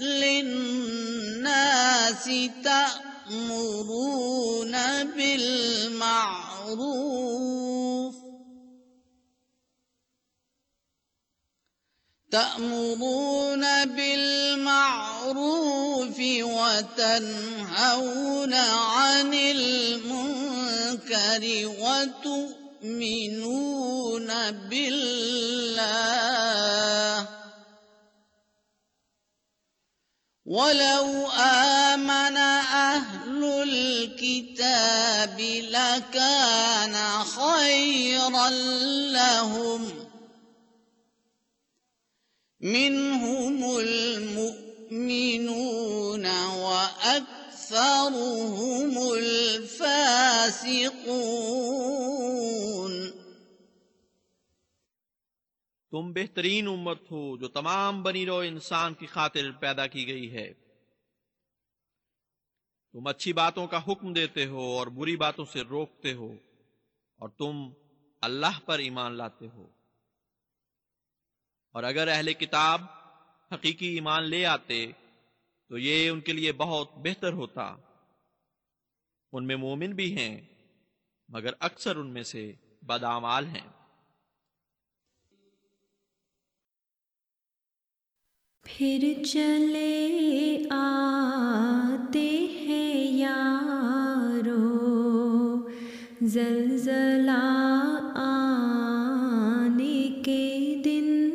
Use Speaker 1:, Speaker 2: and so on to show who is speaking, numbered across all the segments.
Speaker 1: للناس تأمرون بالمعروف. تأمرون بالمعروف وتنهون عن المنكر وتؤمنون بالله. ولو آمن أهل الكتاب لكان خيرا لهم. منهم المؤمنون وأكثرهم الفاسقون.
Speaker 2: تم بہترین امت ہو جو تمام بنی رو انسان کی خاطر پیدا کی گئی ہے۔ تم اچھی باتوں کا حکم دیتے ہو اور بری باتوں سے روکتے ہو اور تم اللہ پر ایمان لاتے ہو۔ اور اگر اہل کتاب حقیقی ایمان لے آتے تو یہ ان کے لیے بہت بہتر ہوتا۔ ان میں مومن بھی ہیں، مگر اکثر ان میں سے بدامال ہیں۔
Speaker 3: پھر چلے آتے ہیں یارو، زلزلہ آنے کے دن۔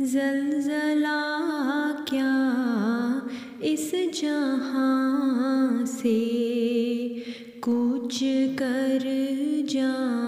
Speaker 3: زلزلہ کیا اس جہاں سے؟ کچھ کر جانے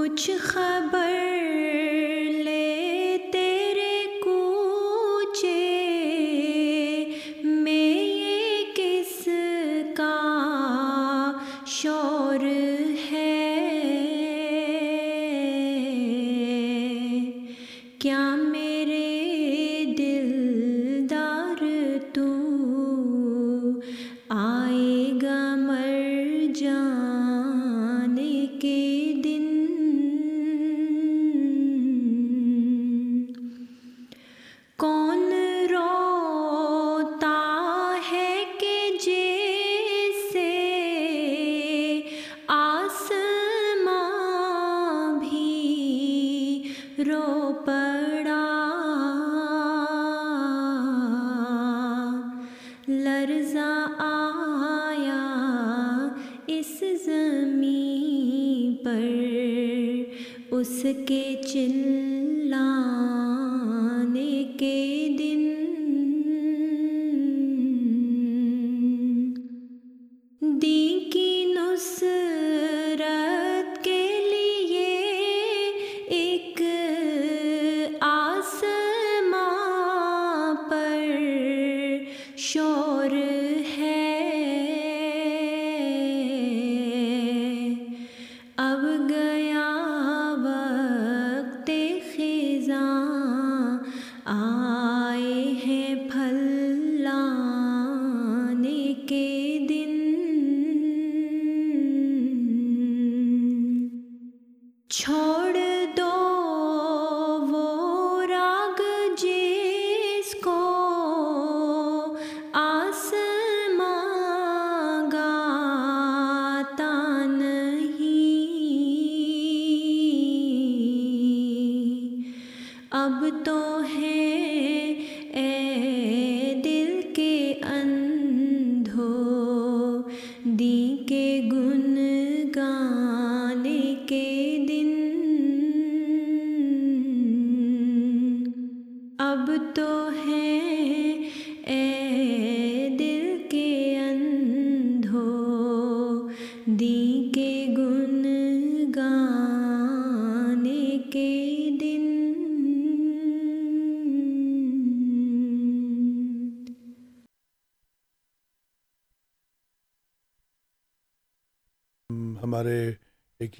Speaker 3: کچھ خبر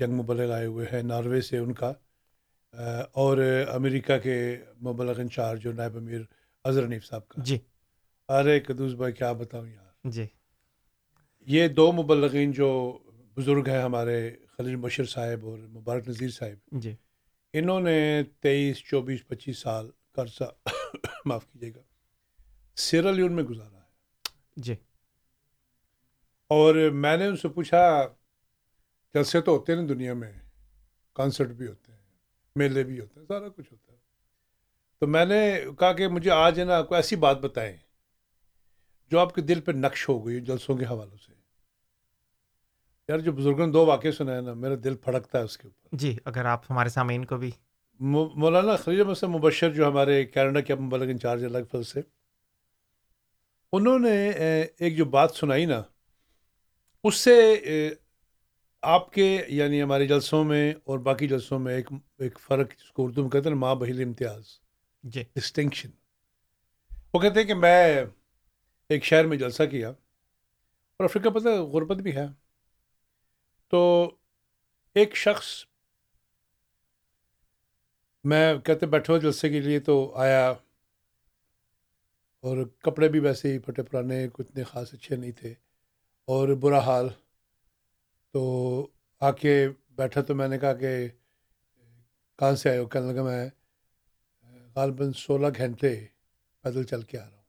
Speaker 3: ایک
Speaker 4: ینگ مبلغ آئے ہوئے ہیں ناروے سے ان کا اور امریکہ کے مبلغ انچارج جو نائب امیر اظہر حنیف صاحب کا
Speaker 5: جی
Speaker 4: ارے قدوس بھائی کیا بتاؤں یار
Speaker 5: جی
Speaker 4: یہ دو مبلغین جو بزرگ ہیں ہمارے خلیل بشر صاحب اور مبارک نذیر صاحب
Speaker 5: جی
Speaker 4: انہوں نے تیئیس چوبیس پچیس سال عرصہ معاف کیجیے گا سیرلیون میں گزارا ہے
Speaker 5: جی
Speaker 4: اور میں نے ان سے پوچھا جلسے تو ہوتے ہیں نا دنیا میں کانسرٹ بھی ہوتے ہیں میلے بھی ہوتے ہیں سارا کچھ ہوتا ہے۔ تو میں نے کہا کہ مجھے آج ہے نا کوئی ایسی بات بتائیں جو آپ کے دل پہ نقش ہو گئی جلسوں کے حوالوں سے۔ یار جو بزرگوں نے دو واقعے سنا ہے نا میرا دل پھڑکتا ہے اس کے اوپر۔
Speaker 5: جی اگر آپ ہمارے سامعین کو بھی۔
Speaker 4: مو- مولانا خلیل احمد مبشر جو ہمارے کینیڈا کے مبلغ انچارج الگ فل سے۔ انہوں نے ایک جو بات سنائی نا اس سے آپ کے یعنی ہمارے جلسوں میں اور باقی جلسوں میں ایک ایک فرق جس کو اردو میں کہتے ہیں ماں بہیل امتیاز
Speaker 5: جی۔
Speaker 4: ڈسٹنکشن وہ کہتے ہیں کہ میں ایک شہر میں جلسہ کیا اور افریقہ پتہ غربت بھی ہے۔ تو ایک شخص میں کہتے بیٹھے ہوئے جلسے کے لیے تو آیا اور کپڑے بھی ویسے ہی پھٹے پرانے کوئی اتنے خاص اچھے نہیں تھے اور برا حال۔ تو آ کے بیٹھا تو میں نے کہا کہ کہاں سے آئے ہو؟ کہنے لگا میں غالباً سولہ گھنٹے پیدل چل کے آ رہا ہوں۔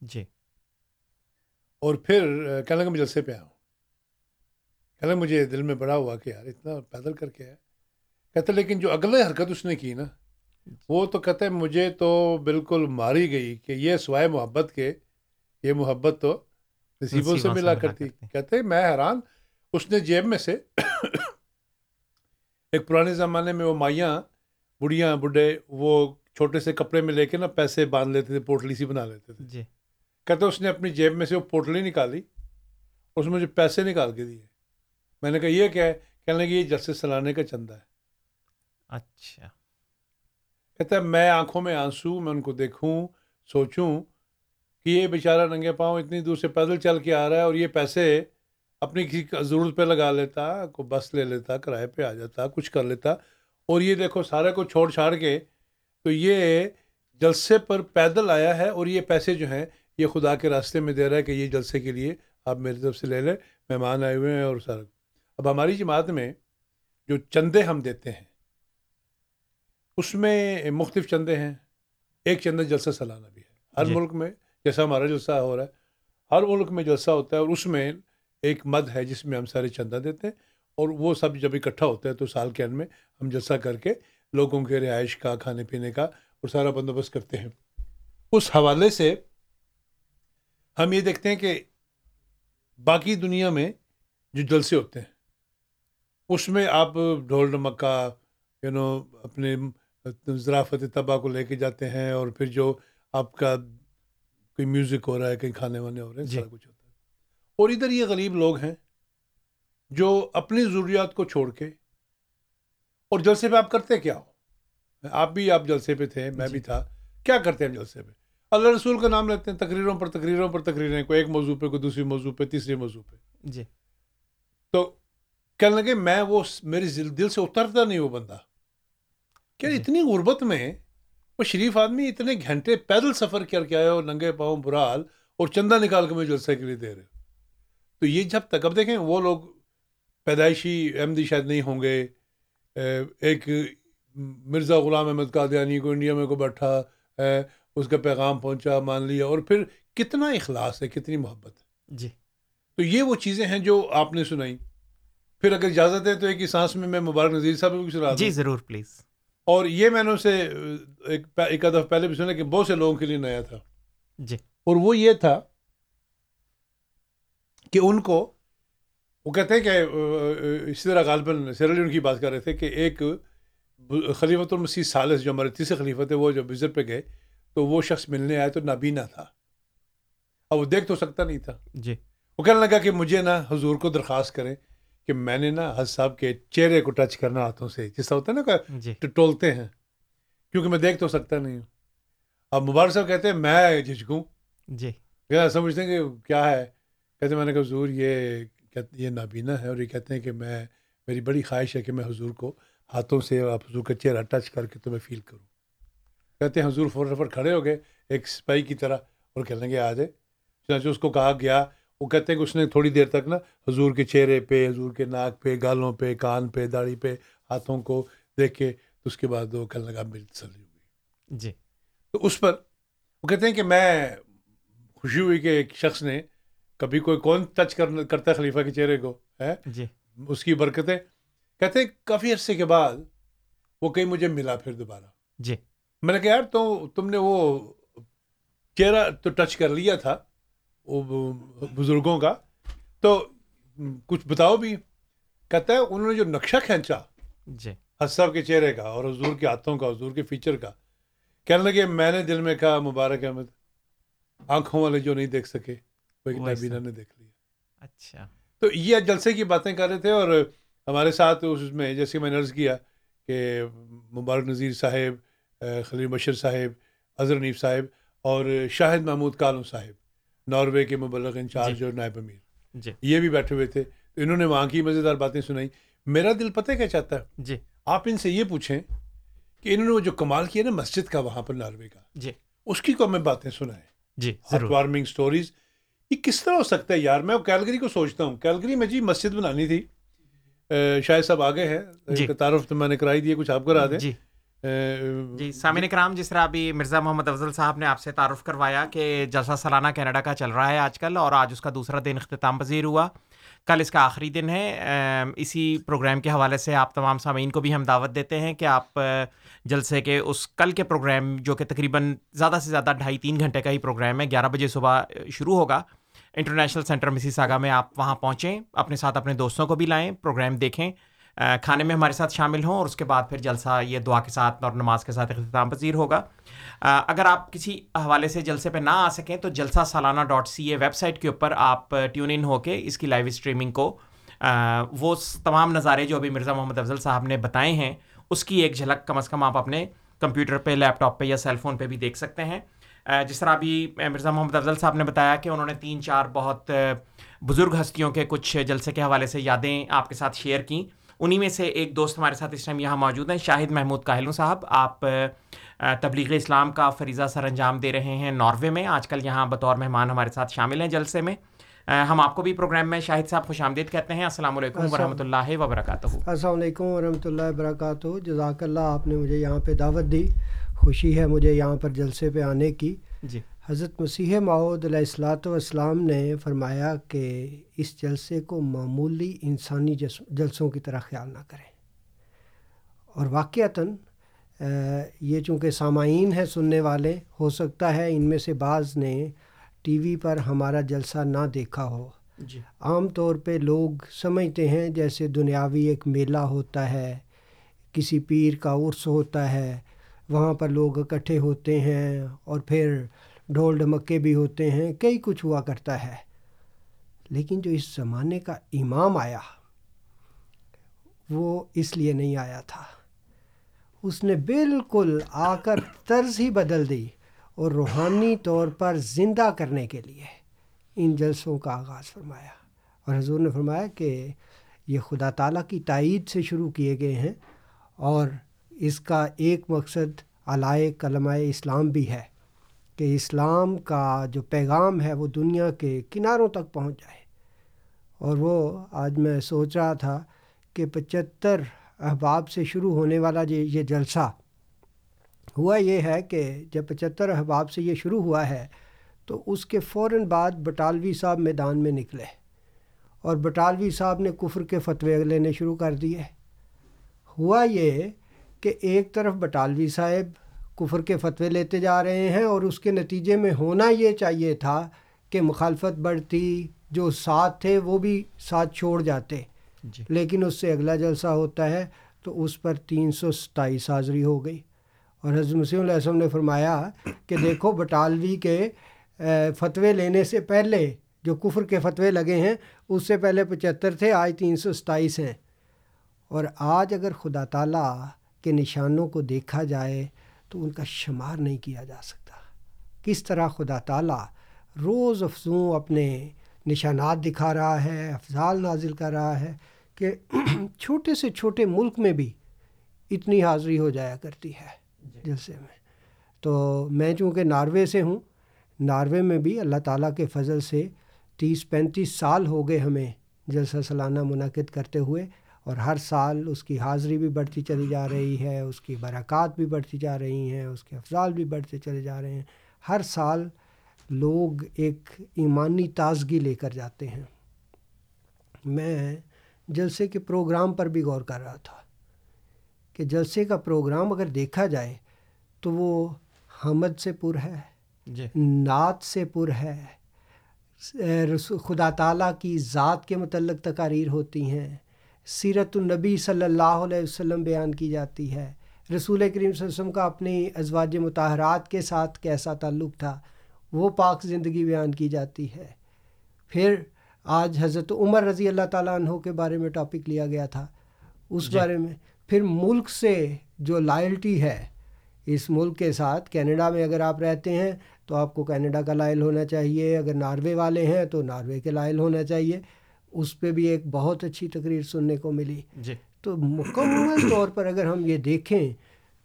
Speaker 5: جی۔
Speaker 4: اور پھر کہنے لگا میں جلسے پہ آیا ہوں کہنے لگا مجھے دل میں بڑا ہوا کہ یار اتنا پیدل کر کے آیا۔ کہتے لیکن جو اگلے حرکت اس نے کی نا وہ تو کہتے مجھے تو بالکل ماری گئی کہ یہ سوائے محبت کے یہ محبت تو نصیبوں سے ملا کرتی۔ کہتے میں حیران اس نے جیب میں سے ایک پرانے زمانے میں وہ مائیاں بڑھیاں بڈھے وہ چھوٹے سے کپڑے میں لے کے نا پیسے باندھ لیتے تھے پوٹلی سی بنا لیتے تھے۔
Speaker 5: جی۔
Speaker 4: کہتے اس نے اپنی جیب میں سے وہ پوٹلی نکالی اس میں مجھے پیسے نکال کے دیے۔ میں نے کہا یہ کیا ہے؟ کہنے لگے یہ جلسے سلانے کا چندہ ہے۔
Speaker 5: اچھا۔
Speaker 4: کہتا ہے میں آنکھوں میں آنسو میں ان کو دیکھوں سوچوں کہ یہ بیچارہ ننگے پاؤں اتنی دور سے پیدل چل کے آ رہا ہے اور یہ پیسے اپنی کسی ضرورت پہ لگا لیتا کو بس لے لیتا کرائے پہ آ جاتا کچھ کر لیتا۔ اور یہ دیکھو سارے کو چھوڑ چھاڑ کے تو یہ جلسے پر پیدل آیا ہے اور یہ پیسے جو ہیں یہ خدا کے راستے میں دے رہا ہے کہ یہ جلسے کے لیے آپ میری طرف سے لے لیں مہمان آئے ہوئے ہیں اور سارا۔ اب ہماری جماعت میں جو چندے ہم دیتے ہیں اس میں مختلف چندے ہیں۔ ایک چندہ جلسہ سالانہ بھی ہے۔ ہر
Speaker 5: جی۔
Speaker 4: ملک میں جیسا ہمارا جلسہ ہو رہا ہے ہر ملک میں جلسہ ہوتا ہے اور اس میں ایک مد ہے جس میں ہم سارے چندہ دیتے ہیں اور وہ سب جب اکٹھا ہوتا ہے تو سال کے اینڈ میں ہم جلسہ کر کے لوگوں کے رہائش کا کھانے پینے کا اور سارا بندوبست کرتے ہیں اس حوالے سے ہم یہ دیکھتے ہیں کہ باقی دنیا میں جو جلسے ہوتے ہیں اس میں آپ ڈھول ڈمکا یو نو اپنے ذرافت طبع کو لے کے جاتے ہیں اور پھر جو آپ کا کوئی میوزک ہو رہا ہے کہیں کھانے وانے ہو رہے ہیں
Speaker 5: جی۔
Speaker 4: سارا کچھ ہوتا ہے اور ادھر یہ غریب لوگ ہیں جو اپنی ضروریات کو چھوڑ کے اور جلسے پہ آپ کرتے کیا ہو؟ آپ بھی آپ جلسے پہ تھے میں
Speaker 5: جی۔
Speaker 4: بھی تھا کیا کرتے ہیں جلسے پہ؟ اللہ رسول کا نام لیتے ہیں تقریروں پر تقریروں پر تقریریں کوئی ایک موضوع پہ کوئی دوسری موضوع پہ تیسری موضوع پہ۔
Speaker 5: جی۔
Speaker 4: تو کہنے لگے میں وہ میرے دل سے اترتا نہیں وہ بندہ۔ کہ
Speaker 5: جی۔
Speaker 4: اتنی غربت میں وہ شریف آدمی اتنے گھنٹے پیدل سفر کر کے آئے اور ننگے پاؤں برا حال اور چندہ نکال کے مجھے جلسے کے لیے دے رہے تو یہ جب تک اب دیکھیں وہ لوگ پیدائشی احمدی شاید نہیں ہوں گے ایک مرزا غلام احمد قادیانی کو انڈیا میں کو بیٹھا ہے اس کا پیغام پہنچا مان لیا اور پھر کتنا اخلاص ہے کتنی محبت ہے۔
Speaker 5: جی۔
Speaker 4: تو یہ وہ چیزیں ہیں جو آپ نے سنائی۔ پھر اگر اجازت ہے تو ایک ہی سانس میں میں مبارک نذیر صاحب کو بھی سنا
Speaker 5: جی ضرور پلیز۔
Speaker 4: اور یہ میں نے اسے ایک ایک دفعہ پہلے بھی سنا کہ بہت سے لوگوں کے لیے نیا تھا۔
Speaker 5: جی۔
Speaker 4: اور وہ یہ تھا کہ ان کو وہ کہتے ہیں کہ اسی طرح غالباً سیرلی ان کی بات کر رہے تھے کہ ایک خلیفۃ المسیح سالس جو ہمارے تیسرے خلیفہ تھے وہ جب وزٹ پہ گئے تو وہ شخص ملنے آئے تو نابینا تھا۔ اب وہ دیکھ تو سکتا نہیں تھا۔
Speaker 5: جی۔
Speaker 4: وہ کہنے لگا کہ مجھے نا حضور کو درخواست کریں کہ میں نے نا حضرت صاحب کے چہرے کو ٹچ کرنا ہاتھوں سے جس طرح ہوتا ہے نا کہ
Speaker 5: جی۔
Speaker 4: ٹولتے ہیں۔ کیونکہ میں دیکھ تو سکتا نہیں ہوں۔ اب مبارک صاحب کہتے ہیں میں جھجکوں
Speaker 5: جی۔
Speaker 4: سمجھتے ہیں کہ کیا ہے؟ کہتے ہیں میں نے کہا حضور یہ یہ نابینا ہے اور یہ کہتے ہیں کہ میں میری بڑی خواہش ہے کہ میں حضور کو ہاتھوں سے آپ حضور کا چہرہ ٹچ کر کے تو میں فیل کروں۔ کہتے ہیں حضور فوراً پر کھڑے ہو گئے ایک سپاہی کی طرح اور کہنے لگے آ جائے چنانچہ اس کو کہا گیا وہ کہتے ہیں کہ اس نے تھوڑی دیر تک نا حضور کے چہرے پہ حضور کے ناک پہ گالوں پہ کان پہ داڑھی پہ ہاتھوں کو دیکھ کے تو اس کے بعد وہ کہنے لگا میری تسلی ہوئی
Speaker 5: جی۔
Speaker 4: تو اس پر وہ کہتے ہیں کہ میں خوشی ہوئی کہ ایک شخص نے کبھی کوئی کون ٹچ کرتا ہے خلیفہ کے چہرے کو ہے
Speaker 5: جی۔
Speaker 4: اس کی برکتیں۔ کہتے ہیں کافی عرصے کے بعد وہ کہیں مجھے ملا پھر دوبارہ۔
Speaker 5: جی۔
Speaker 4: میں نے کہا یار تو تم نے وہ چہرہ تو ٹچ کر لیا تھا وہ بزرگوں کا۔ تو کچھ بتاؤ بھی۔ کہتا ہے انہوں نے جو نقشہ کھینچا
Speaker 5: جی۔
Speaker 4: حسب کے چہرے کا اور حضور کے ہاتھوں کا حضور کے فیچر کا کہنے لگے میں نے دل میں کہا مبارک احمد آنکھوں والے جو نہیں دیکھ سکے۔
Speaker 5: ویسا۔
Speaker 4: نابینا نے دیکھ لیا
Speaker 5: اچھا۔
Speaker 4: تو یہ جلسے کی باتیں کر رہے تھے اور ہمارے ساتھ اس میں جیسے میں نے عرض کیا کہ مبارک نذیر صاحب خلیل بشر صاحب اظہر نیف صاحب اور شاہد محمود کالوں صاحب ناروے کے مبلغ انچارج
Speaker 5: جی۔
Speaker 4: اور نائب امیر۔
Speaker 5: جی۔
Speaker 4: یہ بھی بیٹھے ہوئے تھے۔ تو انہوں نے وہاں کی مزیدار باتیں سنائی میرا دل پتہ کیا چاہتا ہے؟
Speaker 5: جی۔
Speaker 4: آپ ان سے یہ پوچھیں کہ انہوں نے وہ جو کمال کیا نا مسجد کا وہاں پر ناروے کا
Speaker 5: جی۔
Speaker 4: اس کی کو ہمیں باتیں سنائیں۔
Speaker 5: جی
Speaker 4: ہارٹ وارمنگ سٹوریز یہ کس طرح ہو سکتا ہے یار؟ میں وہ کیلگری کو سوچتا ہوں۔ کیلگری میں جی مسجد بنانی تھی۔ شاید صاحب آگے ہیں۔
Speaker 5: جی۔
Speaker 4: تعارف تو میں نے کرائی دی ہے کچھ آپ کرا دیں۔
Speaker 5: جی۔ جی سامعین کرام جس طرح ابھی مرزا محمد افضل صاحب نے آپ سے تعارف کروایا کہ جلسہ سالانہ کینیڈا کا چل رہا ہے آج کل اور آج اس کا دوسرا دن اختتام پذیر ہوا۔ کل اس کا آخری دن ہے۔ اسی پروگرام کے حوالے سے آپ تمام سامعین کو بھی ہم دعوت دیتے ہیں کہ آپ جلسے کے اس کل کے پروگرام جو کہ تقریباً زیادہ سے زیادہ ڈھائی تین گھنٹے کا ہی پروگرام ہے گیارہ بجے صبح شروع ہوگا۔ انٹرنیشنل سینٹر مسی ساگا میں آپ وہاں پہنچیں، اپنے ساتھ اپنے دوستوں کو بھی لائیں، پروگرام دیکھیں کھانے میں ہمارے ساتھ شامل ہوں، اور اس کے بعد پھر جلسہ، یہ دعا کے ساتھ اور نماز کے ساتھ اختتام پذیر ہوگا۔ اگر آپ کسی حوالے سے جلسے پہ نہ آ سکیں تو جلسہ سالانہ dot C A web site کے اوپر آپ ٹیون ان ہو کے اس کی لائیو اسٹریمنگ کو وہ تمام نظارے جو ابھی مرزا محمد افضل صاحب نے بتائے ہیں، اس کی ایک جھلک کم از کم آپ اپنے کمپیوٹر پہ، لیپ ٹاپ پہ یا سیل فون پہ بھی دیکھ سکتے ہیں۔ جس طرح ابھی مرزا محمد افضل صاحب نے بتایا کہ انہوں نے تین چار بہت بزرگ ہستیوں کے کچھ جلسے کے حوالے سے یادیں آپ کے ساتھ شیئر کیں۔ انہی میں سے ایک دوست ہمارے ساتھ اس ٹائم یہاں موجود ہیں شاہد محمود کاہلوں صاحب۔ آپ تبلیغ اسلام کا فریضہ سر انجام دے رہے ہیں ناروے میں۔ آج کل یہاں بطور مہمان ہمارے ساتھ شامل ہیں جلسے میں۔ ہم آپ کو بھی پروگرام میں شاہد صاحب خوش آمدید کہتے ہیں۔ السلام علیکم ورحمۃ اللہ وبرکاتہ۔
Speaker 6: السلام علیکم ورحمۃ اللہ وبرکاتہ۔ جزاک اللہ آپ نے مجھے یہاں پہ دعوت دی۔ خوشی ہے مجھے یہاں پر جلسے پہ آنے کی۔
Speaker 5: جی۔
Speaker 6: حضرت مسیح معود علیہ الصلاۃ والسلام نے فرمایا کہ اس جلسے کو معمولی انسانی جلسوں کی طرح خیال نہ کریں۔ اور واقعتاً یہ چونکہ سامعین ہیں سننے والے ہو سکتا ہے ان میں سے بعض نے ٹی وی پر ہمارا جلسہ نہ دیکھا ہو۔
Speaker 5: جی۔
Speaker 6: عام طور پہ لوگ سمجھتے ہیں جیسے دنیاوی ایک میلہ ہوتا ہے کسی پیر کا عرس ہوتا ہے وہاں پر لوگ اکٹھے ہوتے ہیں اور پھر ڈھول ڈمکے بھی ہوتے ہیں، کئی کچھ ہوا کرتا ہے۔ لیکن جو اس زمانے کا امام آیا، وہ اس لیے نہیں آیا تھا۔ اس نے بالکل آ کر طرز ہی بدل دی اور روحانی طور پر زندہ کرنے کے لیے ان جلسوں کا آغاز فرمایا۔ اور حضور نے فرمایا کہ یہ خدا تعالیٰ کی تائید سے شروع کیے گئے ہیں اور اس کا ایک مقصد علائے کلمہ اسلام بھی ہے کہ اسلام کا جو پیغام ہے وہ دنیا کے کناروں تک پہنچ جائے۔ اور وہ آج میں سوچ رہا تھا کہ پچہتر احباب سے شروع ہونے والا یہ یہ جلسہ ہوا یہ ہے کہ جب پچہتر احباب سے یہ شروع ہوا ہے تو اس کے فوراً بعد بٹالوی صاحب میدان میں نکلے اور بٹالوی صاحب نے کفر کے فتوے لینے شروع کر دیے۔ ہوا یہ کہ ایک طرف بٹالوی صاحب کفر کے فتوے لیتے جا رہے ہیں اور اس کے نتیجے میں ہونا یہ چاہیے تھا کہ مخالفت بڑھتی جو ساتھ تھے وہ بھی ساتھ چھوڑ جاتے۔
Speaker 5: جی۔
Speaker 6: لیکن اس سے اگلا جلسہ ہوتا ہے تو اس پر تین سو ستائیس حاضری ہو گئی۔ اور حضرت مسیم علیہ السلام نے فرمایا کہ دیکھو بٹالوی کے فتوے لینے سے پہلے جو کفر کے فتوے لگے ہیں اس سے پہلے پچہتر تھے آج تین سو ستائیس ہیں۔ اور آج اگر خدا تعالیٰ کے نشانوں کو دیکھا جائے تو ان کا شمار نہیں کیا جا سکتا۔ کس طرح خدا تعالیٰ روز افزوں اپنے نشانات دکھا رہا ہے افضال نازل کر رہا ہے کہ چھوٹے سے چھوٹے ملک میں بھی اتنی حاضری ہو جایا کرتی ہے۔ جلسے میں۔ تو میں چونکہ ناروے سے ہوں ناروے میں بھی اللہ تعالیٰ کے فضل سے تیس پینتیس سال ہو گئے ہمیں جلسہ سالانہ منعقد کرتے ہوئے۔ اور ہر سال اس کی حاضری بھی بڑھتی چلی جا رہی ہے اس کی برکات بھی بڑھتی جا رہی ہیں اس کے افضال بھی بڑھتے چلے جا رہے ہیں۔ ہر سال لوگ ایک ایمانی تازگی لے کر جاتے ہیں۔ میں جلسے کے پروگرام پر بھی غور کر رہا تھا کہ جلسے کا پروگرام اگر دیکھا جائے تو وہ حمد سے پر ہے
Speaker 5: جی۔
Speaker 6: نعت سے پر ہے۔ خدا تعالیٰ کی ذات کے متعلق تقاریر ہوتی ہیں۔ سیرت النبی صلی اللہ علیہ وسلم بیان کی جاتی ہے۔ رسول کریم صلی اللہ علیہ وسلم کا اپنی ازواج متحرات کے ساتھ کیسا تعلق تھا وہ پاک زندگی بیان کی جاتی ہے۔ پھر آج حضرت عمر رضی اللہ تعالیٰ عنہ کے بارے میں ٹاپک لیا گیا تھا۔ اس
Speaker 5: جی۔
Speaker 6: بارے میں پھر ملک سے جو لائلٹی ہے اس ملک کے ساتھ کینیڈا میں اگر آپ رہتے ہیں تو آپ کو کینیڈا کا لائل ہونا چاہیے۔ اگر ناروے والے ہیں تو ناروے کے لائل ہونا چاہیے۔ اس پہ بھی ایک بہت اچھی تقریر سننے کو ملی۔
Speaker 5: جی۔
Speaker 6: تو مکمل طور پر اگر ہم یہ دیکھیں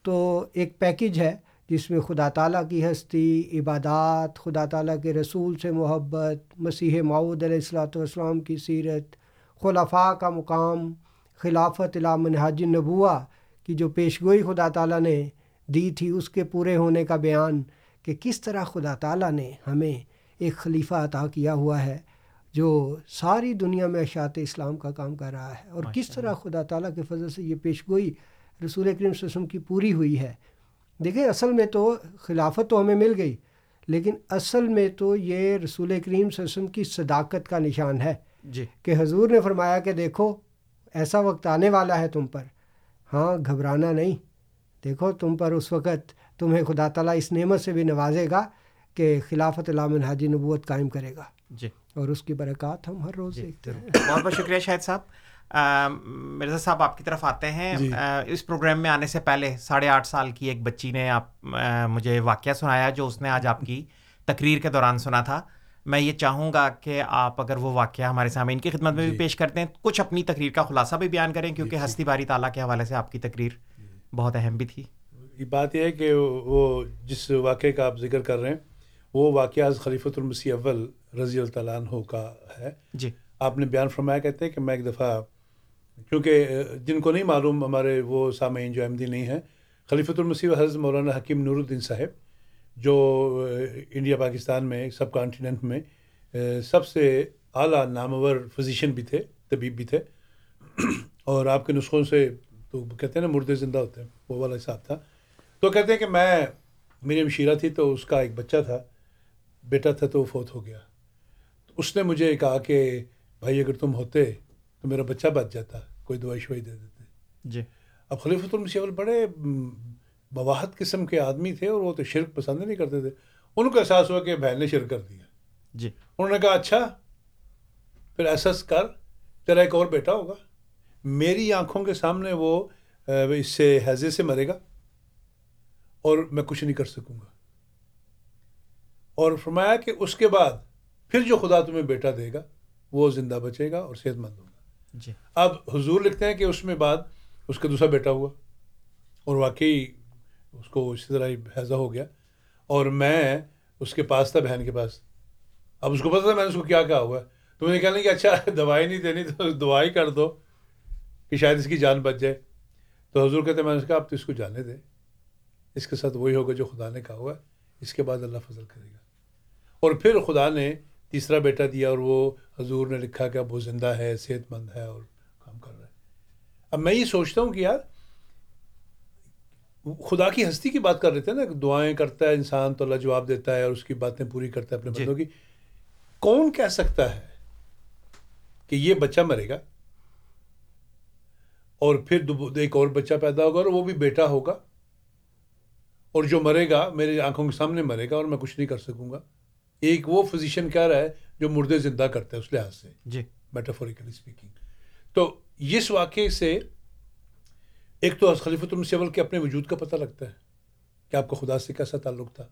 Speaker 6: تو ایک پیکج ہے جس میں خدا تعالیٰ کی ہستی عبادات خدا تعالیٰ کے رسول سے محبت مسیح معود علیہ السلاۃ والسلام کی سیرت خلفاء کا مقام خلافت منہاج نبوہ کی جو پیشگوئی خدا تعالیٰ نے دی تھی اس کے پورے ہونے کا بیان کہ کس طرح خدا تعالیٰ نے ہمیں ایک خلیفہ عطا کیا ہوا ہے۔ جو ساری دنیا میں اشاعت اسلام کا کام کر رہا ہے اور کس طرح خدا تعالیٰ کے فضل سے یہ پیشگوئی رسول کریم صلی اللہ علیہ وسلم کی پوری ہوئی ہے۔ دیکھیں اصل میں تو خلافت تو ہمیں مل گئی لیکن اصل میں تو یہ رسول کریم صلی اللہ علیہ وسلم کی صداقت کا نشان ہے۔
Speaker 5: جی۔
Speaker 6: کہ حضور نے فرمایا کہ دیکھو ایسا وقت آنے والا ہے تم پر۔ ہاں گھبرانا نہیں۔ دیکھو تم پر اس وقت تمہیں خدا تعالیٰ اس نعمت سے بھی نوازے گا کہ خلافت علام حاجی نبوت قائم کرے گا۔
Speaker 5: جی۔
Speaker 6: اور اس کی برکات ہم ہر روز دیکھتے ہیں۔
Speaker 5: بہت بہت شکریہ شاہد صاحب۔ مرزا صاحب آپ کی طرف آتے ہیں۔
Speaker 4: جی۔
Speaker 5: اس پروگرام میں آنے سے پہلے ساڑھے آٹھ سال کی ایک بچی نے آپ مجھے واقعہ سنایا جو اس نے آج آپ کی تقریر کے دوران سنا تھا۔ میں یہ چاہوں گا کہ آپ اگر وہ واقعہ ہمارے سامعین کی خدمت میں بھی
Speaker 4: جی۔
Speaker 5: پیش کرتے ہیں کچھ اپنی تقریر کا خلاصہ بھی بیان کریں کیونکہ ہستی باری تعالیٰ کے حوالے سے آپ کی تقریر بہت اہم بھی تھی۔
Speaker 4: یہ بات یہ ہے کہ وہ جس واقعے کا آپ ذکر کر رہے ہیں وہ واقعہ از خلیفۃ المسیح اول رضی اللہ تعالیٰ عنہ کا ہے۔
Speaker 5: جی۔
Speaker 4: آپ نے بیان فرمایا کہتے ہیں کہ میں ایک دفعہ کیونکہ جن کو نہیں معلوم ہمارے وہ سامعین جو احمدی نہیں ہیں خلیفۃ المسیح حضرت مولانا حکیم نور الدین صاحب جو انڈیا پاکستان میں سب کانٹیننٹ میں سب سے اعلیٰ نامور فزیشین بھی تھے طبیب بھی تھے۔ اور آپ کے نسخوں سے تو کہتے ہیں نا مردے زندہ ہوتے ہیں وہ والا حساب تھا۔ تو کہتے ہیں کہ میں میری ہمشیرہ تھی تو اس کا ایک بچہ تھا بیٹا تھا تو وہ فوت ہو گیا۔ اس نے مجھے کہا کہ بھائی اگر تم ہوتے تو میرا بچہ بچ جاتا کوئی دوائی شوائی دے دیتے۔
Speaker 5: جی۔
Speaker 4: اب خلیفۃ المسیح اول بڑے بواحت قسم کے آدمی تھے اور وہ تو شرک پسند نہیں کرتے تھے۔ ان کو احساس ہوا کہ بہن نے شرک کر دیا۔
Speaker 5: جی۔
Speaker 4: انہوں نے کہا اچھا پھر ایسا کر تیرا ایک اور بیٹا ہوگا۔ میری آنکھوں کے سامنے وہ اس سے حیضے سے مرے گا اور میں کچھ نہیں کر سکوں گا۔ اور فرمایا کہ اس کے بعد پھر جو خدا تمہیں بیٹا دے گا وہ زندہ بچے گا اور صحت مند ہوگا۔
Speaker 5: جی۔
Speaker 4: اب حضور لکھتے ہیں کہ اس میں بعد اس کا دوسرا بیٹا ہوا اور واقعی اس کو اسی طرح ہی حیضہ ہو گیا اور میں اس کے پاس تھا بہن کے پاس۔ اب اس کو پتا تھا میں نے اس کو کیا کہا ہوا ہے۔ تو میں نے کہا کہ اچھا دوائی نہیں دینی تو دعائی کر دو کہ شاید اس کی جان بچ جائے۔ تو حضور کہتے ہیں میں نے کہا اب تو اس کو جانے دیں اس کے ساتھ وہی ہوگا جو خدا نے کہا ہوا ہے۔ اس کے بعد اللہ فضل کرے گا۔ اور پھر خدا نے تیسرا بیٹا دیا اور وہ حضور نے لکھا کہ اب وہ زندہ ہے صحت مند ہے اور کام کر رہا ہے۔ اب میں یہ سوچتا ہوں کہ یار خدا کی ہستی کی بات کر رہے تھے نا دعائیں کرتا ہے انسان تو اللہ جواب دیتا ہے اور اس کی باتیں پوری کرتا ہے اپنے
Speaker 5: جی۔
Speaker 4: بندوں کی۔ کون کہہ سکتا ہے کہ یہ بچہ مرے گا اور پھر ایک اور بچہ پیدا ہوگا اور وہ بھی بیٹا ہوگا اور جو مرے گا میری آنکھوں کے سامنے مرے گا اور میں کچھ نہیں کر سکوں گا؟ ایک وہ فزیشین کہہ رہا ہے جو مردے زندہ کرتا ہے اس لحاظ سے
Speaker 5: جی۔
Speaker 4: میٹافوریکلی اسپیکنگ تو اس واقعے سے ایک تو خلیفۃ المسیول کے اپنے وجود کا پتہ لگتا ہے کہ آپ کا خدا سے کیسا تعلق تھا۔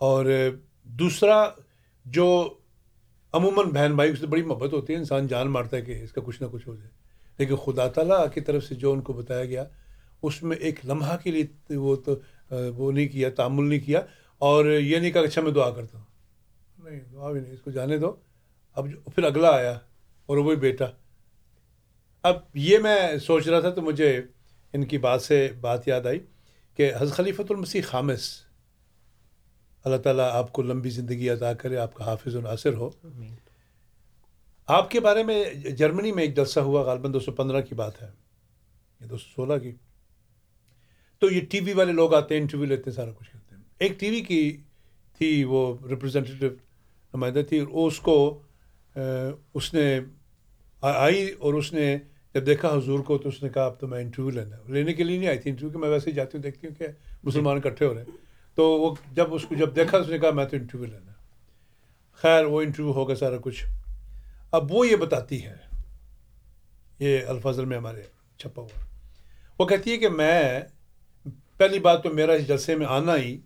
Speaker 4: اور دوسرا جو عموماً بہن بھائی سے بڑی محبت ہوتی ہے انسان جان مارتا ہے کہ اس کا کچھ نہ کچھ ہو جائے۔ لیکن خدا تعالیٰ کی طرف سے جو ان کو بتایا گیا اس میں ایک لمحہ کے لیے وہ تو وہ نہیں کیا تعمل نہیں کیا۔ اور یہ نہیں کہا اچھا میں دعا کرتا ہوں۔ نہیں دعا بھی نہیں اس کو جانے دو۔ اب جو پھر اگلا آیا اور وہی بیٹا۔ اب یہ میں سوچ رہا تھا تو مجھے ان کی بات سے بات یاد آئی کہ حضرت خلیفۃ المسیح خامس اللہ تعالیٰ آپ کو لمبی زندگی عطا کرے آپ کا حافظ و ناصر ہو۔ آپ کے بارے میں جرمنی میں ایک جلسہ ہوا غالباً دو سو پندرہ کی بات ہے یا دو سو سولہ کی۔ تو یہ ٹی وی والے لوگ آتے ہیں انٹرویو لیتے ہیں سارا کچھ۔ ایک ٹی وی کی تھی وہ ریپرزینٹیو نمائندہ تھی اور اس کو اس نے آئی اور اس نے جب دیکھا حضور کو تو اس نے کہا اب تو میں انٹرویو لینا لینے کے لیے نہیں آئی تھی انٹرویو، کہ میں ویسے ہی جاتی ہوں، دیکھتی ہوں کہ مسلمان اکٹھے ہو رہے ہیں۔ تو وہ جب اس کو، جب دیکھا اس نے کہا میں تو انٹرویو لینا خیر، وہ انٹرویو ہوگا سارا کچھ۔ اب وہ یہ بتاتی ہے، یہ الفاظل میں ہمارے چھپا ہوا۔ وہ کہتی ہے کہ میں، پہلی بات تو میرا اس جلسے میں آنا ہی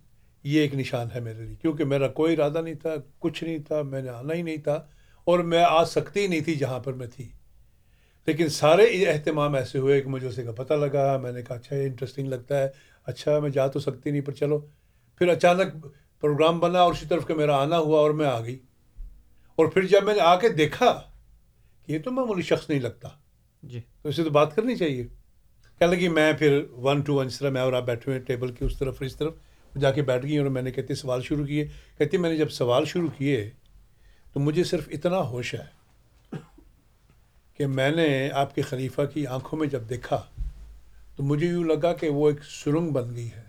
Speaker 4: یہ ایک نشان ہے میرے لیے کیونکہ میرا کوئی ارادہ نہیں تھا کچھ نہیں تھا میں نے آنا ہی نہیں تھا اور میں آ سکتی ہی نہیں تھی جہاں پر میں تھی۔ لیکن سارے اہتمام ایسے ہوئے کہ مجھے اسے کا پتہ لگا میں نے کہا اچھا یہ انٹرسٹنگ لگتا ہے۔ اچھا میں جا تو سکتی نہیں پر چلو۔ پھر اچانک پروگرام بنا اور اسی طرف کہ میرا آنا ہوا اور میں آ گئی۔ اور پھر جب میں نے آ کے دیکھا کہ یہ تو معمولی شخص نہیں لگتا۔
Speaker 5: جی۔
Speaker 4: تو اسے تو بات کرنی چاہیے۔ کہنے لگی میں پھر ون ٹو ون اس طرح میں اور آپ بیٹھے ہوئے ٹیبل کی اس طرف اس طرف۔ جا کے بیٹھ گئی اور میں نے کہتی سوال شروع کیے۔ کہتی میں نے جب سوال شروع کیے تو مجھے صرف اتنا ہوش ہے کہ میں نے آپ کے خلیفہ کی آنکھوں میں جب دیکھا تو مجھے یوں لگا کہ وہ ایک سرنگ بن گئی ہے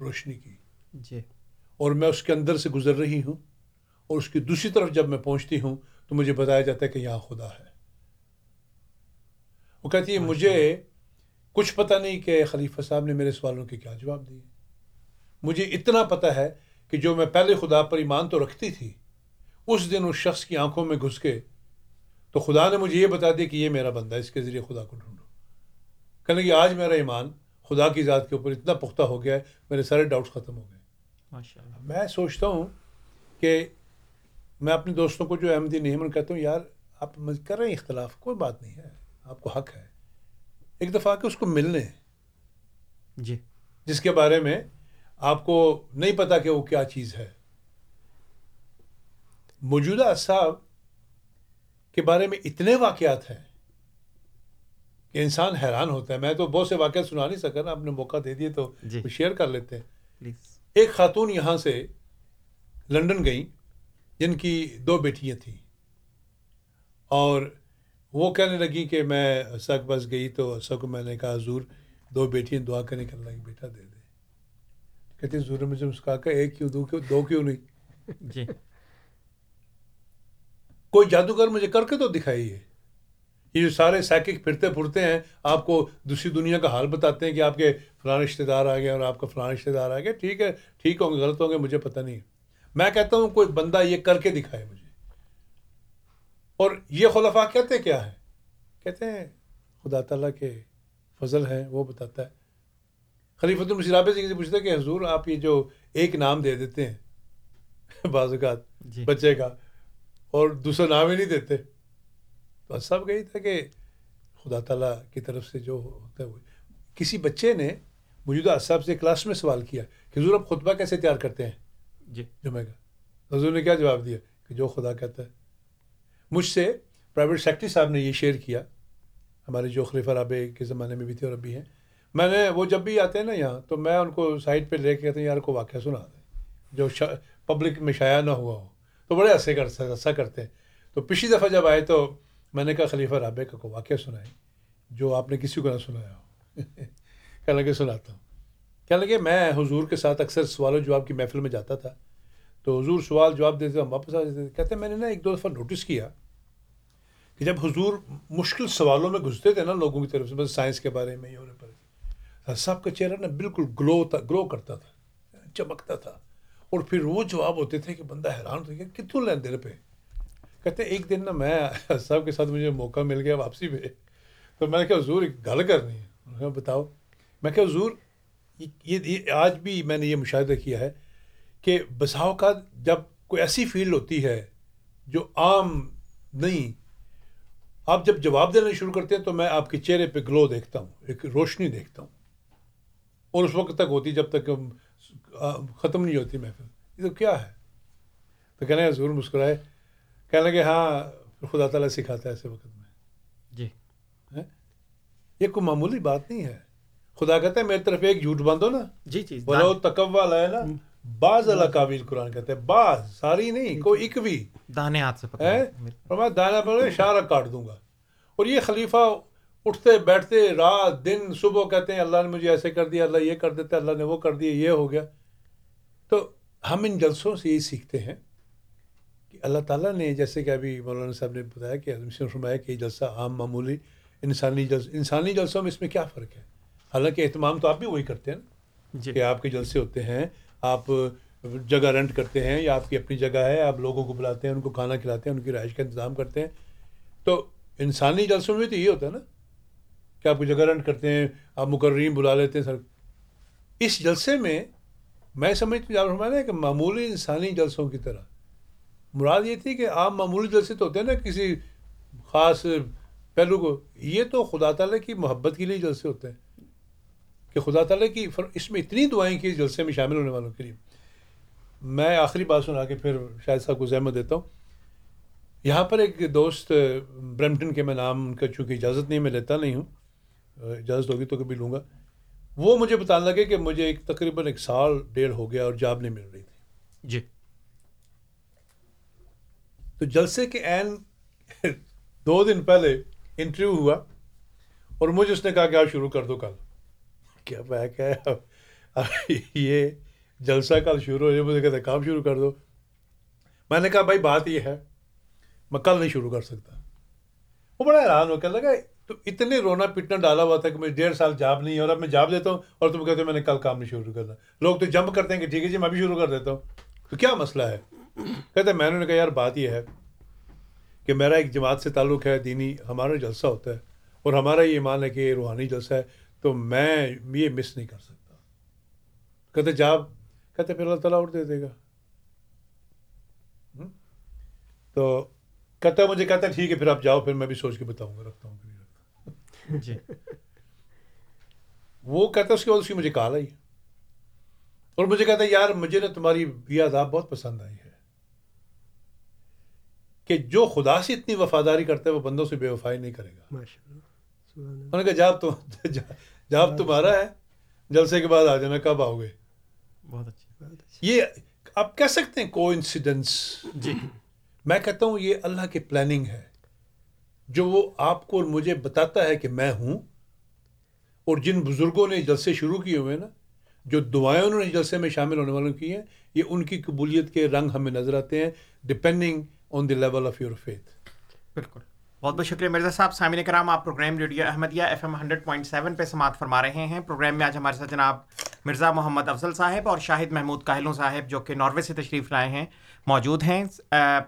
Speaker 4: روشنی کی۔
Speaker 5: جی۔
Speaker 4: اور میں اس کے اندر سے گزر رہی ہوں اور اس کی دوسری طرف جب میں پہنچتی ہوں تو مجھے بتایا جاتا ہے کہ یہاں خدا ہے۔ وہ کہتی ہے مجھے کچھ پتہ نہیں کہ خلیفہ صاحب نے میرے سوالوں کے کیا جواب دیے۔ مجھے اتنا پتہ ہے کہ جو میں پہلے خدا پر ایمان تو رکھتی تھی اس دن اس شخص کی آنکھوں میں گھس کے تو خدا نے مجھے یہ بتا دیا کہ یہ میرا بندہ ہے اس کے ذریعے خدا کو ڈھونڈو۔ کہنے کہ آج میرا ایمان خدا کی ذات کے اوپر اتنا پختہ ہو گیا ہے میرے سارے ڈاؤٹس ختم ہو گئے۔ میں سوچتا ہوں کہ میں اپنے دوستوں کو جو احمدی نہیں کہتا ہوں یار آپ کر رہے ہیں اختلاف کوئی بات نہیں ہے آپ کو حق ہے۔ ایک دفعہ کہ اس کو ملنے۔
Speaker 5: جی۔
Speaker 4: جس کے بارے میں آپ کو نہیں پتا کہ وہ کیا چیز ہے۔ موجودہ صاحب کے بارے میں اتنے واقعات ہیں کہ انسان حیران ہوتا ہے۔ میں تو بہت سے واقعات سنا نہیں سکا نا اپنے موقع دے دیے تو
Speaker 5: جی۔
Speaker 4: شیئر کر لیتے ہیں۔ ایک خاتون یہاں سے لنڈن گئیں جن کی دو بیٹیاں تھیں۔ اور وہ کہنے لگی کہ میں اسا کے پاس گئی تو اسا کو میں نے کہا حضور دو بیٹیاں دعا کرنے کے اللہ بیٹا دے دے۔ کہتے حضور نے مجھے مسکا کر ایک کیوں دو کیوں دو کیوں نہیں؟
Speaker 5: جی۔
Speaker 4: کوئی جادوگر مجھے کر کے تو دکھائیے یہ جو سارے سائیکک پھرتے پھرتے ہیں آپ کو دوسری دنیا کا حال بتاتے ہیں کہ آپ کے فلاں رشتے دار آ گئے اور آپ کا فلاں رشتے دار آ گئے۔ ٹھیک ہے ٹھیک ہوں گے غلط ہوں گے مجھے پتہ نہیں میں کہتا ہوں کوئی بندہ یہ کر کے دکھائے مجھے۔ اور یہ خلفاء کہتے کیا ہے کہتے ہیں خدا تعالیٰ کے فضل ہے وہ بتاتا ہے۔ خلیفۃ المصراب سے پوچھتے کہ حضور آپ یہ جو ایک نام دے دیتے ہیں بعض اوقات
Speaker 5: جی۔
Speaker 4: بچے کا اور دوسرا نام ہی نہیں دیتے۔ تو سب گئی تھا کہ خدا تعالیٰ کی طرف سے جو ہوتا ہے وہ کسی بچے نے موجودہ صاحب سے کلاس میں سوال کیا کہ حضور اب خطبہ کیسے تیار کرتے ہیں؟
Speaker 5: جی۔
Speaker 4: جمعہ کا حضور نے کیا جواب دیا؟ کہ جو خدا کہتا ہے۔ مجھ سے پرائیویٹ سیکٹری صاحب نے یہ شیئر کیا ہمارے جو خلیفہ رابع کے زمانے میں بھی تھے اور ابھی ہیں میں نے وہ جب بھی آتے ہیں نا یہاں، تو میں ان کو سائڈ پہ لے کے کہتے ہیں یار کو واقعہ سنا دیں۔ جو پبلک میں شائع نہ ہوا ہو۔ تو بڑے عرصے کر ایسا کرتے ہیں۔ تو پچھلی دفعہ جب آئے تو میں نے کہا، خلیفہ رابع کا کو واقعہ سنائے جو آپ نے کسی کو نہ سنایا ہو۔ کہنے لگے، سناتا ہوں۔ کہنے لگے، میں حضور کے ساتھ اکثر سوال و جواب کی محفل میں جاتا تھا۔ تو حضور سوال، جواب دیتے ہم واپس آ جاتے تھے۔ کہتے ہیں، میں نے نا ایک دو دفعہ نوٹس کیا کہ جب حضور مشکل سوالوں میں گھستے تھے نا لوگوں کی طرف سے، بس سائنس کے بارے میں یہ ہونے پر۔ صاحب کا چہرہ نا بالکل گلو تھا گلو کرتا تھا، چمکتا تھا۔ اور پھر وہ جواب ہوتے تھے کہ بندہ حیران ہوتا کہ کتوں لین دیر پہ کہتے ہیں، ایک دن نا میں صاحب کے ساتھ مجھے موقع مل گیا واپسی پہ۔ تو میں نے کہا، حضور، ایک گل کرنی ہے۔ انہوں نے بتاؤ۔ میں کہا، حضور، یہ آج بھی میں نے یہ مشاہدہ کیا ہے کہ بساؤ کا جب کوئی ایسی فیلڈ ہوتی ہے جو عام نہیں، آپ جب جواب دینا شروع کرتے ہیں تو میں آپ کے چہرے پہ گلو دیکھتا ہوں، ایک روشنی دیکھتا ہوں۔ اور اس وقت تک ہوتی جب تک ختم نہیں ہوتی محفل۔ یہ تو کیا ہے؟ تو کہنے لگے حضور مسکرائے۔ کہنے لگے ہاں خدا تعالیٰ سکھاتا ہے ایسے وقت میں۔
Speaker 5: جی؟
Speaker 4: یہ کوئی معمولی بات نہیں ہے۔ خدا کہتا ہے میری طرف ایک جھوٹ باندھو نا۔
Speaker 5: جی جی
Speaker 4: بولو تکوا ہے نا۔ بعض اللہ قابل قرآن کہتے ہیں بعض ساری نہیں کوئی ایک بھی
Speaker 5: دانے ہاتھ سے
Speaker 4: ہے
Speaker 5: پکڑ
Speaker 4: اور میں دانا پر اشارہ کاٹ دوں گا۔ اور یہ خلیفہ اٹھتے بیٹھتے رات دن صبح کہتے ہیں اللہ نے مجھے ایسے کر دیا اللہ یہ کر دیتا ہے اللہ نے وہ کر دیا یہ ہو گیا۔ تو ہم ان جلسوں سے یہی سیکھتے ہیں کہ اللہ تعالیٰ نے جیسے کہ ابھی مولانا صاحب نے بتایا کہ فرمایا کہ یہ جلسہ عام معمولی انسانی جلس انسانی جلسوں میں اس میں کیا فرق ہے؟ حالانکہ اہتمام تو آپ بھی وہی کرتے ہیں نا
Speaker 5: جی۔
Speaker 4: کہ آپ کے جلسے ہوتے ہیں آپ جگہ رینٹ کرتے ہیں یا آپ کی اپنی جگہ ہے آپ لوگوں کو بلاتے ہیں ان کو کھانا کھلاتے ہیں ان کی رہائش کا انتظام کرتے ہیں۔ تو انسانی جلسوں میں تو یہ ہوتا ہے نا کہ آپ کو جگہ رینٹ کرتے ہیں، آپ مقررین بلا لیتے ہیں سر؟ اس جلسے میں میں سمجھتا ہوں نا کہ معمولی انسانی جلسوں کی طرح۔ مراد یہ تھی کہ عام معمولی جلسے تو ہوتے ہیں نا کسی خاص پہلو کو، یہ تو خدا تعالیٰ کی محبت کے لیے جلسے ہوتے ہیں۔ کہ خدا تعالیٰ کی فر... اس میں اتنی دعائیں کی اس جلسے میں شامل ہونے والوں کے لیے۔ میں آخری بات سنا کے پھر شاید صاحب کو زحمت دیتا ہوں۔ یہاں پر ایک دوست، برمٹن کے میں نام ان کا چونکہ اجازت نہیں، میں لیتا نہیں ہوں۔ اجازت ہوگی تو کبھی لوں گا۔ وہ مجھے بتانے لگے کہ مجھے ایک تقریباً ایک سال ڈیڑھ ہو گیا اور جاب نہیں مل رہی تھی۔
Speaker 5: جی۔
Speaker 4: تو جلسے کے عین دو دن پہلے انٹرویو ہوا اور مجھے اس نے کہا کہ آپ شروع کر دو کل۔ کیا میں کہ اب یہ جلسہ کل شروع ہو جائے مجھے کہتے کام شروع کر دو۔ میں نے کہا بھائی بات یہ ہے میں کل نہیں شروع کر سکتا۔ وہ بڑا حیران ہو کہ لگا تو اتنے رونا پیٹنا ڈالا ہوا تھا کہ مجھے ڈیڑھ سال جاب نہیں ہے اور اب میں جاب دیتا ہوں اور تم کہتے ہو میں نے کل کام نہیں شروع کرنا۔ لوگ تو جمپ کرتے ہیں کہ ٹھیک ہے جی میں بھی شروع کر دیتا ہوں۔ تو کیا مسئلہ ہے؟ کہتے میں نے کہا یار بات یہ ہے کہ میرا ایک جماعت سے تعلق ہے، دینی، ہمارا جلسہ ہوتا ہے اور ہمارا یہ ایمان ہے کہ یہ روحانی جلسہ ہے، تو میں یہ مس نہیں کر سکتا۔ کہتے جاب، کہتے پھر اللہ تعالیٰ اور دے دے گا۔ تو کہتا مجھے، کہتا ہے ٹھیک ہے، پھر آپ جاؤ، پھر میں بھی سوچ کے بتاؤں گا، رکھتا ہوں۔ پھر
Speaker 5: جی
Speaker 4: وہ کہتا ہے اس کے بعد اس کی مجھے کال آئی اور مجھے کہتا ہے یار مجھے نا تمہاری عذاب بہت پسند آئی ہے کہ جو خدا سے اتنی وفاداری کرتا ہے وہ بندوں سے بے وفائی نہیں کرے گا انہوں نے کہا جاب تو جاب تمہارا ہے جلسے کے بعد آ جانا کب آؤ گے
Speaker 5: بہت اچھی
Speaker 6: بہت اچھی
Speaker 4: یہ آپ کہہ سکتے ہیں کو انسیڈنس
Speaker 5: جی
Speaker 4: میں کہتا ہوں یہ اللہ کی پلاننگ ہے جو وہ آپ کو اور مجھے بتاتا ہے کہ میں ہوں اور جن بزرگوں نے جلسے شروع کیے ہوئے ہیں نا، جو دعائیں انہوں نے جلسے میں شامل ہونے والوں کی ہیں، یہ ان کی قبولیت کے رنگ ہمیں نظر آتے ہیں depending on the level of your faith
Speaker 5: بالکل۔ بہت بہت شکریہ مرزا صاحب۔ سامعین کرام، آپ programme radio Ahmadiyya F M hundred point seven پہ سماعت فرما رہے ہیں۔ پروگرام میں آج ہمارے ساتھ جناب مرزا محمد افضل صاحب اور شاہد محمود کاہلوں صاحب جو کہ ناروے سے تشریف لائے ہیں موجود ہیں۔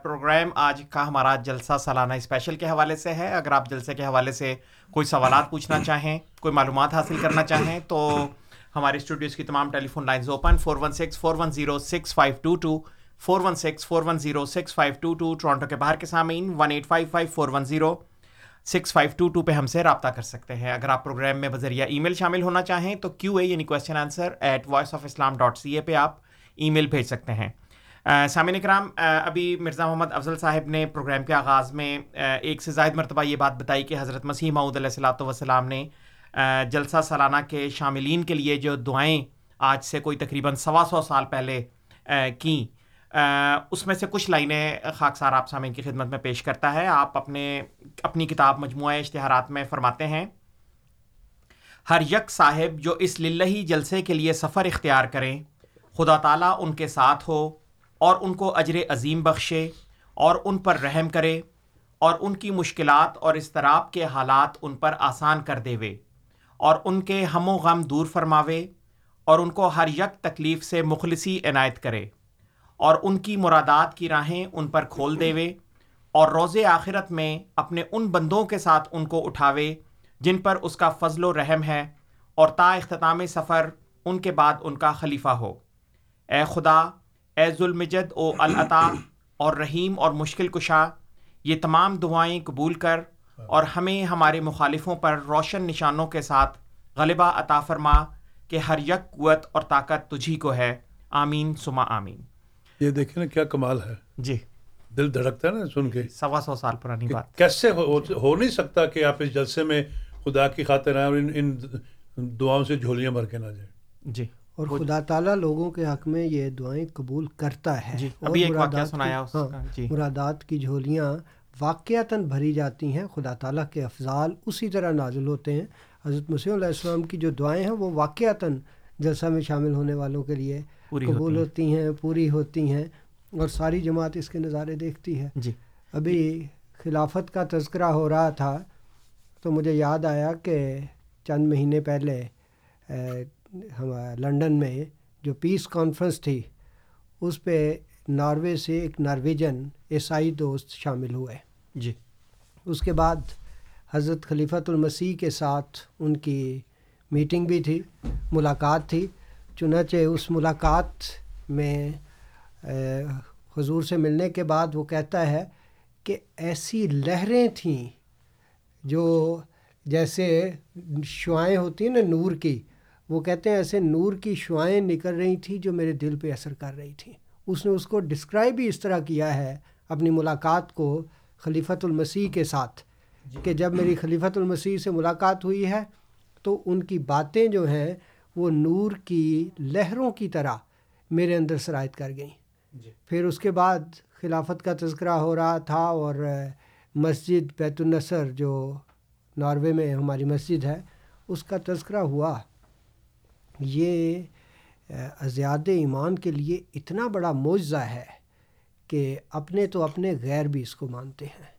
Speaker 5: پروگرام آج کا ہمارا جلسہ سالانہ اسپیشل کے حوالے سے ہے۔ اگر آپ جلسے کے حوالے سے کوئی سوالات پوچھنا چاہیں کوئی معلومات حاصل کرنا چاہیں تو ہمارے اسٹوڈیوز کی تمام telephone lines open four one six four one zero six five two two four one six four one zero six five two two Toronto کے باہر کے سامعین one eight five five four one zero six five two two پہ ہم سے رابطہ کر سکتے ہیں۔ اگر آپ پروگرام میں بذریعہ ای میل شامل ہونا چاہیں تو کیو اے یعنی question answer at voice of Islam dot C A پہ آپ ای میل بھیج سکتے ہیں۔ سامعین اکرام ابھی مرزا محمد افضل صاحب نے پروگرام کے آغاز میں ایک سے زائد مرتبہ یہ بات بتائی کہ حضرت مسیح معود علیہ السلاۃ وسلام نے جلسہ سالانہ کے شاملین کے لیے جو دعائیں آج سے کوئی تقریباً سوا سو سال پہلے کیں۔ اس میں سے کچھ لائنیں خاکسار آپ سامعین کی خدمت میں پیش کرتا ہے۔ آپ اپنے، اپنی کتاب مجموعہ اشتہارات میں فرماتے ہیں۔ ہر یک صاحب جو اس للہی جلسے کے لیے سفر اختیار کریں، خدا تعالیٰ ان کے ساتھ ہو اور ان کو اجر عظیم بخشے اور ان پر رحم کرے اور ان کی مشکلات اور اضطراب کے حالات ان پر آسان کر دیوے اور ان کے ہم و غم دور فرماوے اور ان کو ہر یک تکلیف سے مخلصی عنایت کرے۔ اور ان کی مرادات کی راہیں ان پر کھول دیوے اور روز آخرت میں اپنے ان بندوں کے ساتھ ان کو اٹھاوے جن پر اس کا فضل و رحم ہے اور تا اختتام سفر ان کے بعد ان کا خلیفہ ہو۔ اے خدا، اے ظلمجد او العطا اور رحیم اور مشکل کشا، یہ تمام دعائیں قبول کر اور ہمیں ہمارے مخالفوں پر روشن نشانوں کے ساتھ غلبہ عطا فرما کہ ہر یک قوت اور طاقت تجھی کو ہے۔ آمین سما آمین۔
Speaker 4: یہ دیکھیں نا کیا کمال ہے۔
Speaker 5: جی۔
Speaker 4: دل دھڑکتا ہے نا سن کے۔
Speaker 5: سوا سو سال پرانی بات۔
Speaker 4: کیسے ہو, ہو نہیں سکتا کہ آپ اس جلسے میں خدا کی خاطر آئیں اور ان ان دعاؤں سے جھولیاں بھر کے نہ جائیں۔
Speaker 5: جی۔
Speaker 6: اور خدا تعالیٰ لوگوں کے حق میں یہ دعائیں قبول کرتا ہے۔
Speaker 5: جی،
Speaker 6: اور
Speaker 5: ابھی ایک واقعہ
Speaker 6: مرادات کی-
Speaker 5: سنایا اس
Speaker 6: ہاں،
Speaker 5: کا، جی۔
Speaker 6: مرادات کی جھولیاں واقعتاً بھری جاتی ہیں۔ خدا تعالیٰ کے افضال اسی طرح نازل ہوتے ہیں۔ حضرت مسیح علیہ السلام کی جو دعائیں ہیں وہ واقعتاً جلسہ میں شامل ہونے والوں کے لیے
Speaker 5: پوری
Speaker 6: قبول
Speaker 5: ہوتی
Speaker 6: ہوتی ہیں پوری ہوتی ہیں اور ساری جماعت اس کے نظارے دیکھتی ہے۔
Speaker 5: جی۔
Speaker 6: ابھی خلافت کا تذکرہ ہو رہا تھا تو مجھے یاد آیا کہ چند مہینے پہلے اے، ہم لنڈن میں جو پیس کانفرنس تھی اس پہ ناروے سے ایک نارویجن عیسائی دوست شامل ہوئے۔
Speaker 5: جی۔
Speaker 6: اس کے بعد حضرت خلیفۃ المسیح کے ساتھ ان کی میٹنگ بھی تھی ملاقات تھی۔ چنانچہ اس ملاقات میں حضور سے ملنے کے بعد وہ کہتا ہے کہ ایسی لہریں تھیں جو جیسے شعائیں ہوتی ہیں نا نور کی وہ کہتے ہیں ایسے نور کی شعائیں نکل رہی تھیں جو میرے دل پہ اثر کر رہی تھیں۔ اس نے اس کو ڈسکرائب بھی اس طرح کیا ہے اپنی ملاقات کو خلیفۃ المسیح کے ساتھ کہ جب میری خلیفۃ المسیح سے ملاقات ہوئی ہے تو ان کی باتیں جو ہیں وہ نور کی لہروں کی طرح میرے اندر سرایت کر گئیں۔ پھر اس کے بعد خلافت کا تذکرہ ہو رہا تھا اور مسجد بیت النصر جو ناروے میں ہماری مسجد ہے اس کا تذکرہ ہوا۔ یہ اے، ازیاد ایمان کے لیے اتنا بڑا معجزہ ہے کہ اپنے تو اپنے غیر بھی اس کو مانتے ہیں۔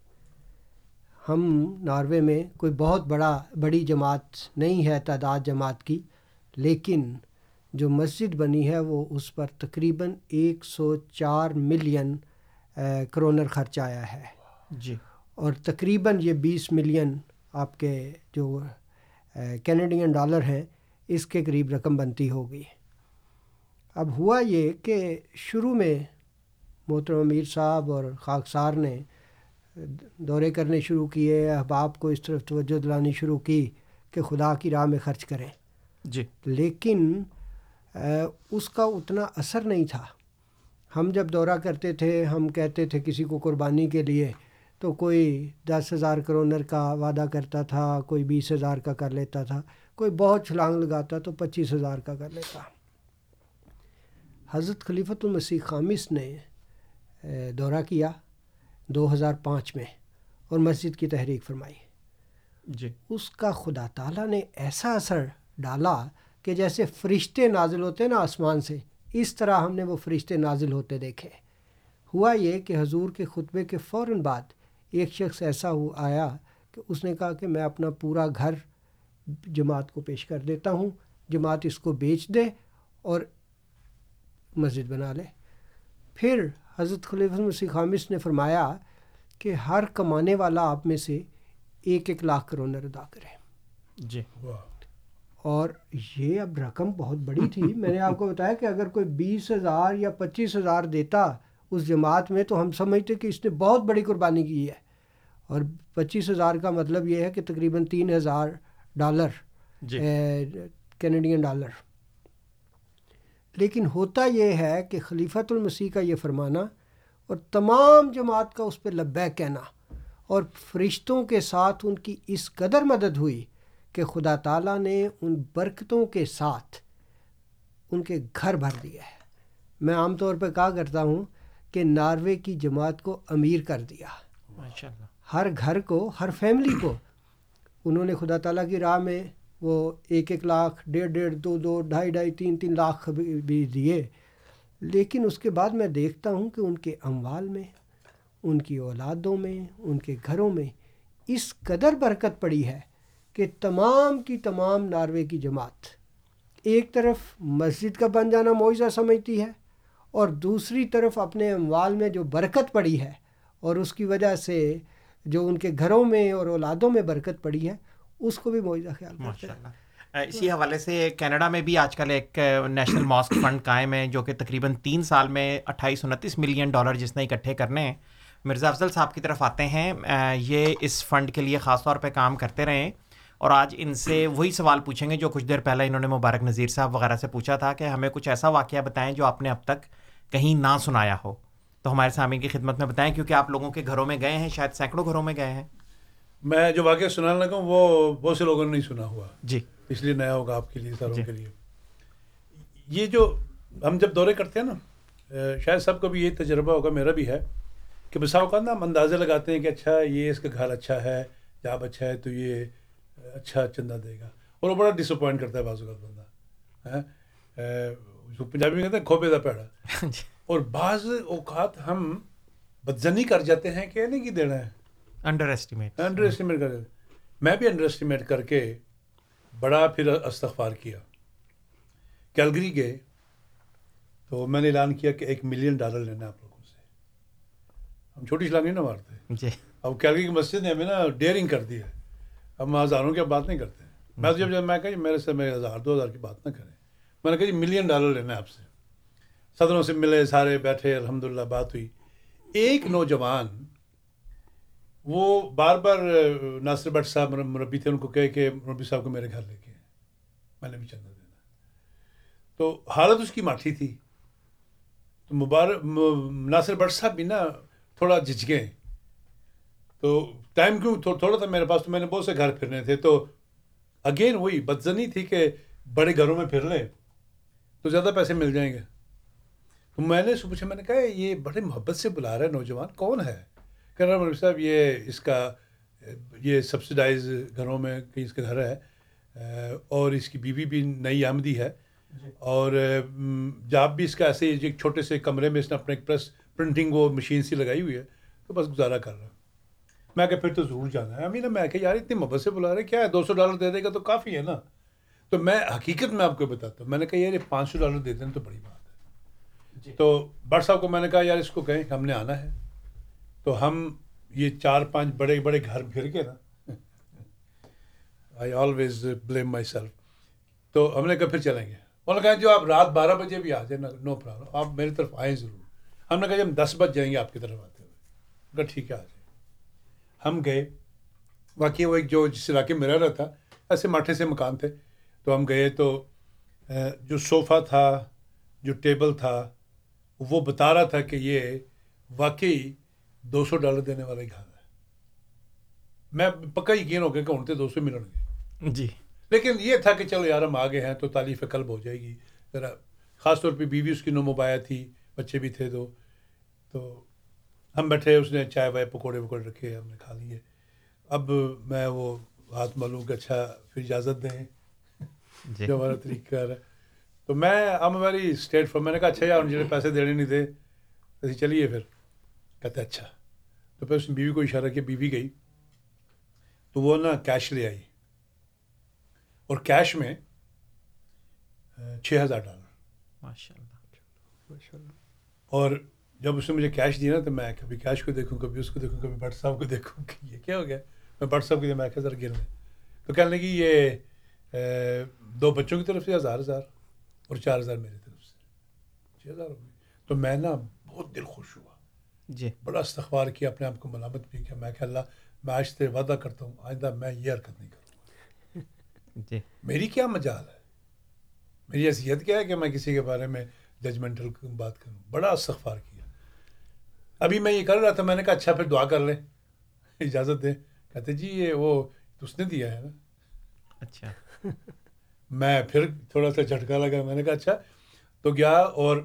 Speaker 6: ہم ناروے میں کوئی بہت بڑا بڑی جماعت نہیں ہے تعداد جماعت کی لیکن جو مسجد بنی ہے وہ اس پر تقریباً ایک سو چار ملین کرونر خرچ آیا ہے۔
Speaker 5: جی۔
Speaker 6: اور تقریباً یہ بیس ملین آپ کے جو کینیڈین ڈالر ہیں اس کے قریب رقم بنتی ہوگی۔ اب ہوا یہ کہ شروع میں محترم امیر صاحب اور خاکسار نے دورے کرنے شروع کیے احباب کو اس طرف توجہ دلانی شروع کی کہ خدا کی راہ میں خرچ کریں۔
Speaker 5: جی۔
Speaker 6: لیکن اس کا اتنا اثر نہیں تھا۔ ہم جب دورہ کرتے تھے ہم کہتے تھے کسی کو قربانی کے لیے تو کوئی دس ہزار کرونر کا وعدہ کرتا تھا کوئی بیس ہزار کا کر لیتا تھا کوئی بہت چھلانگ لگاتا تو پچیس ہزار کا کر لیتا۔ حضرت خلیفۃ المسیح خامس نے دورہ کیا۔ دو ہزار پانچ میں اور مسجد کی تحریک فرمائی۔
Speaker 5: جی۔
Speaker 6: اس کا خدا تعالیٰ نے ایسا اثر ڈالا کہ جیسے فرشتے نازل ہوتے ہیں نا آسمان سے اس طرح ہم نے وہ فرشتے نازل ہوتے دیکھے۔ ہوا یہ کہ حضور کے خطبے کے فوراً بعد ایک شخص ایسا ہو آیا کہ اس نے کہا کہ میں اپنا پورا گھر جماعت کو پیش کر دیتا ہوں جماعت اس کو بیچ دے اور مسجد بنا لے۔ پھر حضرت خلیفہ مسیح خامس نے فرمایا کہ ہر کمانے والا آپ میں سے ایک ایک لاکھ کرونر ادا کرے۔
Speaker 5: جی۔
Speaker 6: اور یہ اب رقم بہت بڑی تھی۔ میں نے آپ کو بتایا کہ اگر کوئی بیس ہزار یا پچیس ہزار دیتا اس جماعت میں تو ہم سمجھتے کہ اس نے بہت بڑی قربانی کی ہے۔ اور پچیس ہزار کا مطلب یہ ہے کہ تقریباً تین ہزار ڈالر
Speaker 5: جی۔
Speaker 6: Canadian dollar. لیکن ہوتا یہ ہے کہ خلیفۃ المسیح کا یہ فرمانا اور تمام جماعت کا اس پہ لبیک کہنا اور فرشتوں کے ساتھ ان کی اس قدر مدد ہوئی کہ خدا تعالیٰ نے ان برکتوں کے ساتھ ان کے گھر بھر دیا ہے۔ میں عام طور پہ کہا کرتا ہوں کہ ناروے کی جماعت کو امیر کر دیا۔ ہر گھر کو ہر فیملی کو۔ انہوں نے خدا تعالیٰ کی راہ میں وہ ایک ایک لاکھ، ڈیڑھ ڈیڑھ، دو دو، ڈھائی ڈھائی، تین تین لاکھ بھی بھی دیے۔ لیکن اس کے بعد میں دیکھتا ہوں کہ ان کے اموال میں، ان کی اولادوں میں، ان کے گھروں میں اس قدر برکت پڑی ہے کہ تمام کی تمام ناروے کی جماعت ایک طرف مسجد کا بن جانا معاوضہ سمجھتی ہے اور دوسری طرف اپنے اموال میں جو برکت پڑی ہے اور اس کی وجہ سے جو ان کے گھروں میں اور اولادوں میں برکت پڑی ہے اس کو بھی معاوضہ خیال کرتے
Speaker 5: ماشاء
Speaker 6: ہیں
Speaker 5: اللہ اسی حوالے سے کینیڈا میں بھی آج کل ایک نیشنل ماسک فنڈ قائم ہے، جو کہ تقریباً تین سال میں اٹھائیس انتیس ملین ڈالر جس نے اکٹھے کرنے ہیں۔ مرزا افضل صاحب کی طرف آتے ہیں۔ یہ اس فنڈ کے لیے خاص طور پہ کام کرتے رہے۔ اور آج ان سے وہی سوال پوچھیں گے جو کچھ دیر پہلے انہوں نے مبارک نذیر صاحب وغیرہ سے پوچھا تھا کہ ہمیں کچھ ایسا واقعہ بتائیں جو آپ نے اب تک کہیں نہ سنایا ہو۔ تو ہمارے سامعین کی خدمت میں بتائیں، کیونکہ آپ لوگوں کے گھروں میں گئے ہیں، شاید سینکڑوں گھروں میں گئے ہیں۔
Speaker 4: میں جو واقعہ سنانے لگا ہوں وہ بہت سے لوگوں نے نہیں سنا ہوا۔
Speaker 5: جی۔
Speaker 4: اس لیے نیا ہوگا آپ کے لیے ساروں
Speaker 5: جی۔
Speaker 4: کے لیے۔ یہ جو ہم جب دورے کرتے ہیں نا شاید سب کو بھی یہ تجربہ ہوگا میرا بھی ہے کہ بسا اوقات نا ہم اندازے لگاتے ہیں کہ اچھا یہ اس کا گھر اچھا ہے جاب اچھا ہے تو یہ اچھا چندہ دے گا۔ اور وہ بڑا ڈس اپوائنٹ کرتا ہے بعض اوقات بندہ۔ پنجابی میں کہتے ہیں کھوپے دا پیڑا۔
Speaker 5: جی۔
Speaker 4: اور بعض اوقات ہم بدزنی کر جاتے ہیں کہ نہیں کی دینا ہے۔
Speaker 5: انڈر ایسٹیمیٹ
Speaker 4: انڈر اسٹیمیٹ کر میں بھی انڈر اسٹیمیٹ کر کے بڑا پھر استغفار کیا۔ کیلگری گئے تو میں نے اعلان کیا کہ ایک ملین ڈالر لینا ہے آپ لوگوں سے۔ ہم چھوٹی چھلانگ نہیں نہ مارتے۔
Speaker 5: جی۔
Speaker 4: اب کیلگری کی مسجد نے ہمیں نا ڈیئرنگ کر دی ہے۔ ہم ہزاروں کی بات نہیں کرتے۔ میں جب جب میں کہا جی میرے سے میرے ہزار دو ہزار کی بات نہ کریں۔ میں نے کہا جی ملین ڈالر لینا ہے آپ سے۔ صدروں سے ملے سارے بیٹھے الحمد للہ بات ہوئی۔ ایک نوجوان وہ بار بار ناصر بٹ صاحب مربی تھے، ان کو کہے کہ مربی صاحب کو میرے گھر لے کے میں نے بھی چندہ دینا تو حالت اس کی ماٹھی تھی۔ تو مبارک ناصر بٹ صاحب بھی نا تھوڑا جھجکے۔ تو ٹائم کیوں تھوڑا تھا میرے پاس، تو میں نے بہت سے گھر پھرنے تھے۔ تو اگین وہی بدزنی تھی کہ بڑے گھروں میں پھر لیں تو زیادہ پیسے مل جائیں گے۔ تو میں نے اس سے پوچھا، میں نے کہا، یہ بڑے محبت سے بلا رہا ہے نوجوان، کون ہے؟ کہہ رہا مولوی صاحب یہ اس کا یہ سبسڈائز گھروں میں کہیں اس کا گھر ہے اور اس کی بیوی بھی نئی آمدی ہے۔ اور ام، جاب بھی اس کا ایسے ایک چھوٹے سے کمرے میں اس نے اپنے ایک پریس پرنٹنگ وہ مشین سی لگائی ہوئی ہے تو بس گزارا کر رہا ہے۔ میں کہ پھر تو ضرور جانا ہے۔ امین میں کہ یار اتنی محبت سے بلا رہے کیا ہے دو سو ڈالر دے دے گا تو کافی ہے نا۔ تو میں حقیقت میں آپ کو بتاتا ہوں میں نے کہا یار یہ پانچ سو ڈالر دے دیں تو بڑی بات ہے۔ تو بٹ صاحب کو میں نے کہا یار اس کو کہیں کہ ہم نے آنا ہے۔ تو ہم یہ چار پانچ بڑے بڑے گھر پھر کے نا I always blame myself تو ہم نے کہا پھر چلیں گے۔ انہوں نے کہا جو آپ رات بارہ بجے بھی آ جائیں نو پرابلم آپ میری طرف آئیں ضرور۔ ہم نے کہا جی ہم دس بج جائیں گے، آپ کی طرف آتے ہوئے۔ کہا ٹھیک ہے، آ جائیں۔ ہم گئے۔ واقعی وہ ایک جو جس علاقے میں رہ رہا تھا، ایسے ماٹھے سے مکان تھے۔ تو ہم گئے تو جو صوفہ تھا، جو ٹیبل تھا، وہ بتا رہا تھا کہ یہ واقعی دو سو ڈالر دینے والا ہی گھر ہے۔ میں پکا یقین ہو گیا کہ انتے دو سو ملن گے۔
Speaker 5: جی۔
Speaker 4: لیکن یہ تھا کہ چلو یار ہم آگے ہیں تو تعلیف قلب ہو جائے گی۔ ذرا خاص طور پہ بیوی اس کی نو مبایا تھی بچے بھی تھے دو تو ہم بیٹھے اس نے چائے وائے پکوڑے وکوڑے رکھے ہم نے کھا لیے۔ اب میں وہ ہاتھ ملوں کہ اچھا پھر اجازت دیں۔
Speaker 5: جی۔
Speaker 4: جو ہمارا طریقہ ہے۔ تو میں اب ہماری اسٹیٹ فارم میں نے کہا اچھا یار جنہیں پیسے دینے نہیں تھے ایسے چلیے پھر۔ کہتے اچھا۔ تو پھر اس نے بیوی کو اشارہ کیا بیوی گئی۔ تو وہ نا کیش لے آئی۔ اور کیش میں چھ ہزار ڈالر۔
Speaker 5: ماشاء اللہ
Speaker 4: اور جب اس نے مجھے کیش دیا نا تو میں کبھی کیش کو دیکھوں کبھی اس کو دیکھوں کبھی بٹ صاحب کو دیکھوں کہ یہ کیا ہو گیا۔ میں بٹ صاحب کو دیا میں کہ ذرا گر لیں تو کہنے لگی یہ دو بچوں کی طرف سے ہزار ہزار؟ اور چار ہزار میری طرف سے۔ چھ ہزار ہو گئی تو میں نا بہت دل خوش ہوا۔
Speaker 5: جی۔
Speaker 4: بڑا استغفار کیا اپنے آپ کو ملامت بھی کیا۔ میں کہ اللہ میں آج سے وعدہ کرتا ہوں آئندہ میں یہ حرکت نہیں کروں۔
Speaker 5: جی۔
Speaker 4: میری کیا مجال ہے؟ میری حیثیت کیا ہے کہ میں کسی کے بارے میں ججمنٹل بات کروں؟ بڑا استغفار کیا۔ ابھی میں یہ کر رہا تھا میں نے کہا اچھا پھر دعا کر لیں۔ اجازت دیں۔ کہتے جی یہ وہ اس نے دیا ہے نا۔
Speaker 5: اچھا۔
Speaker 4: میں پھر تھوڑا سا جھٹکا لگا میں نے کہا اچھا تو گیا اور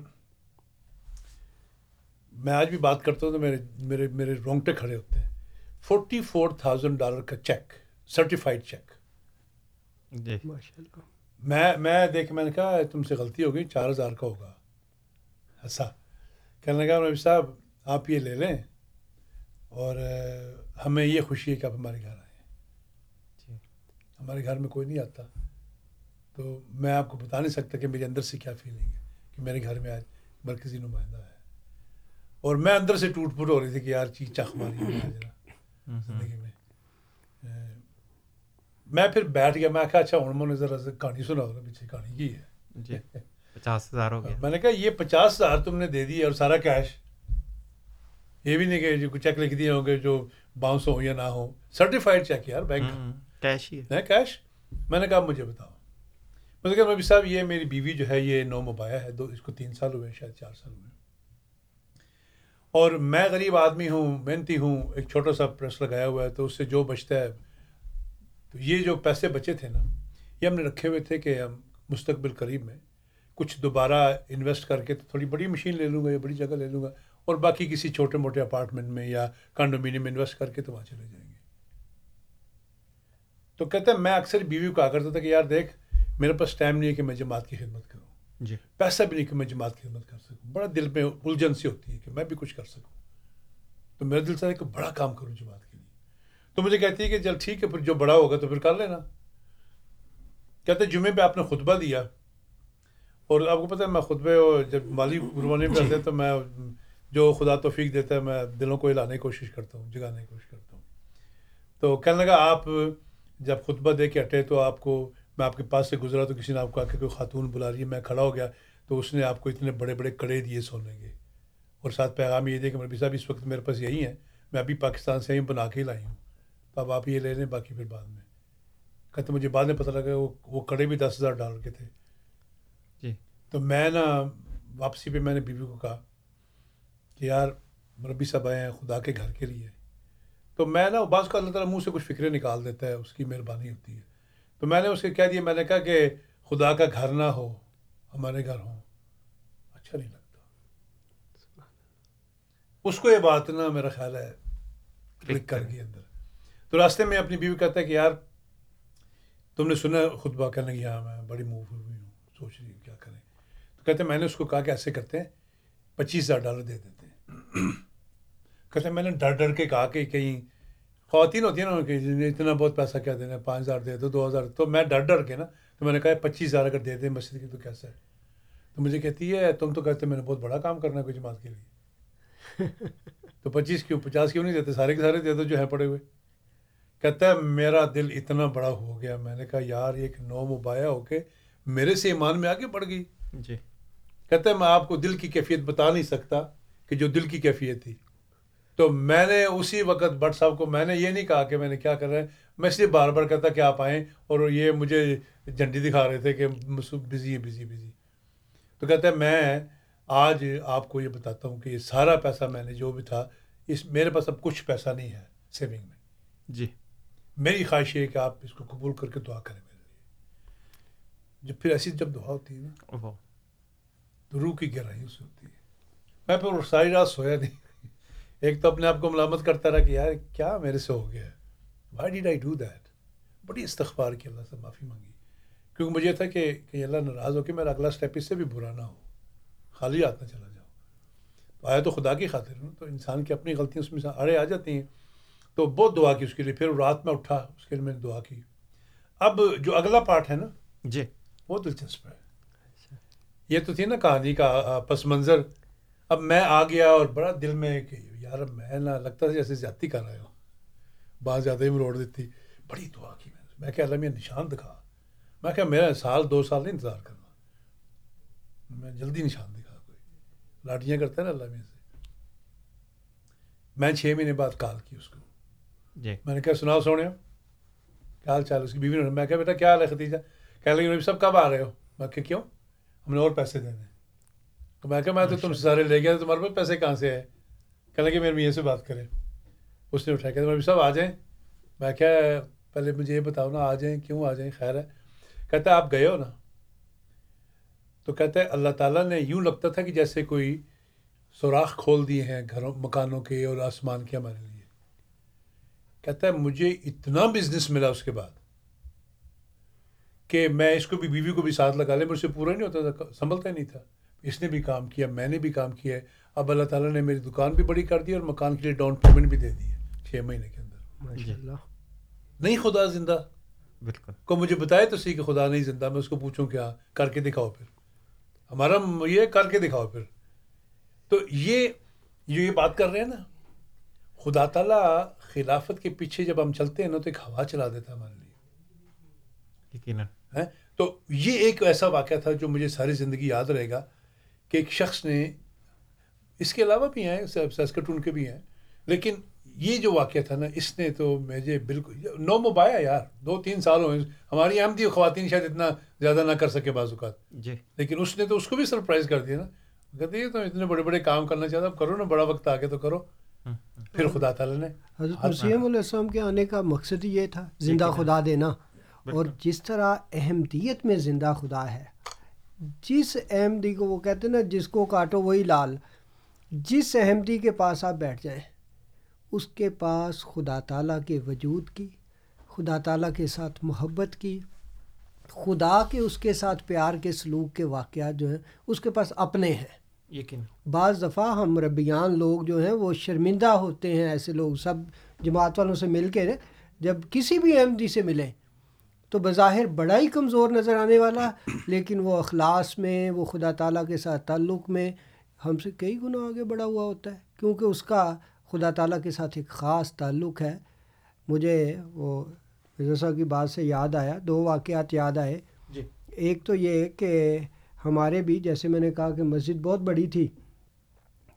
Speaker 4: میں آج بھی بات کرتا ہوں تو میرے میرے میرے رونگٹے کھڑے ہوتے ہیں۔ فورٹی فور تھاؤزینڈ ڈالر کا چیک سرٹیفائڈ چیک
Speaker 5: جی۔
Speaker 6: ماشاء اللہ
Speaker 4: میں میں دیکھ میں نے کہا تم سے غلطی ہو گئی چار ہزار کا ہوگا۔ ایسا۔ کہنے لگا نبی صاحب آپ یہ لے لیں اور ہمیں یہ خوشی ہے کہ آپ ہمارے گھر آئے
Speaker 5: جی۔
Speaker 4: ہمارے گھر میں کوئی نہیں آتا۔ تو میں آپ کو بتا نہیں سکتا کہ میرے اندر سے کیا فیلنگ ہے کہ میرے گھر میں آج مرکزی نمائندہ ہے۔ اور میں اندر سے ٹوٹ پھوٹ ہو رہی تھی کہ یار چیز چاخ ماری زندگی میں۔ میں پھر بیٹھ گیا میں کہا اچھا ہوں میں نے ذرا کہانی سنا ہوگا پیچھے کہانی کی ہے۔
Speaker 5: جی۔ پچاس ہزار ہو گیا۔
Speaker 4: میں نے کہا یہ پچاس ہزار تم نے دے دی اور سارا کیش یہ بھی نہیں کہ جو چیک لکھ دیے ہوں گے جو باؤنس ہو یا نہ ہو سرٹیفائڈ چیک یار بینک
Speaker 5: کیش ہی ہے۔
Speaker 4: کیش میں نے کہا مجھے بتاؤ۔ میں نے کہا نبی صاحب یہ میری بیوی جو ہے یہ نو مبایا ہے دو اس کو تین سال ہوئے شاید چار سال ہوئے۔ اور میں غریب آدمی ہوں، محنتی ہوں، ایک چھوٹا سا پریس لگایا ہوا ہے تو اس سے جو بچتا ہے، تو یہ جو پیسے بچے تھے نا، یہ ہم نے رکھے ہوئے تھے کہ ہم مستقبل قریب میں کچھ دوبارہ انویسٹ کر کے تو تھوڑی بڑی مشین لے لوں گا یا بڑی جگہ لے لوں گا اور باقی کسی چھوٹے موٹے اپارٹمنٹ میں یا کانڈومینیم میں انویسٹ کر کے تو وہاں چلے جائیں گے۔ تو کہتے ہیں، میں اکثر بیوی کو کہا کرتا تھا کہ یار دیکھ، میرے پاس ٹائم نہیں ہے کہ میں جماعت کی خدمت کروں۔
Speaker 5: جی۔
Speaker 4: پیسہ بھی نہیں کہ میں جماعت کی خدمت کر سکوں۔ بڑا دل میں الجھن سی ہوتی ہے کہ میں بھی کچھ کر سکوں۔ تو میرا دل چاہتا ہے کہ بڑا کام کروں جماعت کے لیے۔ تو مجھے کہتی ہے کہ چل ٹھیک ہے، پھر جو بڑا ہوگا تو پھر کر لینا۔ کہتے جمعے پہ آپ نے خطبہ دیا اور آپ کو پتہ ہے میں خطبے اور جب مالی قربانی کرتے ہیں تو میں جو خدا توفیق دیتا ہے، میں دلوں کو ہلانے کی کوشش کرتا ہوں، جگانے کی کوشش کرتا ہوں۔ تو کہنے لگا آپ جب خطبہ دے کے ہٹے تو آپ کو میں آپ کے پاس سے گزرا تو کسی نے آپ کو آ کے کوئی خاتون بلا رہی ہے میں کھڑا ہو گیا تو اس نے آپ کو اتنے بڑے بڑے کڑے دیے سونے کے۔ اور ساتھ پیغام یہ دے کہ مربی صاحب اس وقت میرے پاس یہی ہیں میں ابھی پاکستان سے یہیں بنا کے ہی لائی ہوں۔ تو اب آپ یہ لے لیں باقی پھر بعد میں۔ کہتے مجھے بعد میں پتہ لگا وہ وہ کڑے بھی دس ہزار ڈالر کے تھے۔
Speaker 5: جی۔
Speaker 4: تو میں نا واپسی پہ میں نے بیوی کو کہا کہ یار مربی صاحب آئے ہیں خدا کے گھر کے لیے۔ تو میں نا بعض کا اللہ تعالیٰ منہ سے کچھ فکریں نکال دیتا ہے اس کی مہربانی ہوتی ہے۔ تو میں نے اسے کہہ دیا میں نے کہا کہ خدا کا گھر نہ ہو ہمارے گھر ہوں۔ اچھا نہیں لگتا۔ اس کو یہ بات نا میرا خیال ہے کلک کر گئی اندر۔ تو راستے میں اپنی بیوی کہتا ہے کہ یار تم نے سنا خطبہ کہنے لگی ہاں میں بڑی موو ہوئی ہوں سوچ رہی ہوں کیا کریں۔ تو کہتے ہیں میں نے اس کو کہا کہ ایسے کرتے ہیں پچیس ہزار ڈالر دے دیتے ہیں۔ کہتے ہیں میں نے ڈر ڈر کے کہا کہ کہیں خواتین ہوتی ہیں نا کہ اتنا بہت پیسہ کیا دینا ہے پانچ ہزار دے دو دو ہزار تو میں ڈر ڈر کے نا تو میں نے کہا پچیس ہزار اگر دے دیں مسجد کی تو کیسا ہے؟ تو مجھے کہتی ہے تم تو کہتے میں نے بہت بڑا کام کرنا ہے کوئی جماعت کے لیے۔ تو پچیس کیوں پچاس کیوں نہیں دیتے؟ سارے کے سارے دے دو جو ہیں پڑے ہوئے۔ کہتا ہے میرا دل اتنا بڑا ہو گیا۔ میں نے کہا یار ایک نو مبایا ہو کے میرے سے ایمان میں آگے بڑھ گئی۔
Speaker 5: جی۔
Speaker 4: کہتا ہے میں آپ کو دل کی کیفیت بتا نہیں سکتا کہ جو دل کی کیفیت تھی۔ تو میں نے اسی وقت بٹ صاحب کو میں نے یہ نہیں کہا کہ میں نے کیا کر رہا ہے میں صرف بار بار کہتا کہ آپ آئیں اور یہ مجھے جھنڈی دکھا رہے تھے کہ بزی ہے بزی بزی تو کہتا ہے میں آج آپ کو یہ بتاتا ہوں کہ یہ سارا پیسہ میں نے جو بھی تھا اس میرے پاس اب کچھ پیسہ نہیں ہے سیونگ میں۔
Speaker 5: جی۔
Speaker 4: میری خواہش یہ ہے کہ آپ اس کو قبول کر کے دعا کریں میرے لیے۔ جب پھر ایسی جب دعا ہوتی ہے نا تو روح کی گہرائی سے ہوتی ہے۔ میں پھر ساری رات سویا نہیں۔ ایک تو اپنے آپ کو ملامت کرتا رہا کہ یار کیا میرے سے ہو گیا why did I do that بڑی استغفار کی اللہ سے معافی مانگی۔ کیونکہ مجھے تھا کہ کہ اللہ ناراض ہو کہ میرا اگلا اسٹیپ اس سے بھی برا نہ ہو۔ خالی ہاتھ نہ چلا جاؤ۔ تو آیا تو خدا کی خاطر ہوں تو انسان کی اپنی غلطیاں اس میں اڑے آ جاتی ہیں۔ تو بہت دعا کی اس کے لیے۔ پھر رات میں اٹھا اس کے لیے میں نے دعا کی۔ اب جو اگلا پارٹ ہے نا
Speaker 5: جی۔
Speaker 4: وہ دلچسپ ہے۔ یہ تو تھی نا کہانی کا پس منظر۔ اب میں آ گیا اور بڑا دل میں کہ یار میں نہ لگتا تھا جیسے زیادتی کر رہے ہو۔ بات زیادہ ہی مروڑ دیتی۔ بڑی دعا کی میں نے۔ میں کہ اللہ میں نشان دکھا۔ میں کہ میرا سال دو سال نہیں انتظار کرنا۔ میں جلدی نشان دکھا کوئی۔ لاٹیاں کرتا ہے نا اللہ میں سے۔ میں چھ مہینے بعد کال کی اس کو۔
Speaker 5: جی۔
Speaker 4: میں نے کہا سناؤ سونے کیا حال چال اس کی بیوی؟ نے میں کہا بیٹا کیا حال ہے ختیجہ؟ کہنے لگی صاحب کب آ رہے ہو؟ میں کہ کیوں؟ ہم نے اور پیسے دینے۔ ہیں تو میں کہا، میں تو تم سے سارے لے گیا، تمہارے پاس پیسے کہاں سے آئے؟ کہنے لگے، میرے میاں سے بات کریں. اس نے اٹھایا کہ نبی صاحب، آ جائیں. میں کہا، پہلے مجھے یہ بتاؤ نا، آ جائیں کیوں؟ آ جائیں، خیر ہے. کہتا ہے، آپ گئے ہو نا؟ تو کہتا ہے، اللہ تعالیٰ نے یوں لگتا تھا کہ جیسے کوئی سوراخ کھول دیے ہیں گھروں، مکانوں کے اور آسمان کے ہمارے لیے۔ کہتا ہے، مجھے اتنا بزنس ملا اس کے بعد کہ میں اس کو بھی بیوی کو بھی ساتھ لگا لے، مجھ سے پورا نہیں ہوتا تھا، سنبھلتا نہیں تھا۔ اس نے بھی کام کیا میں نے بھی کام کیا ہے۔ اب اللہ تعالیٰ نے میری دکان بھی بڑی کر دی اور مکان کے لیے ڈاؤن پیمنٹ بھی دے دی ہے چھ مہینے کے اندر۔ نہیں خدا زندہ۔
Speaker 5: بالکل۔
Speaker 4: کو مجھے بتائے تو سی کہ خدا نہیں زندہ میں اس کو پوچھوں کیا کر کے دکھاؤ پھر۔ ہمارا یہ کر کے دکھاؤ پھر۔ تو یہ جو یہ بات کر رہے ہیں نا۔ خدا تعالیٰ خلافت کے پیچھے جب ہم چلتے ہیں نا تو ایک ہوا چلا دیتا ہے ہمارے لیے۔
Speaker 5: یقیناً۔
Speaker 4: تو یہ ایک ایسا واقعہ تھا جو مجھے ساری زندگی یاد رہے گا۔ کہ ایک شخص نے اس کے علاوہ بھی ہیں سیسکٹون کے بھی ہیں لیکن یہ جو واقعہ تھا نا اس نے تو مجھے بالکل نو مبایا یار دو تین سال ہوئے ہماری احمدی خواتین شاید اتنا زیادہ نہ کر سکے بعض اوقات۔
Speaker 5: جی۔
Speaker 4: لیکن اس نے تو اس کو بھی سرپرائز کر دیا نا۔ کہتے یہ تو اتنے بڑے بڑے کام کرنا چاہتا اب کرو نا بڑا وقت آگے تو کرو۔ پھر خدا تعالیٰ نے
Speaker 6: حضرت مسیم علیہ السلام کے آنے کا مقصد یہ تھا زندہ خدا دینا۔ اور جس طرح احمدیت میں زندہ خدا ہے جس احمدی کو وہ کہتے ہیں نا جس کو کاٹو وہی لال۔ جس احمدی کے پاس آپ بیٹھ جائیں اس کے پاس خدا تعالیٰ کے وجود کی خدا تعالیٰ کے ساتھ محبت کی خدا کے اس کے ساتھ پیار کے سلوک کے واقعات جو ہیں اس کے پاس اپنے ہیں۔
Speaker 5: یقین۔
Speaker 6: بعض دفعہ ہم ربیان لوگ جو ہیں وہ شرمندہ ہوتے ہیں ایسے لوگ سب جماعت والوں سے مل کے جب کسی بھی احمدی سے ملیں تو بظاہر بڑا ہی کمزور نظر آنے والا لیکن وہ اخلاص میں وہ خدا تعالیٰ کے ساتھ تعلق میں ہم سے کئی گنا آگے بڑھا ہوا ہوتا ہے۔ کیونکہ اس کا خدا تعالیٰ کے ساتھ ایک خاص تعلق ہے۔ مجھے وہ مرزا صاحب کی بات سے یاد آیا دو واقعات یاد آئے۔
Speaker 5: جی۔
Speaker 6: ایک تو یہ کہ ہمارے بھی جیسے میں نے کہا کہ مسجد بہت بڑی تھی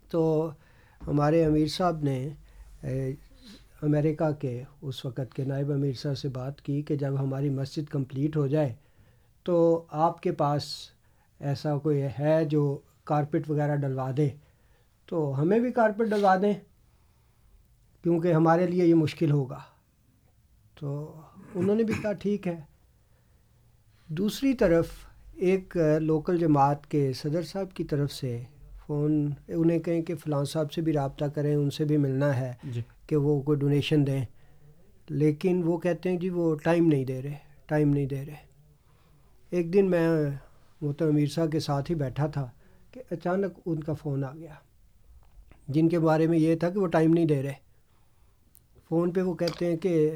Speaker 6: تو ہمارے امیر صاحب نے امریکہ کے اس وقت کے نائب امیر صاحب سے بات کی کہ جب ہماری مسجد کمپلیٹ ہو جائے تو آپ کے پاس ایسا کوئی ہے جو کارپیٹ وغیرہ ڈلوا دے۔ تو ہمیں بھی کارپیٹ ڈلوا دیں کیونکہ ہمارے لیے یہ مشکل ہوگا۔ تو انہوں نے بھی کہا ٹھیک ہے۔ دوسری طرف ایک لوکل جماعت کے صدر صاحب کی طرف سے فون، انہیں کہیں کہ فلاں صاحب سے بھی رابطہ کریں، ان سے بھی ملنا ہے۔
Speaker 5: جی۔
Speaker 6: کہ وہ کوئی ڈونیشن دیں۔ لیکن وہ کہتے ہیں جی وہ ٹائم نہیں دے رہے ٹائم نہیں دے رہے۔ ایک دن میں محترم امیر صاحب کے ساتھ ہی بیٹھا تھا کہ اچانک ان کا فون آ گیا۔ جن کے بارے میں یہ تھا کہ وہ ٹائم نہیں دے رہے۔ فون پہ وہ کہتے ہیں کہ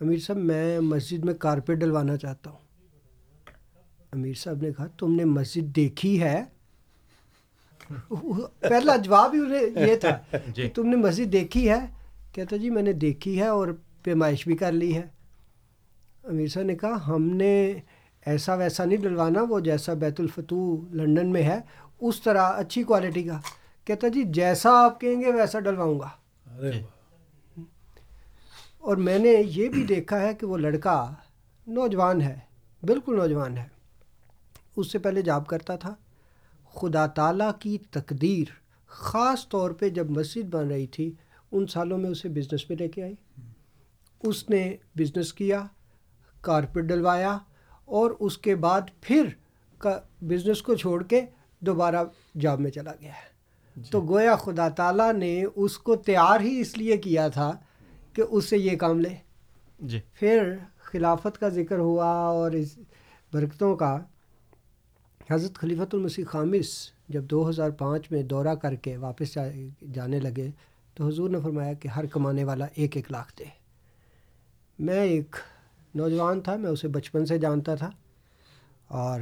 Speaker 6: امیر صاحب میں مسجد میں کارپیٹ ڈلوانا چاہتا ہوں۔ امیر صاحب نے کہا تم نے مسجد دیکھی ہے؟ پہلا جواب ہی انہیں یہ تھا
Speaker 5: جی۔
Speaker 6: کہ تم نے مسجد دیکھی ہے؟ کہتا جی میں نے دیکھی ہے اور پیمائش بھی کر لی ہے۔ امیر صاحب نے کہا ہم نے ایسا ویسا نہیں ڈلوانا وہ جیسا بیت الفتوح لنڈن میں ہے اس طرح اچھی کوالٹی کا۔ کہتا جی جیسا آپ کہیں گے ویسا ڈلواؤں گا۔ اور میں نے یہ بھی دیکھا ہے کہ وہ لڑکا نوجوان ہے بالکل نوجوان ہے۔ اس سے پہلے جاب کرتا تھا۔ خدا تعالیٰ کی تقدیر خاص طور پہ جب مسجد بن رہی تھی ان سالوں میں اسے بزنس پہ لے کے آئی۔ اس نے بزنس کیا کارپیٹ ڈلوایا اور اس کے بعد پھر بزنس کو چھوڑ کے دوبارہ جاب میں چلا گیا۔ ہے تو گویا خدا تعالیٰ نے اس کو تیار ہی اس لیے کیا تھا کہ اس سے یہ کام لے۔
Speaker 5: جی۔
Speaker 6: پھر خلافت کا ذکر ہوا اور اس برکتوں کا۔ حضرت خلیفۃ المسیح خامس جب دو ہزار پانچ میں دورہ کر کے واپس جا- جانے لگے تو حضور نے فرمایا کہ ہر کمانے والا ایک ایک لاکھ دے۔ میں ایک نوجوان تھا میں اسے بچپن سے جانتا تھا اور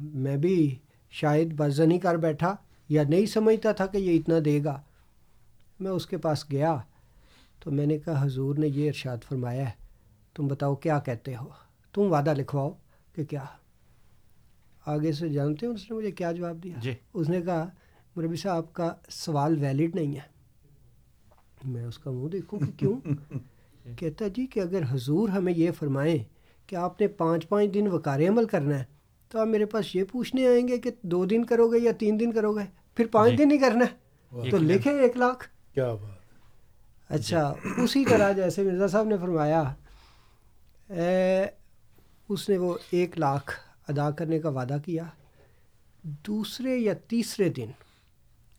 Speaker 6: میں بھی شاید بزنی کر بیٹھا یا نہیں سمجھتا تھا کہ یہ اتنا دے گا۔ میں اس کے پاس گیا تو میں نے کہا حضور نے یہ ارشاد فرمایا ہے تم بتاؤ کیا کہتے ہو؟ تم وعدہ لکھواؤ کہ کیا؟ آگے سے جانتے ہو؟ اس نے مجھے کیا جواب دیا؟
Speaker 5: جی۔
Speaker 6: اس نے کہا مربی صاحب آپ کا سوال ویلڈ نہیں ہے۔ میں اس کا منہ دیکھوں کہ کیوں؟ کہتا جی کہ اگر حضور ہمیں یہ فرمائیں کہ آپ نے پانچ پانچ دن وقار عمل کرنا ہے تو آپ میرے پاس یہ پوچھنے آئیں گے کہ دو دن کرو گے یا تین دن کرو گے؟ پھر پانچ
Speaker 5: جی۔
Speaker 6: دن ہی کرنا ہے۔ تو لکھیں ایک لاکھ۔
Speaker 4: کیا بات۔
Speaker 6: اچھا اسی طرح جیسے مرزا صاحب نے فرمایا اس نے وہ ایک لاکھ ادا کرنے کا وعدہ کیا۔ دوسرے یا تیسرے دن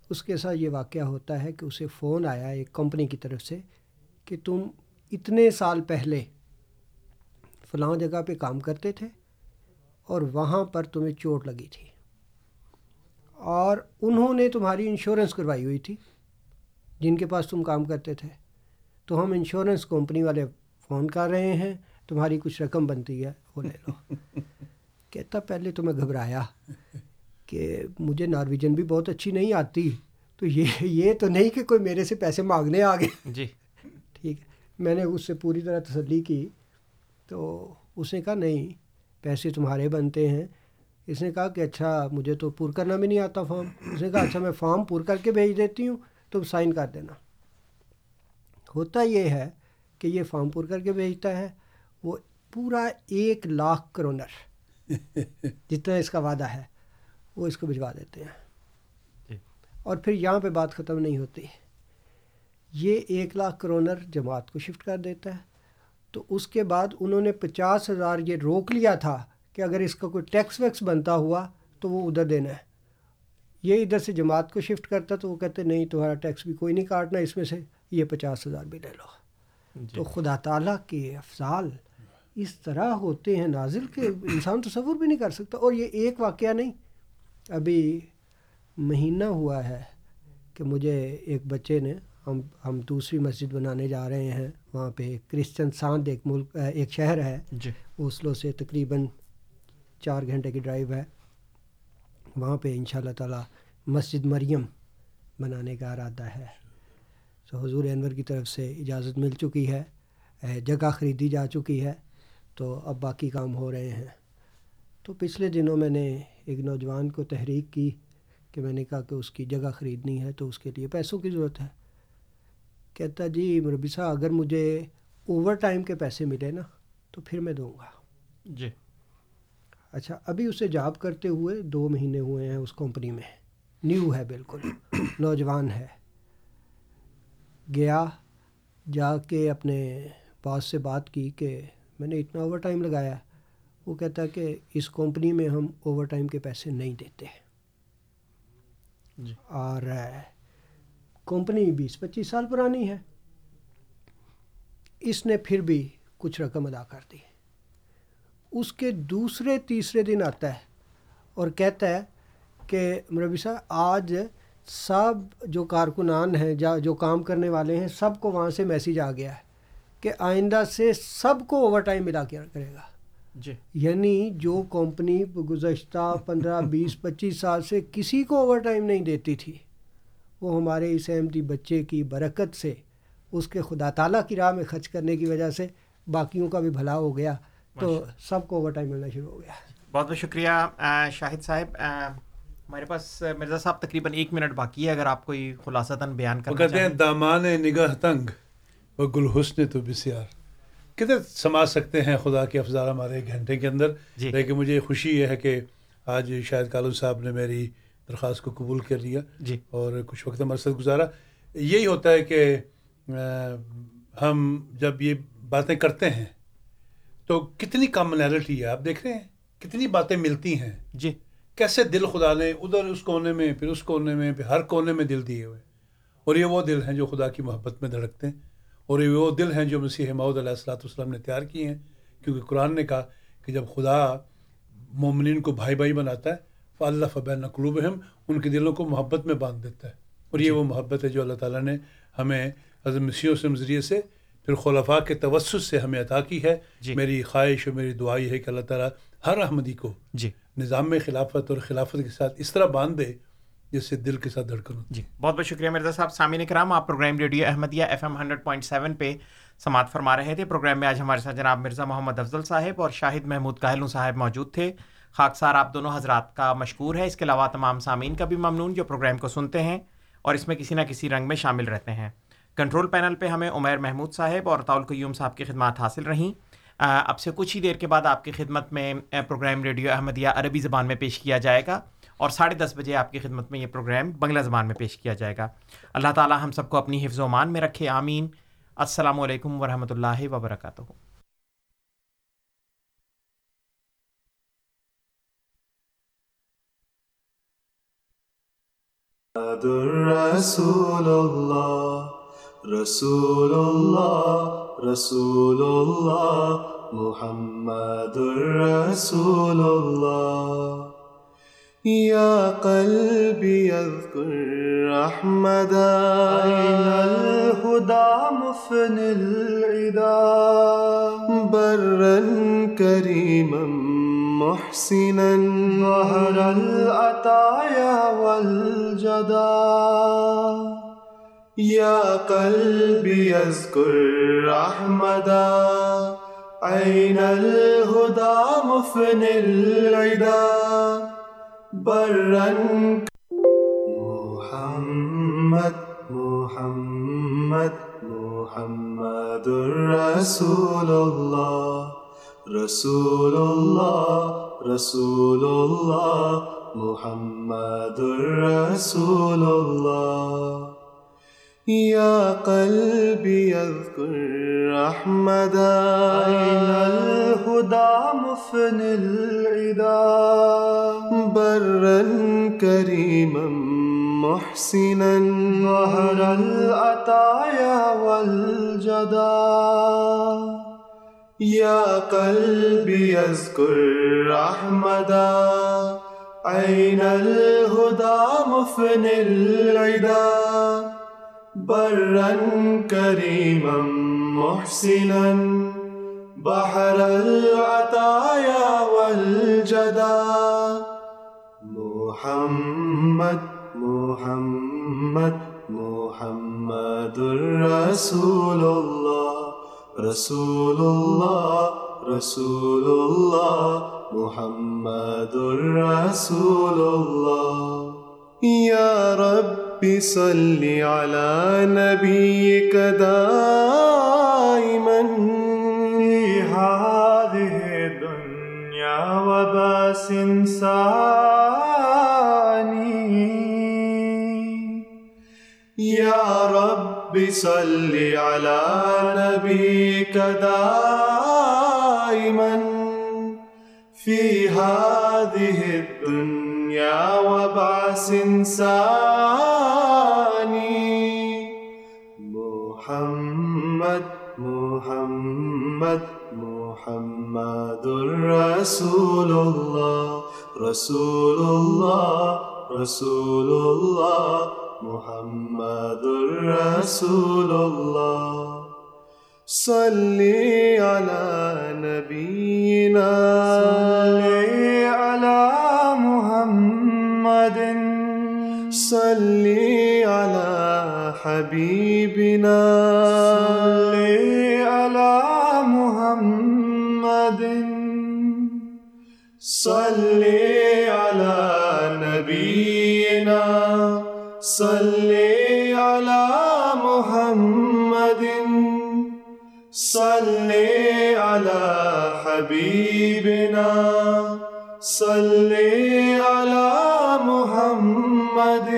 Speaker 6: اس کے ساتھ یہ واقعہ ہوتا ہے کہ اسے فون آیا ایک کمپنی کی طرف سے کہ تم اتنے سال پہلے فلاں جگہ پہ کام کرتے تھے اور وہاں پر تمہیں چوٹ لگی تھی اور انہوں نے تمہاری انشورنس کروائی ہوئی تھی جن کے پاس تم کام کرتے تھے۔ تو ہم انشورنس کمپنی والے فون کر رہے ہیں تمہاری کچھ رقم بنتی ہے وہ لے لو۔ کہتا پہلے تو میں گھبرایا۔ کہ مجھے نارویجن بھی بہت اچھی نہیں آتی۔ تو یہ یہ تو نہیں کہ کوئی میرے سے پیسے مانگنے آ گئے
Speaker 5: جی۔
Speaker 6: ٹھیک ہے۔ میں نے اس سے پوری طرح تسلی کی۔ تو اس نے کہا نہیں پیسے تمہارے بنتے ہیں۔ اس نے کہا کہ اچھا مجھے تو پور کرنا بھی نہیں آتا فارم۔ اس نے کہا اچھا میں فارم پور کر کے بھیج دیتی ہوں تم سائن کر دینا۔ ہوتا یہ ہے کہ یہ فارم پور کر کے بھیجتا ہے وہ پورا ایک لاکھ کرونر۔ جتنا اس کا وعدہ ہے۔ وہ اس کو بھجوا دیتے ہیں۔ اور پھر یہاں پہ بات ختم نہیں ہوتی۔ یہ ایک لاکھ کرونر جماعت کو شفٹ کر دیتا ہے۔ تو اس کے بعد انہوں نے پچاس ہزار یہ روک لیا تھا کہ اگر اس کا کوئی ٹیکس ویکس بنتا ہوا تو وہ ادھر دینا ہے۔ یہ ادھر سے جماعت کو شفٹ کرتا تو وہ کہتے نہیں تمہارا ٹیکس بھی کوئی نہیں کاٹنا اس میں سے یہ پچاس ہزار بھی لے لو۔ تو خدا تعالیٰ کے افضال اس طرح ہوتے ہیں نازل کہ انسان تصور بھی نہیں کر سکتا۔ اور یہ ایک واقعہ نہیں ابھی مہینہ ہوا ہے کہ مجھے ایک بچے نے ہم ہم دوسری مسجد بنانے جا رہے ہیں وہاں پہ کرسچن ساند ایک ملک ایک شہر ہے۔
Speaker 5: جی۔
Speaker 6: اوسلو سے تقریباً چار گھنٹے کی ڈرائیو ہے۔ وہاں پہ ان شاء اللہ تعالیٰ مسجد مریم بنانے کا ارادہ ہے۔ تو حضور انور کی طرف سے اجازت مل چکی ہے جگہ خریدی جا چکی ہے۔ تو اب باقی کام ہو رہے ہیں۔ تو پچھلے دنوں میں نے ایک نوجوان کو تحریک کی کہ میں نے کہا کہ اس کی جگہ خریدنی ہے تو اس کے لیے پیسوں کی ضرورت ہے۔ کہتا جی مربی صاحب اگر مجھے اوور ٹائم کے پیسے ملے نا تو پھر میں دوں گا۔
Speaker 5: جی۔
Speaker 6: اچھا ابھی اسے جاب کرتے ہوئے دو مہینے ہوئے ہیں اس کمپنی میں۔ نیو ہے بالکل۔ نوجوان ہے۔ گیا جا کے اپنے باس سے بات کی کہ میں نے اتنا اوور ٹائم لگایا۔ ہے وہ کہتا ہے کہ اس کمپنی میں ہم اوور ٹائم کے پیسے نہیں دیتے
Speaker 5: جی۔
Speaker 6: اور کمپنی بیس پچیس سال پرانی ہے۔ اس نے پھر بھی کچھ رقم ادا کر دی۔ اس کے دوسرے تیسرے دن آتا ہے اور کہتا ہے کہ مربی صاحب آج سب جو کارکنان ہیں جا جو کام کرنے والے ہیں سب کو وہاں سے میسیج آ گیا ہے کہ آئندہ سے سب کو اوور ٹائم ملا کے کرے گا۔
Speaker 5: جی۔
Speaker 6: یعنی جو کمپنی گزشتہ پندرہ بیس پچیس سال سے کسی کو اوور ٹائم نہیں دیتی تھی وہ ہمارے اس احمدی بچے کی برکت سے اس کے خدا تعالیٰ کی راہ میں خرچ کرنے کی وجہ سے باقیوں کا بھی بھلا ہو گیا۔ تو سب کو اوور ٹائم ملنا شروع ہو گیا۔
Speaker 5: بہت بہت شکریہ شاہد صاحب۔ ہمارے پاس مرزا صاحب تقریباً ایک منٹ باقی ہے اگر آپ کوئی خلاصتاً بیان کرنا
Speaker 4: کہتے ہیں دامان نگاہ تنگ و گل حسن تو بسیار۔ کتنے سما سکتے ہیں خدا کے افزار ہمارے ایک گھنٹے کے اندر؟
Speaker 5: جی۔
Speaker 4: لیکن مجھے خوشی یہ ہے کہ آج شاید کالو صاحب نے میری درخواست کو قبول کر لیا
Speaker 5: جی۔
Speaker 4: اور کچھ وقت مرسد گزارا۔ یہی ہوتا ہے کہ ہم جب یہ باتیں کرتے ہیں تو کتنی کامنالٹی ہے؟ آپ دیکھ رہے ہیں کتنی باتیں ملتی ہیں۔
Speaker 5: جی۔
Speaker 4: کیسے دل خدا نے ادھر اس کونے میں پھر اس کونے میں پھر ہر کونے میں دل دیے ہوئے۔ اور یہ وہ دل ہیں جو خدا کی محبت میں دھڑکتے ہیں۔ اور یہ وہ دل ہیں جو مسیح معود علیہ السلاۃ والسلام نے تیار کیے ہیں کیونکہ قرآن نے کہا کہ جب خدا مومنین کو بھائی بھائی بناتا ہے فاللہ فبین قلوب ان کے دلوں کو محبت میں باندھ دیتا ہے۔ اور یہ وہ محبت ہے جو اللہ تعالیٰ نے ہمیں حضرت مسیح وسلم ذریعے سے پھر خلفاء کے توسط سے ہمیں عطا کی ہے۔
Speaker 5: جی۔
Speaker 4: میری خواہش اور میری دعا یہ ہے کہ اللہ تعالیٰ ہر احمدی کو
Speaker 5: جی۔
Speaker 4: نظام خلافت اور خلافت کے ساتھ اس طرح باندھ دے جس سے دل کے ساتھ دھڑکن ہو
Speaker 5: جی۔ بہت بہت شکریہ مرزا صاحب۔ سامعین کرام، آپ programme radio Ahmadiyya F M hundred point seven پہ سماعت فرما رہے تھے۔ پروگرام میں آج ہمارے ساتھ جناب مرزا محمد افضل صاحب اور شاہد محمود کاہلوں صاحب موجود تھے۔ خاکسار آپ دونوں حضرات کا مشکور ہے اس کے علاوہ تمام سامعین کا بھی ممنون جو پروگرام کو سنتے ہیں اور اس میں کسی نہ کسی رنگ میں شامل رہتے ہیں۔ کنٹرول پینل پہ ہمیں عمیر محمود صاحب اور طاول قیوم صاحب کی خدمات حاصل رہیں۔ اب سے کچھ ہی دیر کے بعد آپ کی خدمت میں پروگرام ریڈیو احمدیہ عربی زبان میں پیش کیا جائے گا۔ اور ساڑھے دس بجے آپ کی خدمت میں یہ پروگرام بنگلہ زبان میں پیش کیا جائے گا۔ اللہ تعالیٰ ہم سب کو اپنی حفظ و امان میں رکھے، آمین۔ السلام علیکم ورحمۃ اللہ وبرکاتہ۔
Speaker 7: رسول الله رسول الله رسول الله محمد رسول الله يا قلبي يذكر أحمدا أين الهدى مفن العدا؟ برا كريما محسنا. ظهر العطايا والجدا. يا قلبي يذكر أحمدا أين الهدى مفن العدا؟ برن محمد محمد محمد رسول اللہ رسول اللہ رسول اللہ محمد رسول اللہ يا قلبي يذكر أحمدا أين الهدى مفني العدا؟ برا كريما محسنا. ظهر العطايا والجدا. يا قلبي يذكر أحمدا أين الهدى مفني العدا؟ برا كريما محسنا بحر العطايا والجدا محمد محمد محمد رسول الله رسول الله رسول الله، محمد رسول الله. يا رب صل على نبيك دائما في هذه الدنيا وباس ثاني. يا رب صل على نبيك دائما في هذه الدنيا وبعث ثاني محمد محمد محمد رسول الله رسول الله رسول الله. محمد رسول الله. صل على نبينا. صل على محمد صل على حبيبنا صل على محمد. صل على نبينا صل على محمد. صل على حبيبنا صل على محمد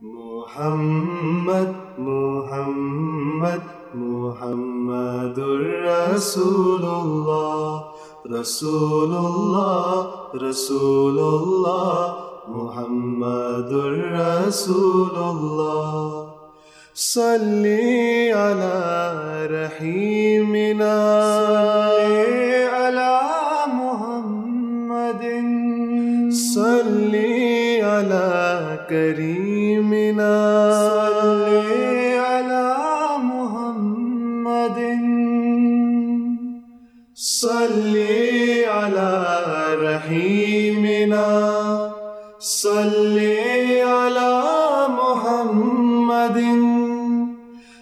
Speaker 7: محمد محمد محمد رسول الله رسول الله رسول الله محمد رسول الله صل على رحيمنا صل على محمد۔ صل على كريمنا صل على محمد۔ صلی علی رحیمنا صلی علی محمد۔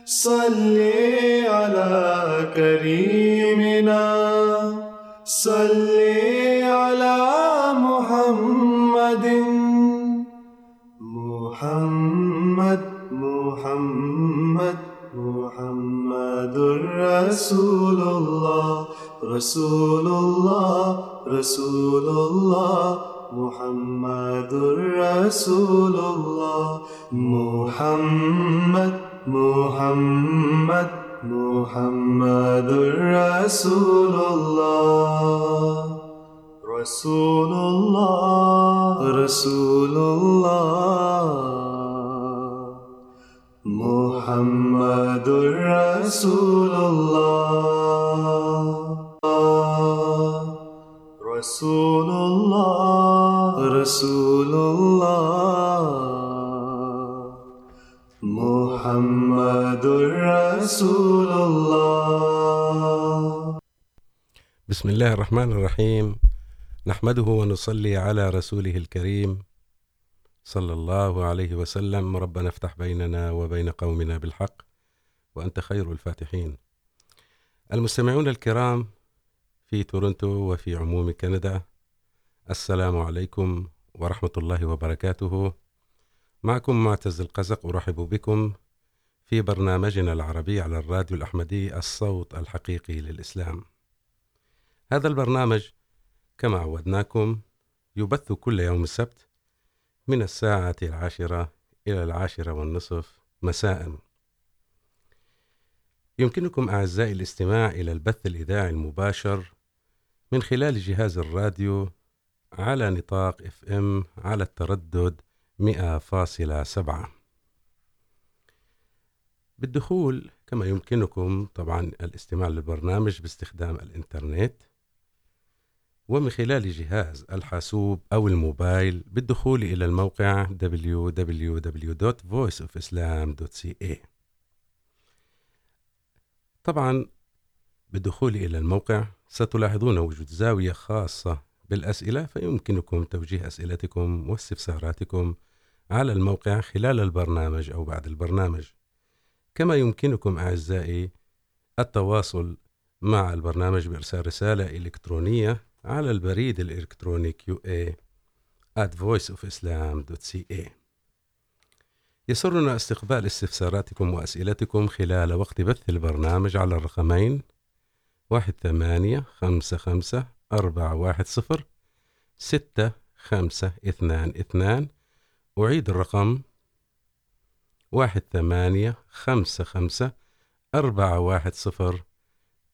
Speaker 7: صلی رسول الله رسول الله رسول الله محمد رسول الله محمد محمد محمد رسول الله رسول الله رسول الله محمد رسول الله رسول الله رسول الله محمد رسول الله
Speaker 8: بسم الله الرحمن الرحيم نحمده ونصلي على رسوله الكريم صلى الله عليه وسلم، ربنا افتح بيننا وبين قومنا بالحق وأنت خير الفاتحين. المستمعون الكرام في تورنتو وفي عموم كندا، السلام عليكم ورحمة الله وبركاته. معكم معتز القزق، أرحب بكم في برنامجنا العربي على الراديو الأحمدي، الصوت الحقيقي للإسلام. هذا البرنامج كما عودناكم يبث كل يوم السبت من الساعة العاشرة إلى العاشرة والنصف مساء. يمكنكم أعزائي الاستماع إلى البث الإذاعي المباشر من خلال جهاز الراديو على نطاق اف ام على التردد 100.7 بالدخول، كما يمكنكم طبعا الاستماع للبرنامج باستخدام الانترنت ومن خلال جهاز الحاسوب أو الموبايل بالدخول إلى الموقع www.voiceofislam.ca طبعا بالدخول إلى الموقع ستلاحظون وجود زاوية خاصة بالأسئلة، فيمكنكم توجيه أسئلتكم واستفساراتكم على الموقع خلال البرنامج أو بعد البرنامج. كما يمكنكم أعزائي التواصل مع البرنامج بإرسال رسالة إلكترونية على البريد الإلكتروني QA at voiceofislam.ca يسرنا استقبال استفساراتكم وأسئلتكم خلال وقت بث البرنامج على الرقمين 1-855-410-6522 أعيد الرقم 1-8-5-5-4-1-0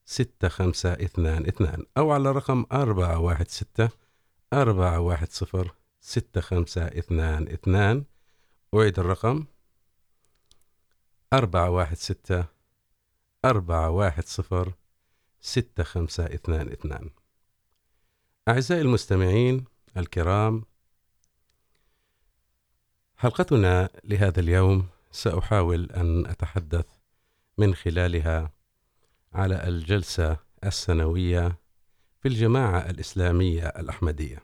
Speaker 8: ستة خمسة اثنان اثنان أو على رقم أربعة واحد ستة أربعة واحد صفر ستة خمسة اثنان اثنان أعيد الرقم أربعة واحد ستة أربعة واحد صفر ستة خمسة اثنان اثنان أعزائي المستمعين الكرام، حلقتنا لهذا اليوم سأحاول أن أتحدث من خلالها على الجلسة السنوية في الجماعة الإسلامية الأحمدية.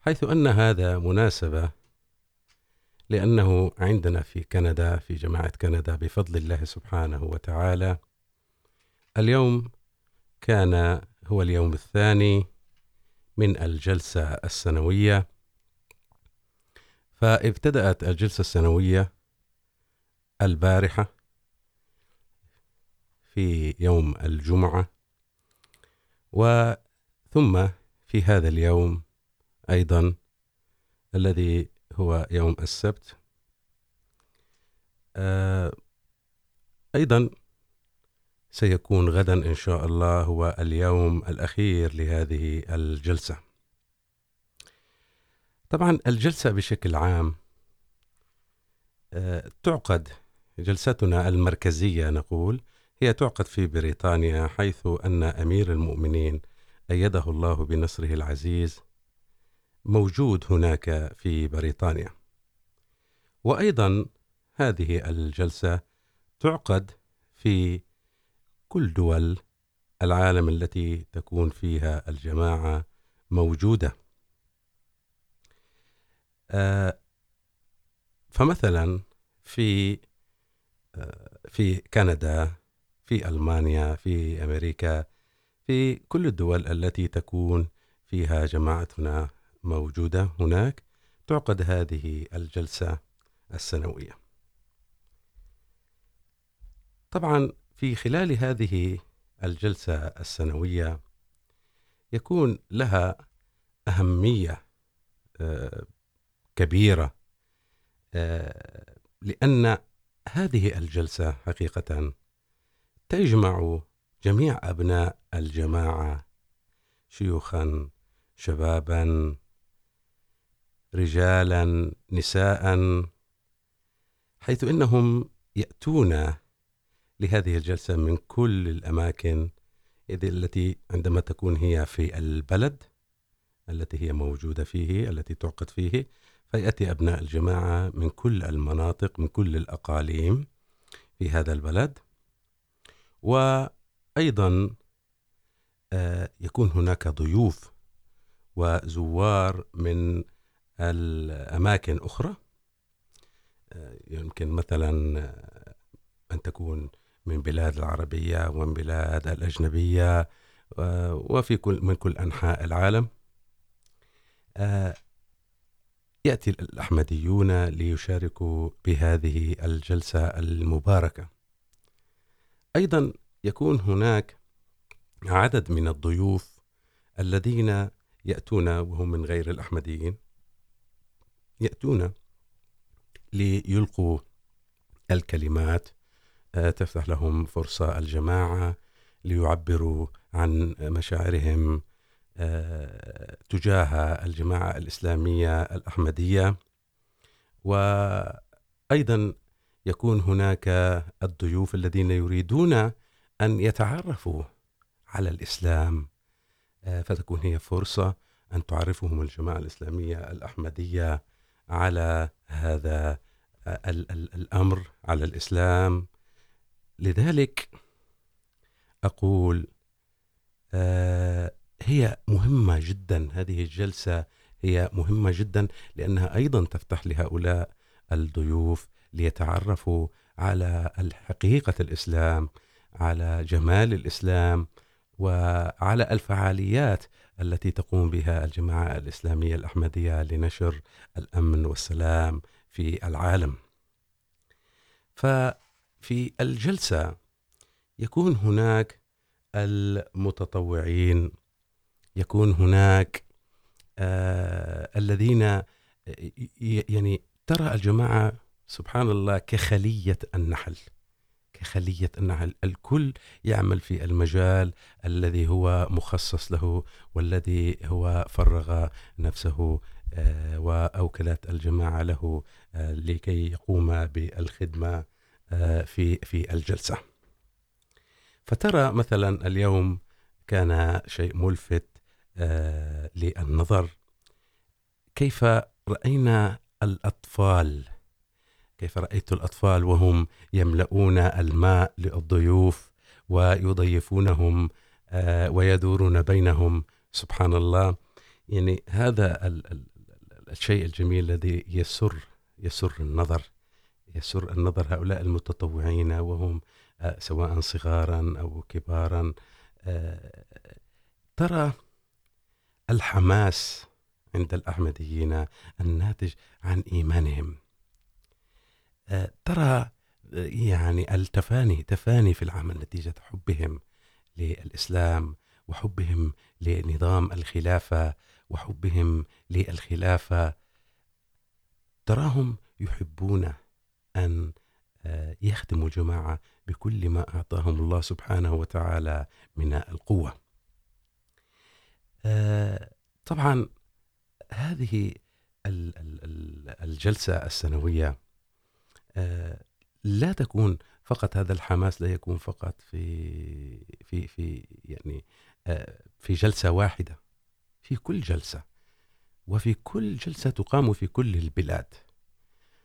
Speaker 8: حيث أن هذا مناسبة لأنه عندنا في كندا، في جماعة كندا، بفضل الله سبحانه وتعالى، اليوم كان هو اليوم الثاني من الجلسة السنوية. فابتدأت الجلسة السنوية البارحة في يوم الجمعة. وثم في هذا اليوم أيضا الذي هو يوم السبت. أيضا سيكون غدا إن شاء الله هو اليوم الأخير لهذه الجلسة. طبعا الجلسة بشكل عام تعقد جلستنا المركزية نقول هي تعقد في بريطانيا حيث أن أمير المؤمنين أيده الله بنصره العزيز موجود هناك في بريطانيا. وأيضا هذه الجلسة تعقد في كل دول العالم التي تكون فيها الجماعة موجودة. فمثلا في في كندا في ألمانيا، في أمريكا، في كل الدول التي تكون فيها جماعتنا موجودة هناك تعقد هذه الجلسة السنوية. طبعا في خلال هذه الجلسة السنوية يكون لها أهمية كبيرة لأن هذه الجلسة حقيقة تجمع جميع أبناء الجماعة شيوخا، شبابا، رجالا نساء حيث إنهم يأتون لهذه الجلسة من كل الأماكن التي عندما تكون هي في البلد التي هي موجودة فيه، التي تعقد فيه، فيأتي أبناء الجماعة من كل المناطق، من كل الأقاليم في هذا البلد. وأيضا يكون هناك ضيوف وزوار من الأماكن أخرى. يمكن مثلا أن تكون من بلاد العربية ومن بلاد الأجنبية وفي كل، من كل أنحاء العالم. يأتي الأحمديون ليشاركوا بهذه الجلسة المباركة. أيضا يكون هناك عدد من الضيوف الذين يأتون وهم من غير الأحمديين، يأتون ليلقوا الكلمات تفتح لهم فرصة الجماعة، ليعبروا عن مشاعرهم تجاه الجماعة الإسلامية الأحمدية. وأيضا يكون هناك الضيوف الذين يريدون أن يتعرفوا على الإسلام. فتكون هي فرصة أن تعرفهم الجماعة الإسلامية الأحمدية على هذا الأمر على الإسلام. لذلك أقول هي مهمة جدا، هذه الجلسة هي مهمة جدا، لأنها أيضا تفتح لهؤلاء الضيوف ليتعرفوا على الحقيقة الإسلام، على جمال الإسلام، وعلى الفعاليات التي تقوم بها الجماعة الإسلامية الأحمدية لنشر الأمن والسلام في العالم. ففي الجلسة يكون هناك المتطوعين، يكون هناك، آه، الذين، يعني ترى الجماعة سبحان الله، كخلية النحل. كخلية النحل. الكل يعمل في المجال الذي هو مخصص له، والذي هو فرغ نفسه وأوكلت الجماعة له لكي يقوم بالخدمة في في الجلسة. فترى مثلا اليوم كان شيء ملفت للنظر. كيف رأينا الأطفال؟ كيف رأيت الأطفال وهم يملؤون الماء للضيوف ويضيفونهم ويدورون بينهم. سبحان الله. يعني هذا الشيء الجميل الذي يسر يسر النظر يسر النظر هؤلاء المتطوعين وهم سواء صغارا أو كبارا. ترى الحماس عند الأحمديين الناتج عن إيمانهم. ترى يعني التفاني، تفاني في العمل نتيجة حبهم للإسلام، وحبهم لنظام الخلافة، وحبهم للخلافة. تراهم يحبون أن يخدموا جماعة بكل ما أعطاهم الله سبحانه وتعالى من القوة. طبعا هذه الجلسة السنوية لا تكون فقط هذا الحماس، لا يكون فقط في في في يعني في جلسة واحدة، في كل جلسة، وفي كل جلسة تقام في كل البلاد،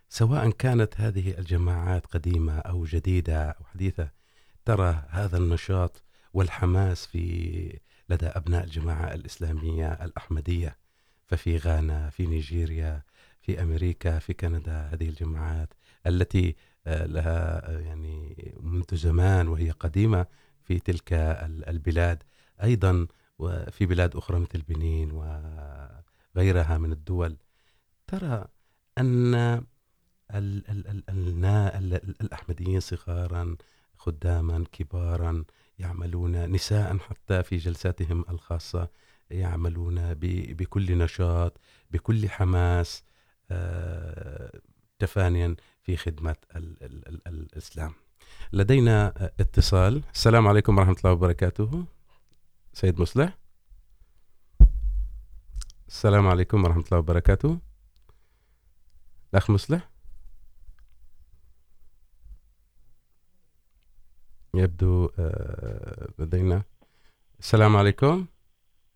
Speaker 8: سواء كانت هذه الجماعات قديمة أو جديدة أو حديثة، ترى هذا النشاط والحماس في لدى أبناء الجماعة الإسلامية الأحمدية، ففي غانا، في نيجيريا، في أمريكا، في كندا، هذه الجماعات. التي لها يعني منذ زمان وهي قديمة في تلك البلاد. أيضا وفي بلاد أخرى مثل بنين وغيرها من الدول. ترى أن الأحمديين صغارا، خداما، كبارا يعملون، نساء حتى في جلساتهم الخاصة يعملون بكل نشاط، بكل حماس تفانيا. في خدمة الإسلام. لدينا اتصال. السلام عليكم ورحمة الله وبركاته. سيد مصلح. السلام عليكم ورحمة الله وبركاته. الأخ مصلح. يبدو لدينا. السلام عليكم.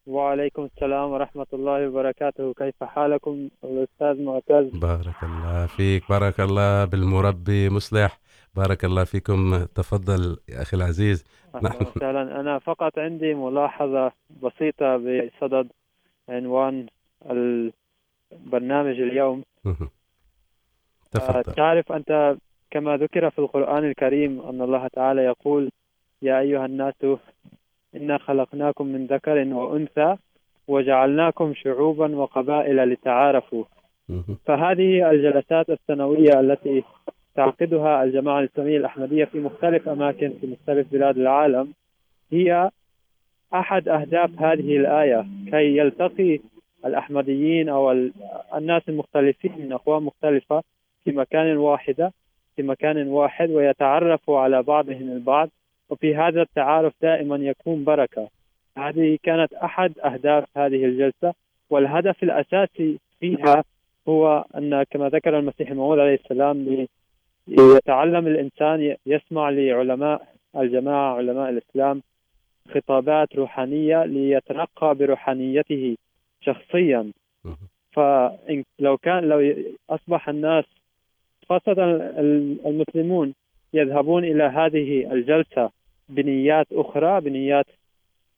Speaker 9: وعليكم السلام ورحمة الله وبركاته كيف حالكم الأستاذ معتز۔
Speaker 8: بارك الله فيك بارك الله بالمربي مصلح۔ بارك الله فيكم تفضل يا أخي العزيز
Speaker 9: نحن وسهلا أنا فقط عندي ملاحظة بسيطة بصدد عنوان البرنامج اليوم۔
Speaker 8: تفضل.
Speaker 9: تعرف أنت كما ذكر في القرآن الكريم أن الله تعالى يقول يا أيها الناس إنا خلقناكم من ذكر وأنثى وجعلناكم شعوبا وقبائل لتعارفوا. فهذه الجلسات السنوية التي تعقدها الجماعة الإسلامية الأحمدية في مختلف أماكن في مختلف بلاد العالم هي أحد أهداف هذه الآية كي يلتقي الأحمديين أو ال- الناس المختلفين من أقوام مختلفة في مكان واحدة في مكان واحد ويتعرفوا على بعضهم البعض وفي هذا التعارف دائما يكون بركة. هذه كانت أحد أهداف هذه الجلسة والهدف الأساسي فيها هو أن كما ذكر المسيح الموعود عليه السلام يتعلم الإنسان يسمع لعلماء الجماعة علماء الإسلام خطابات روحانية ليترقى بروحانيته شخصيا. فلو كان لو أصبح الناس خاصة ال- المسلمون يذهبون إلى هذه الجلسة بنيات أخرى بنيات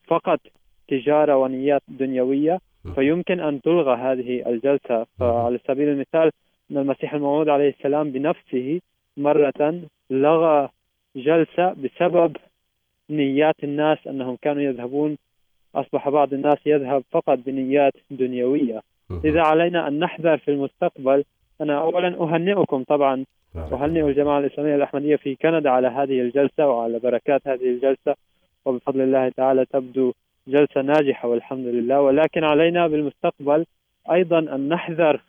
Speaker 9: فقط تجارة ونيات دنيوية فيمكن أن تلغى هذه الجلسة. فعلى سبيل المثال أن المسيح الموعود عليه السلام بنفسه مرة لغى جلسة بسبب نيات الناس أنهم كانوا يذهبون. أصبح بعض الناس يذهب فقط بنيات دنيوية لذا علينا أن نحذر في المستقبل أنا أولا أهنئكم طبعا أهنئ الجماعة الإسلامية الأحمدية في كندا على هذه الجلسة وعلى بركات هذه الجلسة؟ وبفضل الله تعالى تبدو جلسة ناجحة والحمد لله. ولكن علينا بالمستقبل أيضا أن نحذر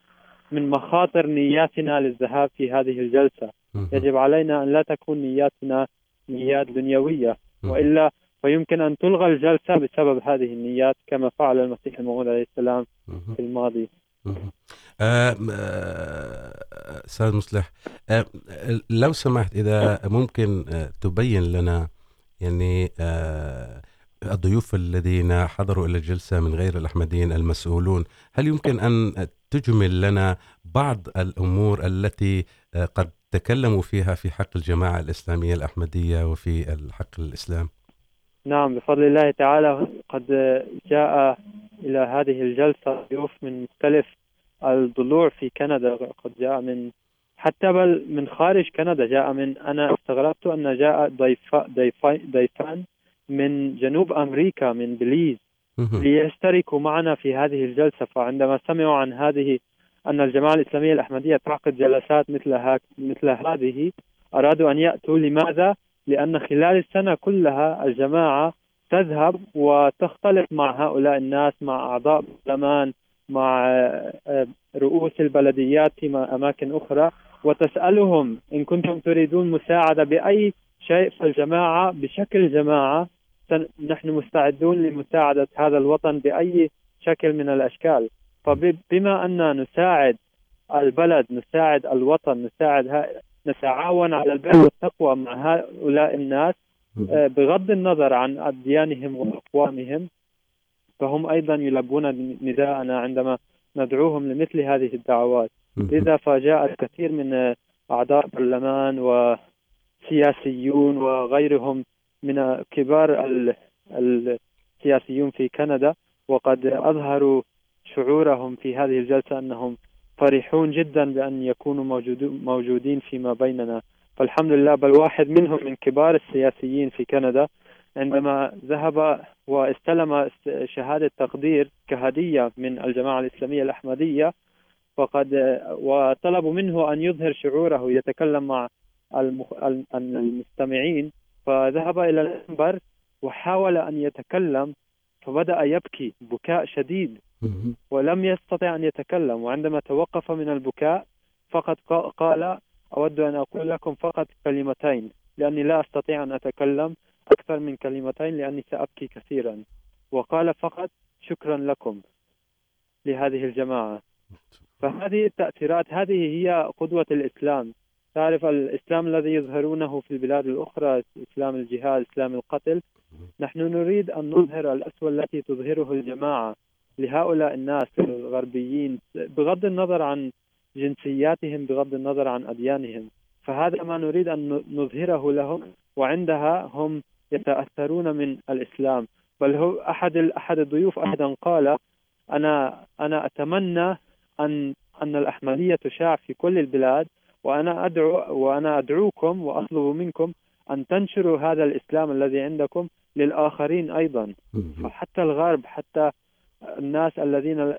Speaker 9: من مخاطر نياتنا للذهاب في هذه الجلسة. يجب علينا أن لا تكون نياتنا نيات دنيوية وإلا فيمكن أن تلغى الجلسة بسبب هذه النيات كما فعل المسيح الموعود عليه السلام في الماضي.
Speaker 8: أستاذ مصلح لو سمحت إذا ممكن تبين لنا يعني الضيوف الذين حضروا إلى الجلسة من غير الأحمديين المسؤولون هل يمكن أن تجمل لنا بعض الأمور التي قد تكلموا فيها في حق الجماعة الإسلامية الأحمدية وفي حق الإسلام؟
Speaker 9: نعم بفضل الله تعالى قد جاء إلى هذه الجلسة ضيوف من مختلف الضلوع في كندا قد جاء من حتى بل من خارج كندا جاء من أنا استغربت أن جاء ضيف ضيف ضيفان من جنوب أمريكا من بليز ليشتركوا معنا في هذه الجلسة. فعندما سمعوا عن هذه أن الجماعة الإسلامية الأحمدية تعقد جلسات مثل هك مثل هذه أرادوا أن يأتوا. لماذا؟ لأن خلال السنة كلها الجماعة تذهب وتختلط مع هؤلاء الناس مع أعضاء البرلمان مع رؤوس البلديات في أماكن أخرى. وتسألهم إن كنتم تريدون مساعدة بأي شيء في الجماعة بشكل جماعة نحن مستعدون لمساعدة هذا الوطن بأي شكل من الأشكال. فبما أن نساعد البلد نساعد الوطن نساعد ها... نتعاون على البر والتقوى مع هؤلاء الناس بغض النظر عن أديانهم وأقوامهم فهم أيضا يلبون نداءنا عندما ندعوهم لمثل هذه الدعوات. لذا فجاء الكثير من أعضاء برلمان وسياسيون وغيرهم من كبار ال- السياسيون في كندا وقد أظهروا شعورهم في هذه الجلسة أنهم فرحون جدا بأن يكونوا موجودين فيما بيننا. فالحمد لله بل واحد منهم من كبار السياسيين في كندا عندما ذهب واستلم است- شهادة تقدير كهدية من الجماعة الإسلامية الأحمدية فقد وطلبوا منه أن يظهر شعوره يتكلم مع المخ... المستمعين فذهب إلى المنبر وحاول أن يتكلم فبدأ يبكي بكاء شديد. ولم يستطع أن يتكلم وعندما توقف من البكاء فقط قا- قال أود أن أقول لكم فقط كلمتين لأني لا أستطيع أن أتكلم أكثر من كلمتين لأني سأبكي كثيرا. وقال فقط شكرا لكم لهذه الجماعة. فهذه التأثيرات، هذه هي قدوة الإسلام. تعرف الإسلام الذي يظهرونه في البلاد الأخرى، إسلام الجهاد، إسلام القتل. نحن نريد أن نظهر الأسوة التي تظهره الجماعة لهؤلاء الناس الغربيين بغض النظر عن جنسياتهم، بغض النظر عن أديانهم. فهذا ما نريد أن نظهره لهم، وعندها هم يتأثرون من الإسلام. بل هو أحد أحد الضيوف أيضا قال أنا أنا أتمنى أن أن الأحمدية تشاع في كل البلاد وأنا أدعو وأنا أدعوكم وأطلب منكم أن تنشروا هذا الإسلام الذي عندكم للآخرين أيضا. فحتى الغرب حتى الناس الذين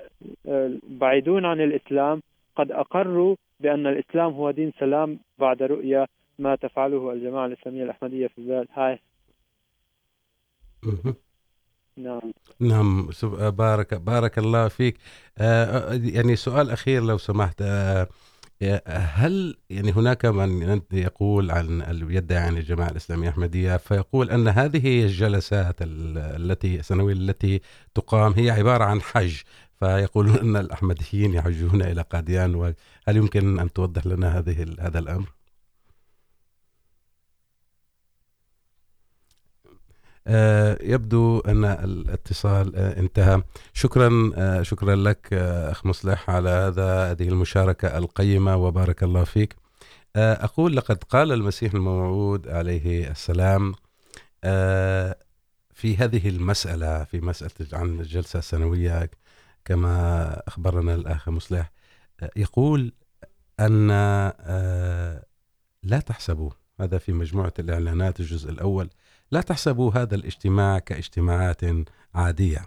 Speaker 9: بعيدون عن الإسلام قد أقروا بأن الإسلام هو دين سلام بعد رؤية ما تفعله الجماعة الإسلامية الأحمدية في البلاد. هاي. نعم.
Speaker 8: نعم بارك بارك الله فيك. يعني سؤال أخير لو سمحت. هل يعني هناك من يقول عن يدعي عن الجماعة الإسلامية الأحمدية فيقول أن هذه الجلسات ال- التي السنوية التي تقام هي عبارة عن حج. فيقولون أن الأحمديين يحجون إلى قاديان وهل يمكن أن توضح لنا هذه هذا الأمر؟ آه، يبدو أن الاتصال انتهى. شكرا شكرا لك آه، أخ مصلح على هذا هذه المشاركة القيمة وبارك الله فيك. آه، أقول لقد قال المسيح الموعود عليه السلام في هذه المسألة في مسألة عن الجلسة السنوية كما أخبرنا الأخ مصلح يقول أن لا تحسبوا. هذا في مجموعة الإعلانات الجزء الأول. لا تحسبوا هذا الاجتماع كاجتماعات عادية.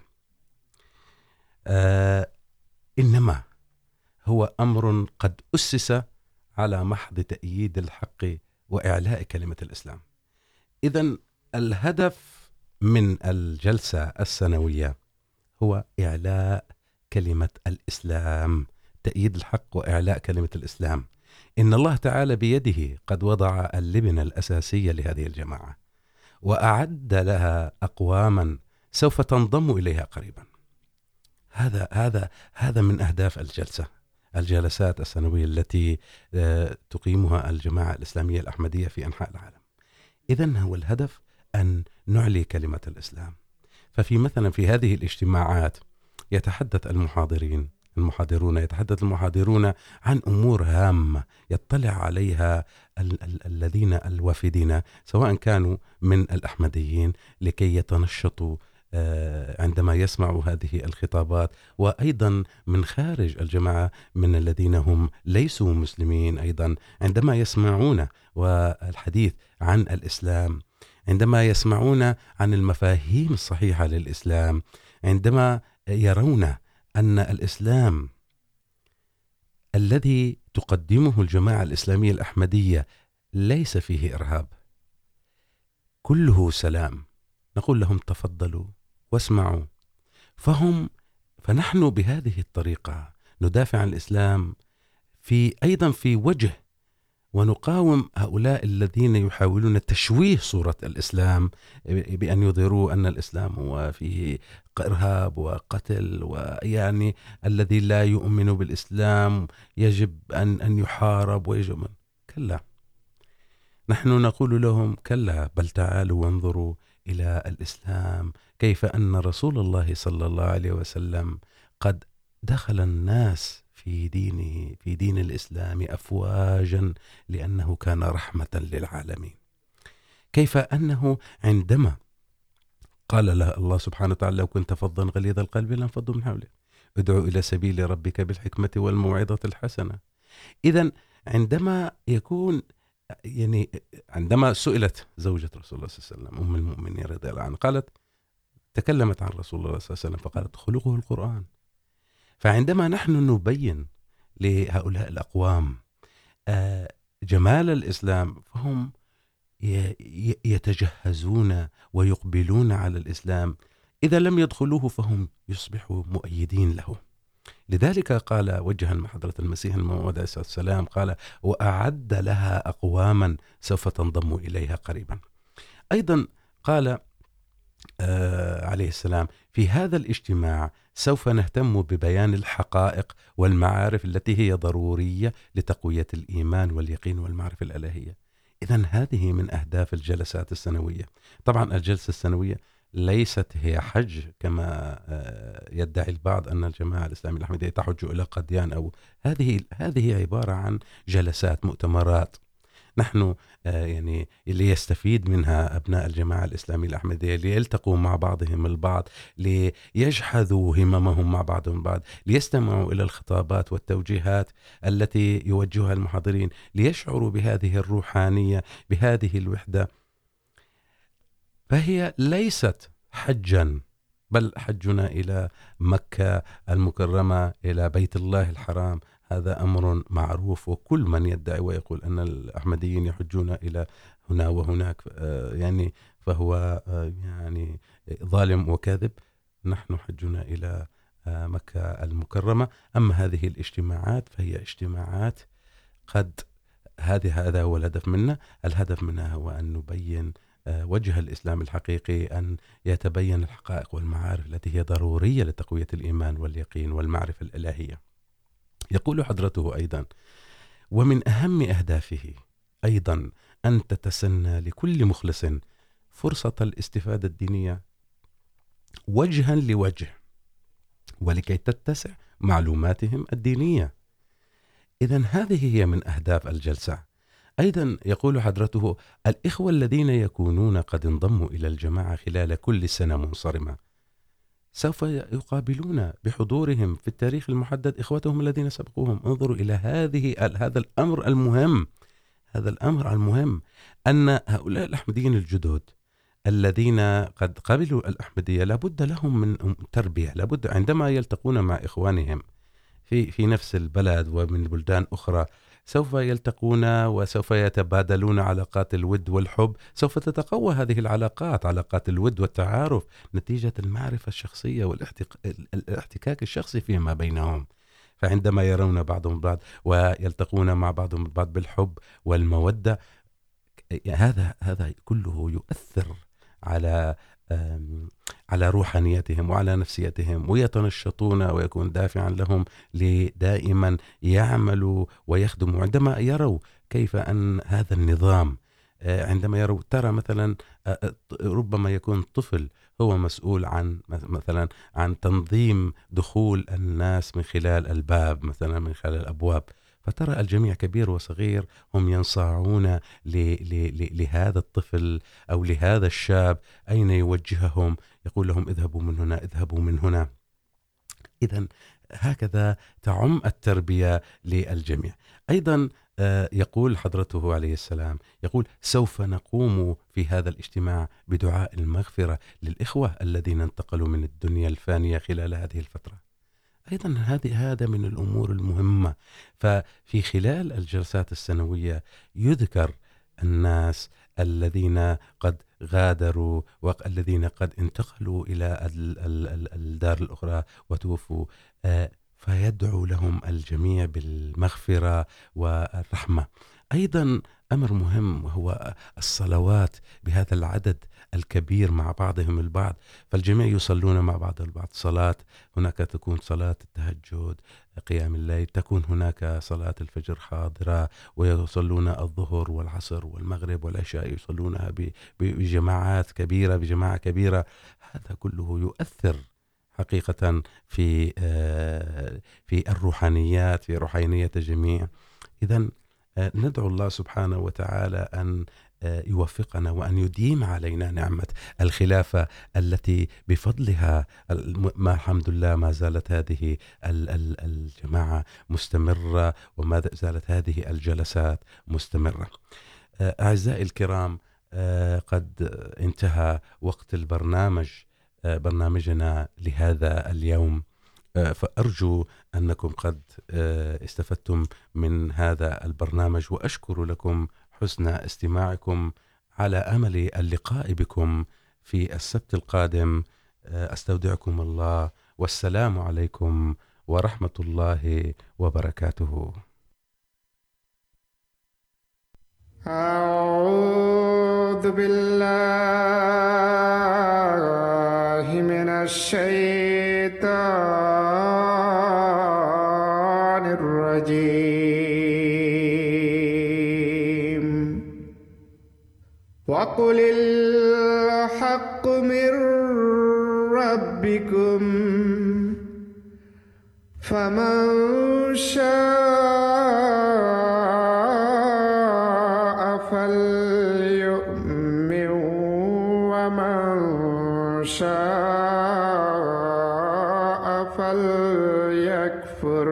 Speaker 8: آه، إنما هو أمر قد أسس على محض تأييد الحق وإعلاء كلمة الإسلام. إذا الهدف من الجلسة السنوية هو إعلاء كلمة الإسلام، تأييد الحق وإعلاء كلمة الإسلام. إن الله تعالى بيده قد وضع اللبنة الأساسية لهذه الجماعة. وأعد لها أقواما سوف تنضم إليها قريبا. هذا هذا هذا من أهداف الجلسة، الجلسات السنوية التي تقيمها الجماعة الإسلامية الأحمدية في أنحاء العالم. إذا هو الهدف أن نعلي كلمة الإسلام. ففي مثلا في هذه الاجتماعات يتحدث المحاضرين المحاضرون، يتحدث المحاضرون عن أمور هامة يطلع عليها ال- ال- الذين الوافدين، سواء كانوا من الأحمديين لكي يتنشطوا عندما يسمعوا هذه الخطابات. وأيضا من خارج الجماعة، من الذين هم ليسوا مسلمين أيضا، عندما يسمعون والحديث عن الإسلام، عندما يسمعون عن المفاهيم الصحيحة للإسلام، عندما يرون أن الإسلام الذي تقدمه الجماعة الإسلامية الأحمدية ليس فيه إرهاب. كله سلام. نقول لهم تفضلوا واسمعوا. فهم، فنحن بهذه الطريقة ندافع عن الإسلام في، أيضا في وجه ونقاوم هؤلاء الذين يحاولون تشويه صورة الإسلام بأن يظهروا أن الإسلام هو فيه إرهاب وقتل ويعني الذي لا يؤمن بالإسلام، يجب أن أن يحارب ويجب أن كلا. نحن نقول لهم كلا، بل تعالوا وانظروا إلى الإسلام، كيف أن رسول الله صلى الله عليه وسلم قد دخل الناس في دينه في دين الإسلام أفواجا لأنه كان رحمة للعالمين. كيف أنه عندما قال له الله سبحانه وتعالى لو كنت فظا غليظ القلب لانفضوا من حولك، ادعو إلى سبيل ربك بالحكمة والموعظة الحسنة. إذا عندما يكون يعني عندما سئلت زوجة رسول الله صلى الله عليه وسلم، أم المؤمنين رضي الله عنها، قالت تكلمت عن رسول الله صلى الله عليه وسلم، فقالت خلقه القرآن. فعندما نحن نبين لهؤلاء الأقوام جمال الإسلام، فهم يتجهزون ويقبلون على الإسلام. إذا لم يدخلوه فهم يصبحوا مؤيدين له. لذلك قال وجها مع حضرة المسيح الموعود عليه الصلاة والسلام، قال وأعد لها أقواما سوف تنضم إليها قريبا. أيضا قال عليه السلام في هذا الاجتماع سوف نهتم ببيان الحقائق والمعارف التي هي ضرورية لتقوية الإيمان واليقين والمعرفة الإلهية. إذا هذه من أهداف الجلسات السنوية. طبعا الجلسة السنوية ليست هي حج كما يدعي البعض أن الجماعة الإسلامية الأحمدية تحج إلى قديان أو، هذه هذه عبارة عن جلسات مؤتمرات نحن يعني ليستفيد منها أبناء الجماعة الإسلامية الأحمدية ليلتقوا مع بعضهم البعض ليجحذوا هممهم مع بعضهم البعض ليستمعوا إلى الخطابات والتوجيهات التي يوجهها المحاضرين ليشعروا بهذه الروحانية، بهذه الوحدة. فهي ليست حجا، بل حجنا إلى مكة المكرمة، إلى بيت الله الحرام هذا أمر معروف وكل من يدعي ويقول أن الأحمديين يحجون إلى هنا وهناك يعني فهو يعني ظالم وكاذب. نحن حجنا إلى آه، مكة المكرمة. أما هذه الاجتماعات فهي اجتماعات قد هذه هذا هو الهدف منها الهدف منها هو أن نبين وجه الإسلام الحقيقي أن يتبين الحقائق والمعارف التي هي ضرورية لتقوية الإيمان واليقين والمعرفة الإلهية. يقول حضرته أيضا ومن أهم أهدافه أيضا أن تتسنى لكل مخلص فرصة الاستفادة الدينية وجها لوجه، ولكي تتسع معلوماتهم الدينية. إذا هذه هي من أهداف الجلسة. أيضا يقول حضرته الإخوة الذين يكونون قد انضموا إلى الجماعة خلال كل سنة منصرمة سوف يقابلون بحضورهم في التاريخ المحدد إخوتهم الذين سبقوهم. انظروا إلى هذه هذا الأمر المهم. هذا الأمر المهم أن هؤلاء الأحمديين الجدد الذين قد قبلوا الأحمدية لابد لهم من تربية لابد عندما يلتقون مع إخوانهم في في نفس البلد ومن بلدان أخرى سوف يلتقون وسوف يتبادلون علاقات الود والحب. سوف تتقوى هذه العلاقات، علاقات الود والتعارف، نتيجة المعرفة الشخصية والاحتكاك الشخصي فيما بينهم. فعندما يرون بعضهم بعض ويلتقون مع بعضهم البعض بالحب والمودة هذا هذا كله يؤثر على على روحانيتهم وعلى نفسيتهم ويتنشطون ويكون دافعا لهم لدائما يعملوا ويخدموا. عندما يروا كيف أن هذا النظام عندما يروا، ترى مثلا ربما يكون طفل هو مسؤول عن مثلا عن تنظيم دخول الناس من خلال الباب، مثلا من خلال الأبواب. فترى الجميع كبير وصغير هم ينصاعون لهذا الطفل أو لهذا الشاب. أين يوجههم؟ يقول لهم اذهبوا من هنا، اذهبوا من هنا. إذا هكذا تعم التربية للجميع. أيضا يقول حضرته عليه السلام، يقول سوف نقوم في هذا الاجتماع بدعاء المغفرة للإخوة الذين انتقلوا من الدنيا الفانية خلال هذه الفترة. أيضا هذه هذا من الأمور المهمة. ففي خلال الجلسات السنوية يذكر الناس الذين قد غادروا والذين قد انتقلوا إلى الدار الأخرى وتوفوا. فيدعو لهم الجميع بالمغفرة والرحمة. أيضا أمر مهم وهو الصلوات بهذا العدد الكبير مع بعضهم البعض، فالجميع يصلون مع بعض البعض. صلاة، هناك تكون صلاة التهجد، قيام الليل، تكون هناك صلاة الفجر حاضرة، ويصلون الظهر والعصر والمغرب والعشاء، يصلونها بجماعات كبيرة، بجماعة كبيرة. هذا كله يؤثر حقيقة في في الروحانيات، في روحانية الجميع. إذا ندعو الله سبحانه وتعالى أن يوفقنا وأن يديم علينا نعمة الخلافة التي بفضلها ما الحمد لله ما زالت هذه الجماعة مستمرة وما زالت هذه الجلسات مستمرة. أعزائي الكرام قد انتهى وقت البرنامج برنامجنا لهذا اليوم. فأرجو أنكم قد استفدتم من هذا البرنامج وأشكر لكم حسن استماعكم على أمل اللقاء بكم في السبت القادم. أستودعكم الله. والسلام عليكم ورحمة الله وبركاته.
Speaker 10: أعوذ بالله من الشيطان الرجيم. وقل الحق من ربكم فمن شاء فليؤمن ومن شاء فليكفر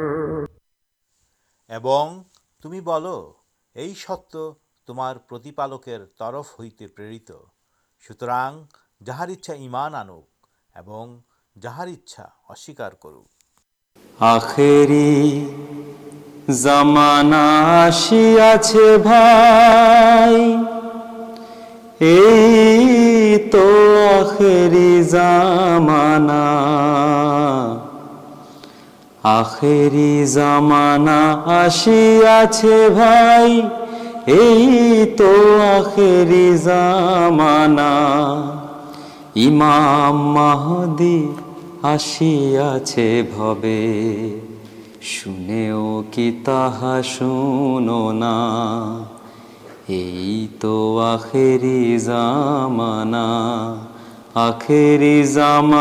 Speaker 11: এবং তুমি বলো এই সত্য
Speaker 12: تمرکیر ترف ہوئی پر تو آخر زمانا ایمام حسیا شنے توانا آخر جام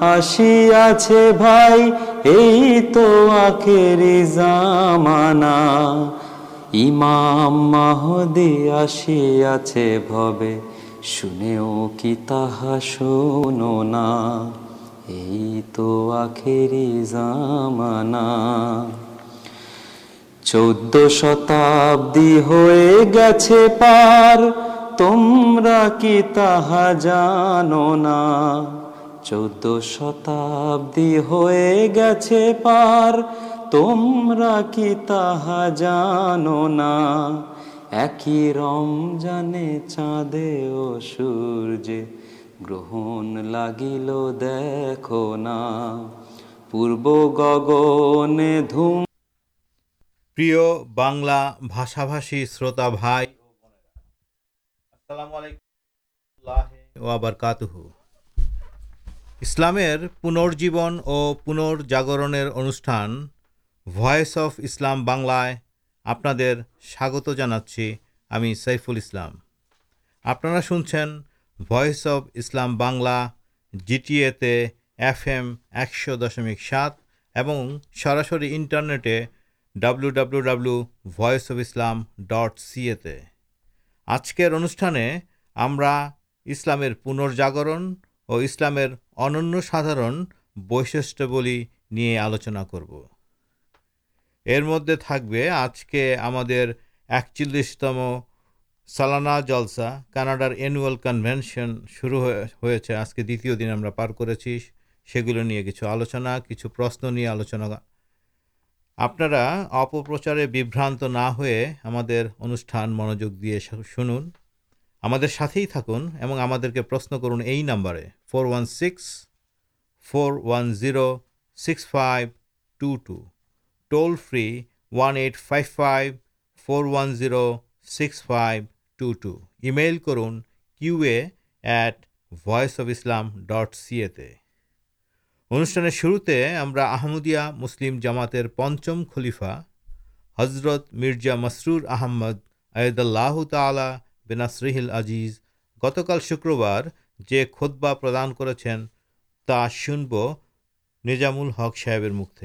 Speaker 12: حسیا بھائی یہ تو آخر زمانا چود شتابی ہو گیارمرا کی تہ جانا چود شتابی ہوئے گیار تمرا کی شروط اسلام پنرجیبن اور پنر جاگر انوشان وس اف اسلام بنلائ آپ ساگت جانا چاہیے ہمیں سیفول اسلام آپ اف اسلام بنلا جی ٹی ایف ایکش دشمک سات اور سراسر انٹرنیٹے ڈبلو ڈبلو ڈبلوام ڈٹ سیے تجکیل انوشان اسلام پنرجاگرن اور اسلام سادار بش آلوچنا کرو ار مدد تھے آج کے ہمچلستم سالانا جلسا کاناڈار اینوال کنوینشن شروع ہو دن ہمارے سمجھو آلوچنا کچھ پرشن نہیں آلوچنا آپ اپارے بھیبرانت نہ ہوئے ہم سنن ہمشن کرنبر four one six four one zero six five two two toll free one eight five five four one zero six five two two email کرن کیو اے ایٹ وس اف اسلام ڈٹ سی اے انوشان شروع مسلم جامات پنچم خلیفہ حضرت مرزا مسرور احمد عید اللہ تعالی بیناسرہل ازیز گتکال شکر بارے کدبا پردان کرا سنب نجامل ہق صاحب مکھ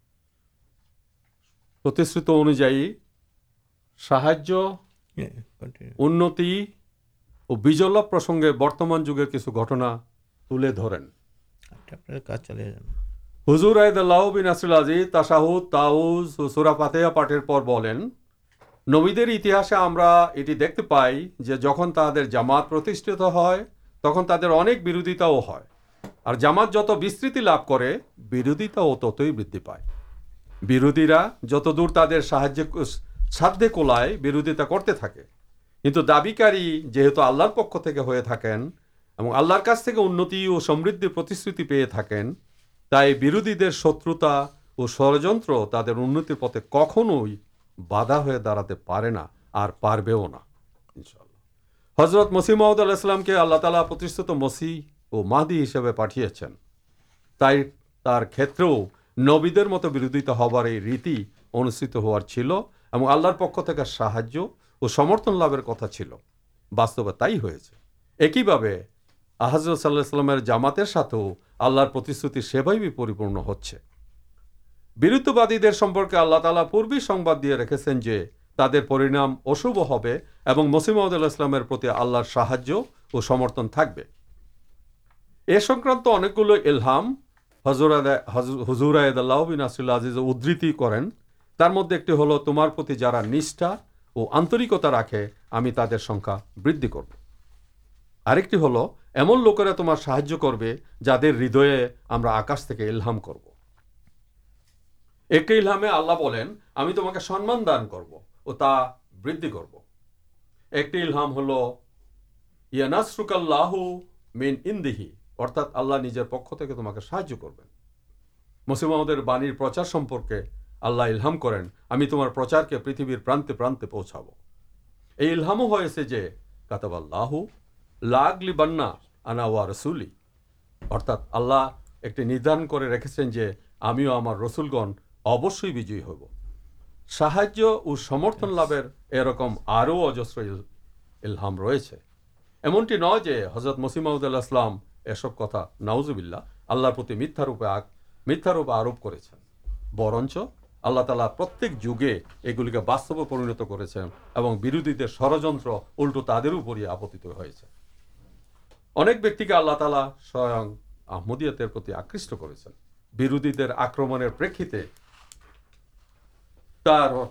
Speaker 12: انوج پر جامات ہے تخلے بردتا جتھ کردا تیے بروا جت دور تر سا سادہ کلائ بردیتا کرتے تھے کچھ دابکار پکے تھے آللہ کا انتی اور ترویج شتر اور ثڑجر تر انتر پتے کھن ہو داڑا پڑے نہ حضرت مسی محمود اللہ آللہ تعالیشت مسی اور محدی ہسے پٹھے ہیں تر کچھ نبی مت بروزیت ہزار پک سہا اور ایک اللہ ہوا آلہ تعالی پوربی سنواد دیا رکھے جو ترام اشوب ہوسم عدد اللہ آللہ سایہتن تھا انکلام حضورینل تمرا نشا اور آنرکتا رکھے ہمیں تردی کروکٹی ہل ایم لوکرا تمہارے سہاج کرو جا دم آکاشام کرو ایکلامے آللہ ہمیں تما کے سنمان دان کرو اور تا بدھ کرو ایک ہلک مین ارتھا آللہجر پک تما کر مسیمحمد بانیر سمپرکے اللہ علام کرچار کے پریتھ پرانتے پرانے پوچھا یہ اللہ رسول ارتھاط اللہ ایکدان کو رکھے سے جو ہمیں ہمارگن اوشی بج س اور سمرتن لبر ارکم آؤ اجسام ریچھے ایمنٹی نو جضرت مسیم اللہ ایسو نوزبل میتھاروپ کرتے ہیں آپ تعلقی آکش کر آکرم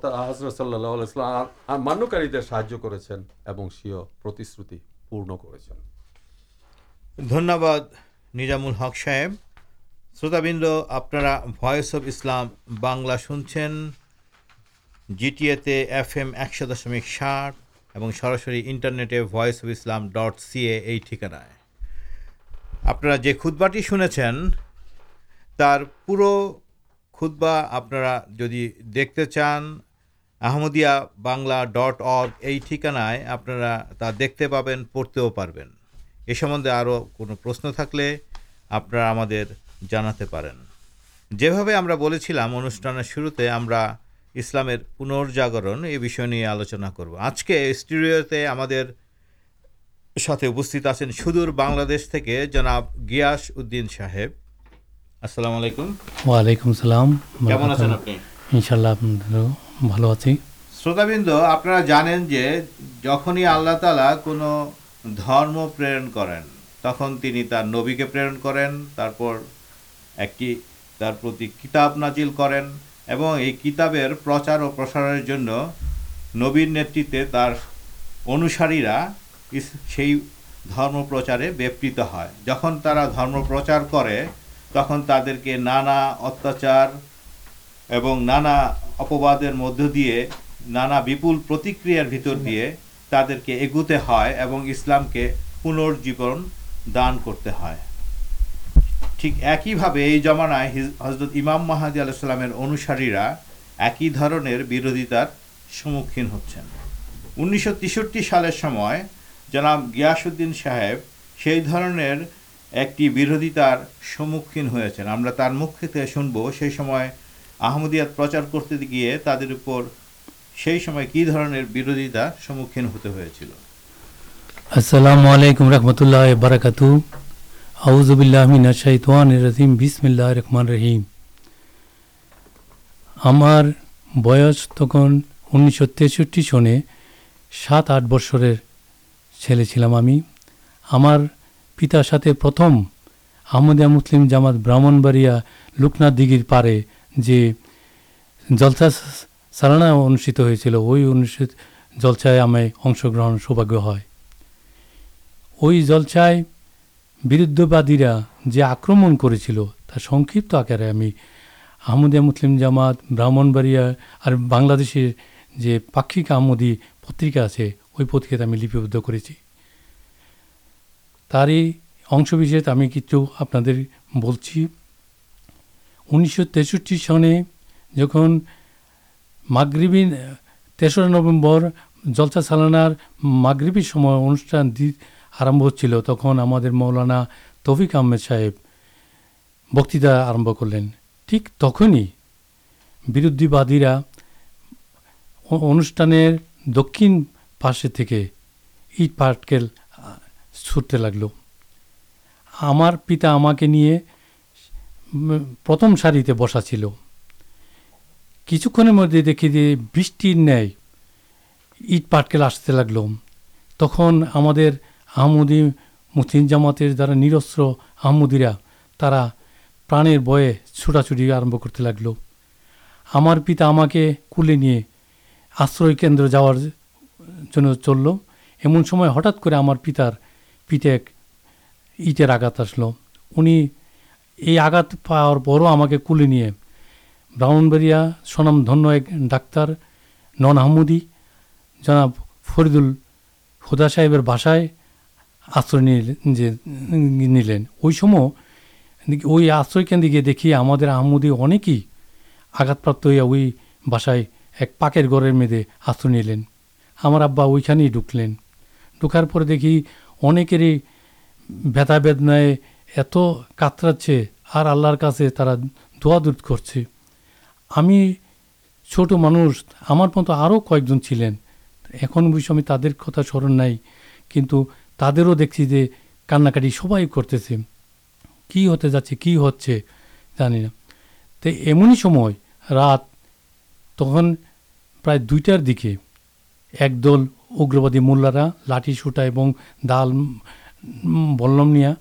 Speaker 12: حضرت صلی اللہ مانیہ سہای کرتی پورن کر دنیہب نجامل ہق صاحب شروت بند آپ اف اسلام بنلا سنچھ جی ٹی ایف ایکش دشمک ثاٹھ سراسر انٹرنیٹ اف اسلام ڈٹ سیے ٹھکانا آپ خودباٹی شنے پور خودبا آپ دیکھتے چاندیہ بنلا ڈٹ اور یہ ٹھکانے آپ دیکھتے پڑھتے پ یہ سمندے اور پرشن تھا انوشان شروع اسلام یہ آلوچنا کرو آج کے اسٹوڈیو بناب گیاسین صاحب السلام علیکم وعلیکم السلام کم آپ شروت بند آپ جن ہی اللہ تعالی کو دم پرن تک تین نبی کے پرن کریں طرح ایک کتاب ناجل کر پرچار اور پرسار نیت انوسارا سی درم پرچارے بتائے جب تر دم پرچار کر تک تعدے کے نانا اتارہ نانا اپنے مدد دے نا بلکار بھیتر بھی ترکتے ہیں اور اسلام کے پنر جیبن دان کرتے ہیں ٹھیک ایک ہی جمانا حضرت امام محدود انوسارا ایک
Speaker 11: ہی بروزتار سمکین ہونی سو تیسٹری سال جناب غیاسن
Speaker 12: صاحب سی ایک برودتار
Speaker 11: سمکین ہوا تر منب سیسم آمدیات پرچار کرتے گیے ترپر السلام علیکم رحمۃ اللہ تک انیس سو تی سن
Speaker 13: سات آٹھ بچر ہمیں ہمارے پتار ساتھ پرتمدیا مسلم جامات براہن باڑیا لکنا پاڑے سالانا انویت ہوتی وہ آکرمن کرپت آکر ہمیں آمدیا مسلم جامات براہن باڑیا اور بنسے جو پاکی پترکا آپ سے وہ پترکا ہمیں لپی اشے ہمیں کچھ آپ انیس سو تی سنے جن ماگربی تسر نومبر جلسا چلانیبر سمشان دی آر تک ہمارے مولانا تفک آمد صاحب بکتا آر کرلین ٹھیک تخن بردیباد انوشٹان دکن پاس تھی ایٹ پارک چڑتے لگل ہمار پتا ہمیں
Speaker 14: نہیں پرتم ساری بسا چل کچھ کھر مدد دیکھیے بسٹر نئے اِد پاٹکے آستے لگل تک ہمت جامات آمدیرا ترا پرا بھٹاچی آرب کرتے لگل ہمار پتا ہملے آشرکیند جن چل ایم سمے ہٹا کر ہمار پتار پیتے اِدے آگات آسل انگات پارے کلے نہیں براہن بڑیا سونام دنیہ ڈاکر نن آمودی جناب فریدول ہُدا صاحب باشائ آشر نلین اُنسم کے دیکھی ہمارے آمدی انکی آگات پر وہ باشائ ایک پاک مدد آشر نلین ہمارا وہ ڈکلین ڈوکار پہ دیکھی اکردید ات کتراچے اور آلر کا دا دودھ کرچ ہمٹ مانوش ہمارے آؤ کن چلین ایم بھائی تر کتنا سرنت ترویج کنکاٹی سب کرتے سے ہوتے جا ہوا تو ایم ہیم رات تک پرائ دوار ایک دل اگروادی مولارا لاٹھی شوٹا اور دال بلیا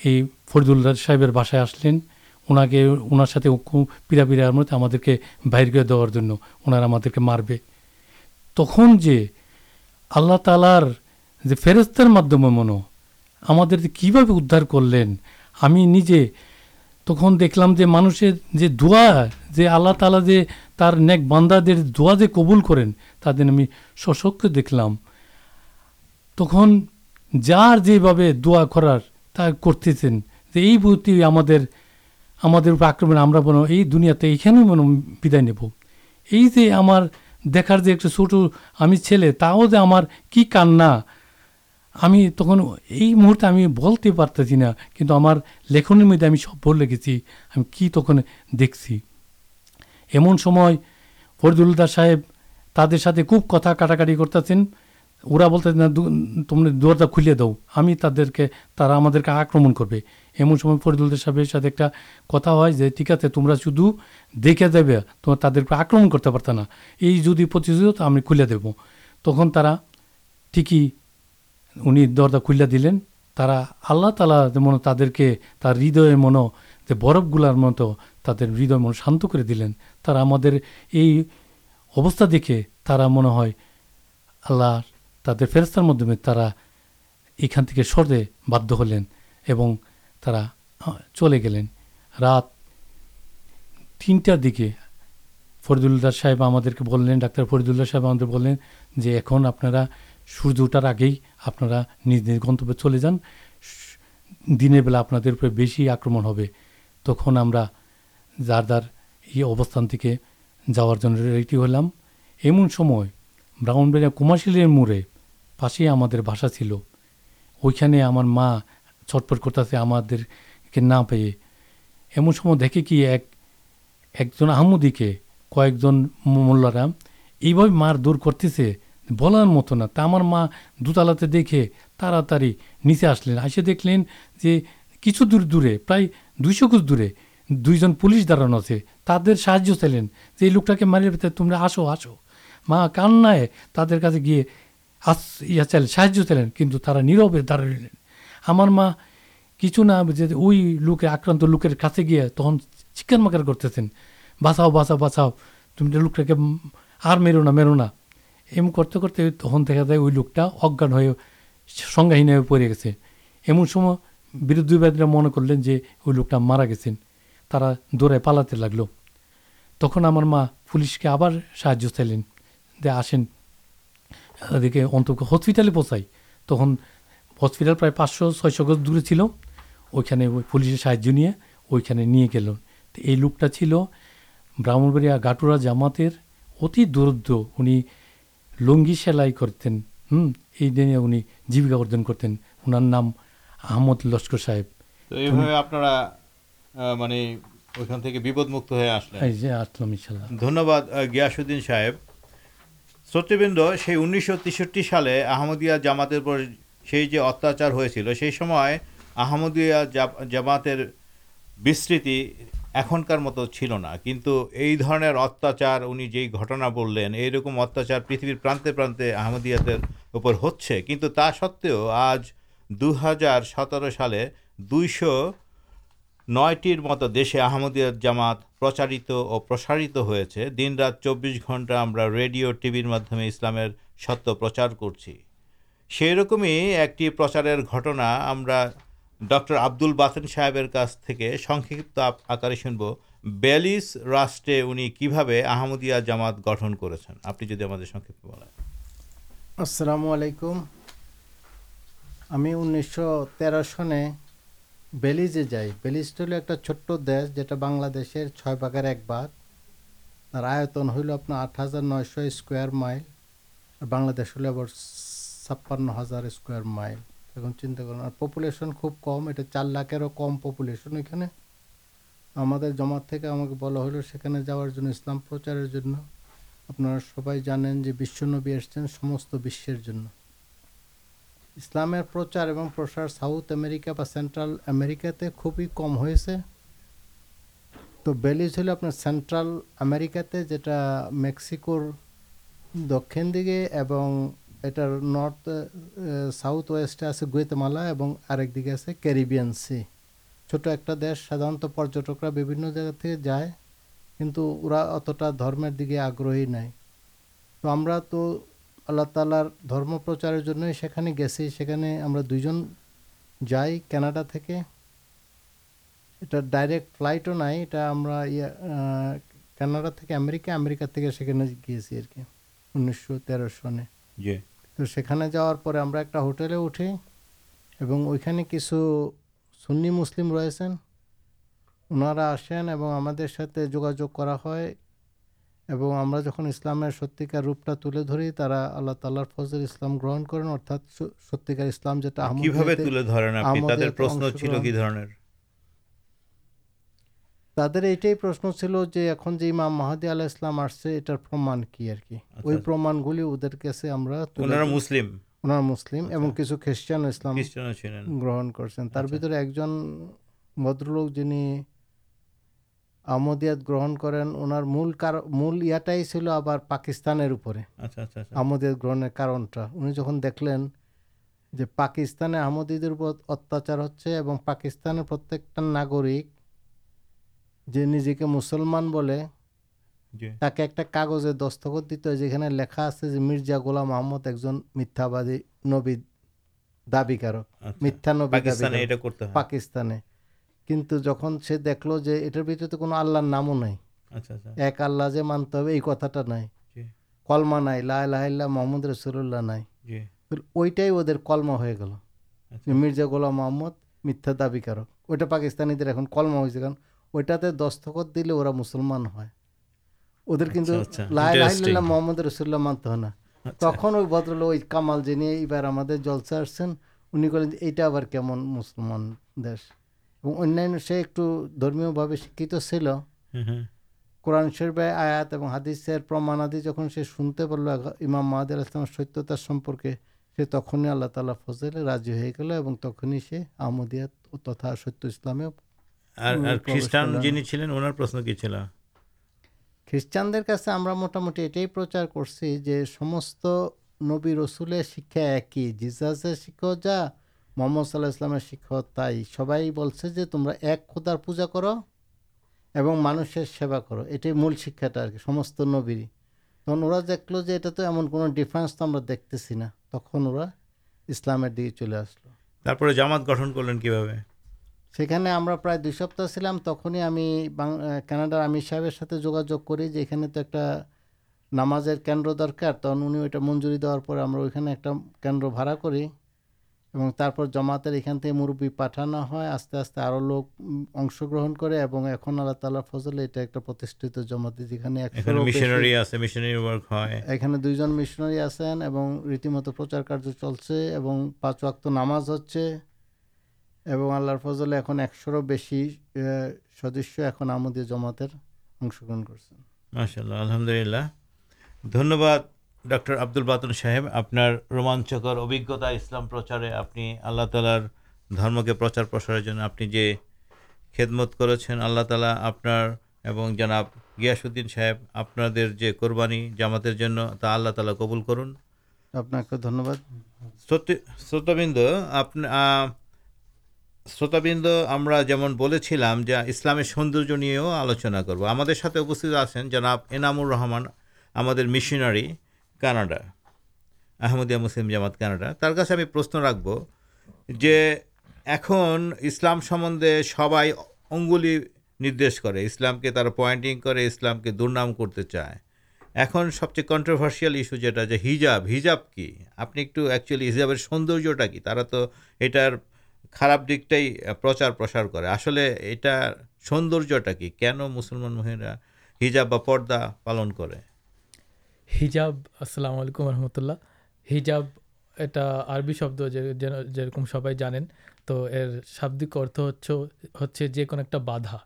Speaker 14: یہ فرید البر باسا آسلین اُنا اونر ساتھ پیڑا پیڑار باہر کو دار وہ ماربے تک جو آللہ تالارے فیرستار کر لینج تک دیکھ لانے دے آل تعالا جو نیک باندھے دے کبول
Speaker 13: کریں
Speaker 14: تھی ہمیں سشک دیکھ لارجی بھا دا کر تاک کرتے ہیں یہ ہم ہمارے آکرم یہ دنیا یہدا نیب یہ دیکھارے ایک چھٹو ہمیں تاج ہمارے کی تک یہ مہرت ہمیں بولتے پرتےسی کچھ ہمارے لیے مدد سب بھول لگے چاہیے ہم
Speaker 13: کہ
Speaker 14: دیکھی
Speaker 13: ایمن سمجھ حردا صاحب
Speaker 14: ترتے
Speaker 13: خوب کتا کاٹا
Speaker 14: کٹی
Speaker 13: کرتا
Speaker 14: وہ تم نے درد کھلے داؤ ہمیں ترکی آکرم کر ایمن میں فری ایک کتا ہے جو ٹیکا تمہارا شو دیکھا جا تو
Speaker 13: ترقی
Speaker 14: آکرمن
Speaker 13: کرتے
Speaker 14: پڑتے نا یہ جدی پر کلیا
Speaker 13: دلین تعلق
Speaker 14: ہدیہ من برف گلار مت تعلق ہد شان کر دلین تا ہمستا دیکھے تا منہ اللہ تر فرست میرے
Speaker 13: سردے بھلین چلے
Speaker 14: گلین رات تینٹار دیکھے فریدول ساحب ہم لین فرید اللہ صاحب آپ سورج آپ گنت چلے جان دس آکرم ہو
Speaker 13: تک
Speaker 14: ہمارے اوستان تھی جا رہی ہولام ایمن براہن بڑھیا کماشل موڑے پاس ہمارے باشا چل اے ہمار
Speaker 13: چٹپٹ
Speaker 14: کرتا ہم
Speaker 13: پیے
Speaker 14: ایمن
Speaker 13: سم دیکھے کہ
Speaker 14: ایک جن آدی کے کئے جن مل یہ مار دور کرتے سے بولار
Speaker 13: متنا تو
Speaker 14: ہمارا دو دلہ دیکھے تراتی نیچے آسلے دیکھ
Speaker 13: لین
Speaker 14: دورے جی پرائ دو شو کچھ
Speaker 13: دورے
Speaker 14: دو جن پولیس داران سے تر
Speaker 13: سا
Speaker 14: چلین لوکتا کہ مارے پیتے تم نے آس آسو کانے تر کا گیا ساجین کنٹ دلین ہمارے وہ لوکے آکران
Speaker 13: لوکر
Speaker 14: گیا
Speaker 13: تک
Speaker 14: چکن مکار کرتے ہیں بھچاؤ
Speaker 13: بھاچاؤ
Speaker 14: بچاؤ لوک میرا میرونا کرتے کرتے تو لوکا اجناہین پڑے گی ایمنسم بردیب من کرلین جو لوکٹ مارا گیس دورائ پالا لگل تک ہمارا پولیس
Speaker 13: کے آپ
Speaker 14: سایہ چلین ہسپٹال پچھائیں تک ہسپت گز دور چلنے پولیس کے ساتھ لوک ٹھیک ہے انمد لشکر صاحب ستربن تیسٹری سال جامات سی جو اتیاچار ہو چل سیسم آمدیا جماتر بستی اُنکار
Speaker 13: مت چلنا
Speaker 14: کچھ
Speaker 13: یہ
Speaker 14: اتاچار
Speaker 13: انٹنا بولیں یہ رکم اتیاچار پریتھ
Speaker 14: پرانتے پرانے آمدیا ہوا ستو آج دو ہزار سترہ سال دو نٹر مت دیشے آمدیا جمات پرچارت اور پرسارت ہون رات چوبیس گھنٹہ ہمیں ریڈیو ٹی وی مادمے اسلام ست پرچار کرچی سرکم ہی ایک پرچار گٹنا ہم آبدول باتین صاحب آکے شنب بل راشٹر انمدیہ جمات گٹن کر تیر سنے بیلزی جائی بیل ایک چھٹ دیس جو بھاگ
Speaker 13: اور آتن ہو لو آپ
Speaker 14: آٹھ ہزار نش اسکوئر مائل بنس چھپان ہزار اسکوئر مائل اگر چنتا کر پپولیشن خوب کم اٹھا چار لاکھ کم پپولیشن یہاں کے بول ہونے جا رہے اسلام پرچارا سبین جو بس بس اسلام پرسار ساؤتھ ہمریکا سینٹرال خوبی کم ہو جلو سینٹرال میکسکور دکن دیکھے اور اٹار ساؤتھ ویسٹ آویت مالا اور سی چھوٹ ایکس سارت پٹکرا بھی جائے
Speaker 13: کچھ
Speaker 14: ارا اتنا
Speaker 13: درمیر دیکھ آگرہ نئی تو
Speaker 14: ہملہ تعالی درم پرچار گیسی دوا یہ ڈائریکٹ فلائٹ نہیں اٹھا ہمریکا ہمریکا سکیں انس سو تیر سنے جی توارے ایک ہوٹ سی مسلم اُنہارا آسین اور
Speaker 13: ہمیں جگاجو ہمیں جہاں اسلام ستاری اللہ تعالی اور فضل اسلام گرہن کر ستکار اسلام تر یہ پرشن چل محدود آٹر
Speaker 11: گرن کردر لوک جنمد گرہن کر مل آپ گرن جہاں دیکھ لین پاکستان اتاچار ہو پاکستان ناگرک مسلمان ایک
Speaker 13: اللہ جو
Speaker 11: مانتے محمد رسول اللہ کلما گیل مرزا گولام محمد میتھا دابیارکسانی دستخت دسلمان قرآن آیا پرما جب سے امام محمد ستیہ تخلا تعالی راضی ہوئی تخیص سے آمدیات ستیہ اسلامی ایک خود پوجا کرانا کرو یہ مول شکا نبی تو ڈیفرنس تو دیکھتے اسلام چلے آسل جامات گھٹن کر لوگ سننے ہمیں پر سپتہ چلام تک ہی ہمیں کناڈا امت صاحب جگاجو کری تو ایک نام درکار تنہیں منزوری دور پہ ہما کر جماعت مربی پٹھانا ہے آستے آستے اور لوگ امس گرہن
Speaker 15: کرالر فضل یہ جماعت یہ آسان اور ریتی مت پرچار کار چلتے نام ہچ اور آلہر فضل اُن کو بس سدسیہ جمات گرہن کرداد ڈاکٹر آبد ال بادن صاحب آپ روماچکر ابھی اسلام پرچارے آپ اللہ تعالی درم کے پرچار پرسارمت کرالا آپ جناب غیاسین صاحب آپ قوربانی جامات آلہ تعالی قبول کرن آپ دنیہ سوت ستب شروتابند ہم اسلام سوندر نہیں آلوچنا کرو ہمیں اپست انام رحمان ہمارے کاناڈا آمدیہ مسلم جامات کاناڈا تراس پرشن رکھب جو اکن اسلام سبلیش کرسلام کے طر پٹی اسلام کے درنام کرتے چائے ایم سب چیز کنٹروارسل اشو جو ہے ہیجاب ہجاب کی آپ نے ایکچولی ہزاب سوندر کی طرح یہ خارا ہر ہلام رحمۃ اللہ ہٹا شبد جمع سب یہ شادی ارتھیک بھا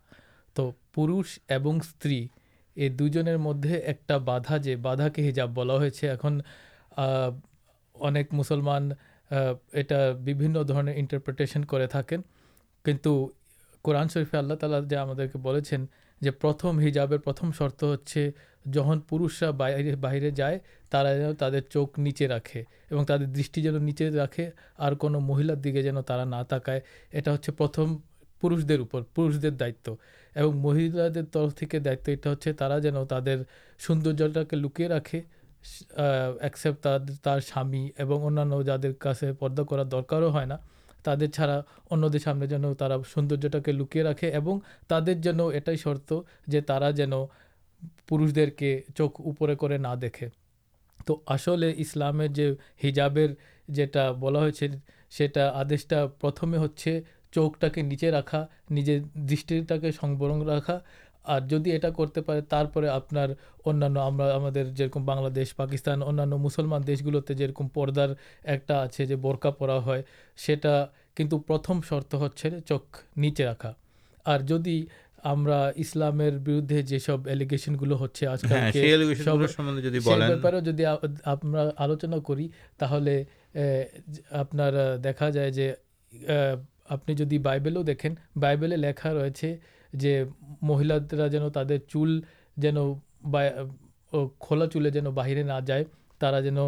Speaker 15: تو پورش اور استری دو مدد ایک بدھا کے ہلا اک مسلمان یہپشن کرن شرف اللہ تعالی جا ہم کو بولیں جو پرتھم ہتھم شرط ہچے جہاں پہ باہر باہر جائے جب چوکھ نیچے رکھے اور تر دین نیچے رکھے اور کو مہلار دیکھے جان ترا نہ تاکائے یہ پوش درپر پہ دائت اور مہیلے طرف کے دائیں یہ تر سوندے لوکیے رکھے سمی اور جا کے پدا کر درکار ہے توڑا ان سامنے جن سوندر لکیے رکھے اور تر جن ایٹائی شرط جو پہ چوکھ اوپر کر دیکھے تو آسل اسلام بلا سیٹا آدیشا پرتم چوک ٹھیک نیچے رکھا نجر رکھا اور جدو یہ کرتے آپان بنش پاکستان انسلمان دیش پوردار ایک آج برکا پڑا ہے کچھ پرتم شرط ہو چک نیچے رکھا اور جدی ہمارا اسلام بردے جسم ایلیگیشن گلو ہزار آلوچنا کر آپ دیکھا جائے آپ جدی بائیبلوں دیکھیں بائیبل لکھا رہے جی مہلا جن تر چول جین چولی جین
Speaker 11: باہر نہ جائے جین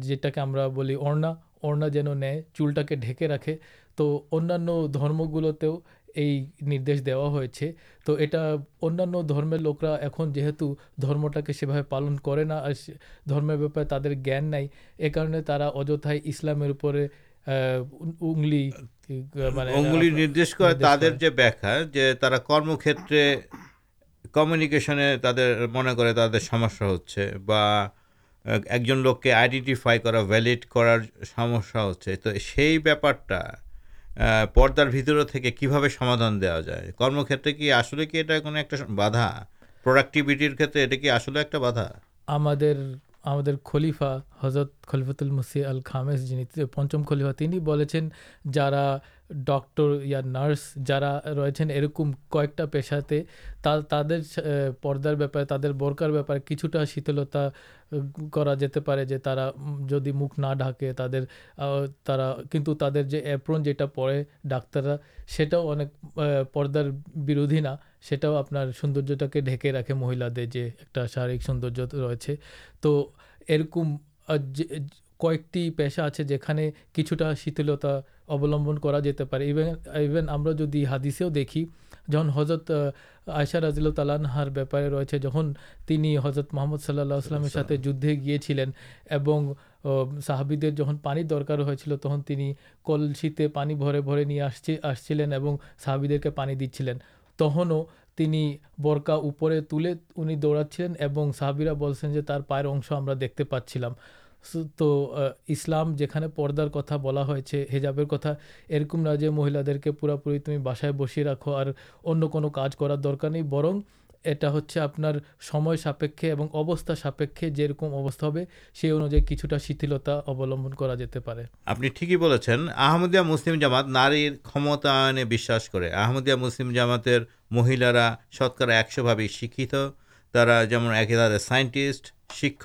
Speaker 11: جیتا ہمڑا اڑنا جین چول ڈے تو یہد دا تو یہ ان لوکرا اُن جیت سے پالن تر جانے یہ کارنائسلامل نشا جو کرم کھیت کمکن من کرس لوک کے آئیڈینٹیفائی کر ویلڈ کرارمس توپارٹا پدار بھی کہمدان دیا جائے کرمکی آدھا پروڈکٹی کھیت کی ایک بھا
Speaker 15: ہم আমাদের খলিফা হজরত খলিফাতুল মুসি আল খামেস যিনি পঞ্চম খলিফা তিনি বলেছেন যারা ڈاکٹر یا نارس جارا رہے پیشے تر پارپار تر برکار بار کچھ شیتلتا جاتے جدی مکھ نہ ڈاکے ترا کچھ ترجرن جو پڑے ڈاکرا سو پار برودین سو آپ سوندر ڈھکے رکھے مہیلے جو ایک شارک سوندر روکم کو کشا آج کچھ شیتلتا اولیمن جاتے ہادسے دیکھی جن حضرت آشا
Speaker 14: رضی اللہ بےپارے رہے جہاں حضرت محمد صلی اللہ جی ٹریلین جہاں پانی درکار ہونی کل سیتے پانی بھرے آس چلیں پانی دہلی برکا اوپر تین دوڑا اور صحابرا بولتے ہیں جو پائر ہمیں دیکھتے پاس تو اسلام جو ہے جتھا رکم رہی پورا پوری تم باسائ بسے رکھو اور ان کو کچھ کر درکار نہیں برن یہ آپ سپکے اور سپیکے جمع ابھی انوائ کچھ شو لمبن کرا جاتے آپ ٹھیک ہیں آمدیا مسلم جامات ناریرایہ مسلم جامات مہیلارا سب کا ایک سو بھاٮٔی شکت ایک سائنٹیسٹ شک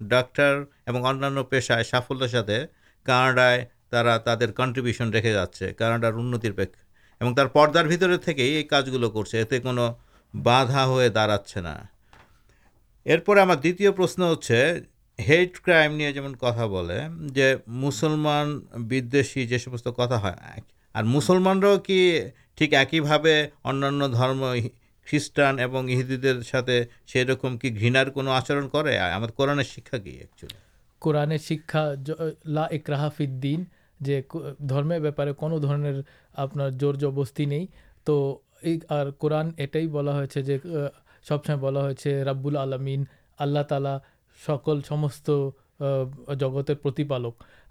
Speaker 14: ڈاکٹر پیشہ سافل ساتھے کاناڈائے تر کنٹریوشن رکھے جاڈار ان پدار بھی کاج گلو کرتے کھدا داڑا ارپر ہمار دشن ہوٹ کم جن کتا بولے مسلمان بھی سمس کتا مسلمان کی ٹھیک ایک
Speaker 15: ہی
Speaker 14: ان
Speaker 15: آپستی
Speaker 14: تو
Speaker 15: یہ
Speaker 14: بلا
Speaker 15: سب سمجھے بلا رابمین اللہ تالا سکل سمستک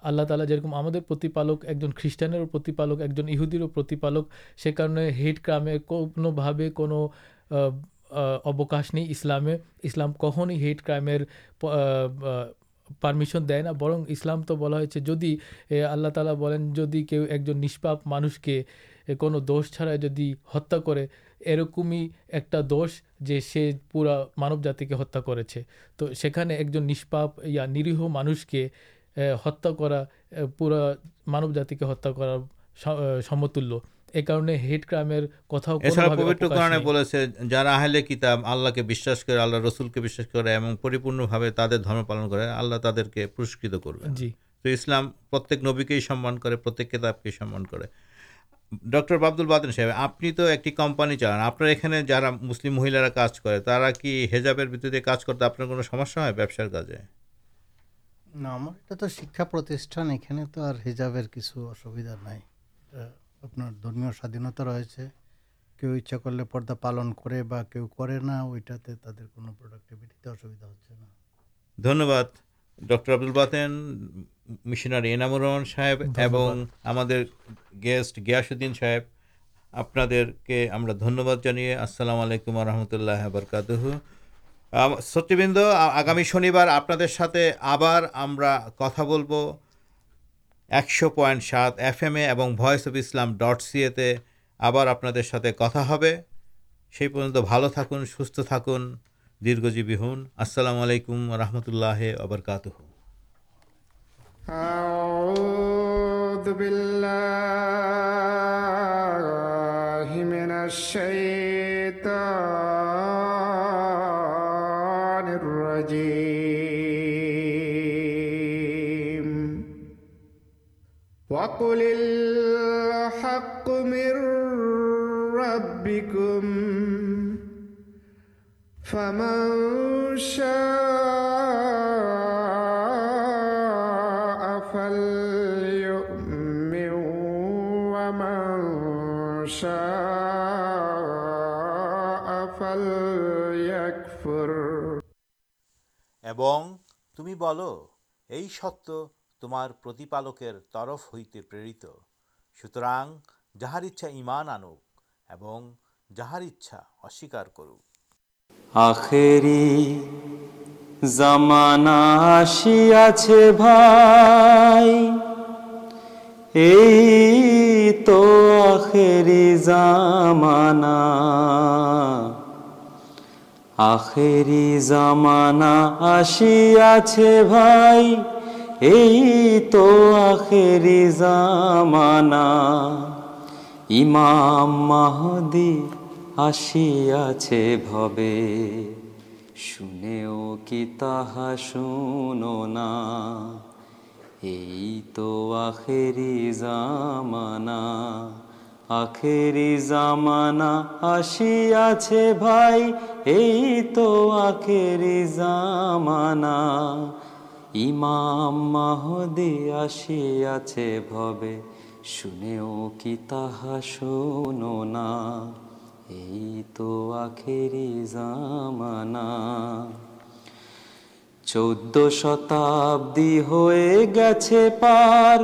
Speaker 15: اللہ تعالی جمپالک ایک خریٹانک ایکپالک سنڈکرائم کبھی کوشش نہیں اسلامے اسلام کھو
Speaker 14: ہیٹ
Speaker 15: کمر پرمشن دے برن اسلام تو بلا ہودی آللہ تعالی بولیں جدید ایک نسپاپ مانش کے کش چھاڑا جدید ہتھا کرو جاتی کے ہتھا کر یا نرہ مانش کے ہتر پورا مانو جاتی اللہ پالن پورسک کرتے نبی
Speaker 13: کے سمان کر ڈر بابد الدین صاحب آپ ایک کمپنی چاندار مہیل کارج کرا کرتے ہیں آپ کو ہمارے شکشا پر جب کچھ اصویدہ نہیں آپ سے کھیو اچھا کر لا پالن کرنا وہ دھنیہ
Speaker 15: واد ڈر آبد الشنر انامور رومن ساہب اور ہمارے گیسٹ گیاسدین صاحب آپ دھنیہ جانے السلام علیکم و رحمۃ اللہ آبرکاتہ সত্যিবৃন্দ আ- আগামী শনিবার আপনাদের সাথে আবার আমরা কথা বলবো একশো পয়েন্ট সাত এফ এম এ এবং ভয়েস অফ ইসলাম ডট সিএতে আবার আপনাদের সাথে কথা হবে সেই পর্যন্ত ভালো থাকুন সুস্থ থাকুন দীর্ঘজীবী হন আসসালামু আলাইকুম রহমতুল্লাহ আবরকাতুহ
Speaker 10: أعوذ بالله من الشيطان وقل الحق من ربكم فمن شاء فليؤمن ومن شاء فليكفر
Speaker 15: এবং তুমি বলো এই সত্য
Speaker 16: تمر ترف ہوئی پر تو آخر زمانا ایمامد حسیا سن تو آخر جام آخر منا شا سنت آخری چود شتابی ہو گیا پار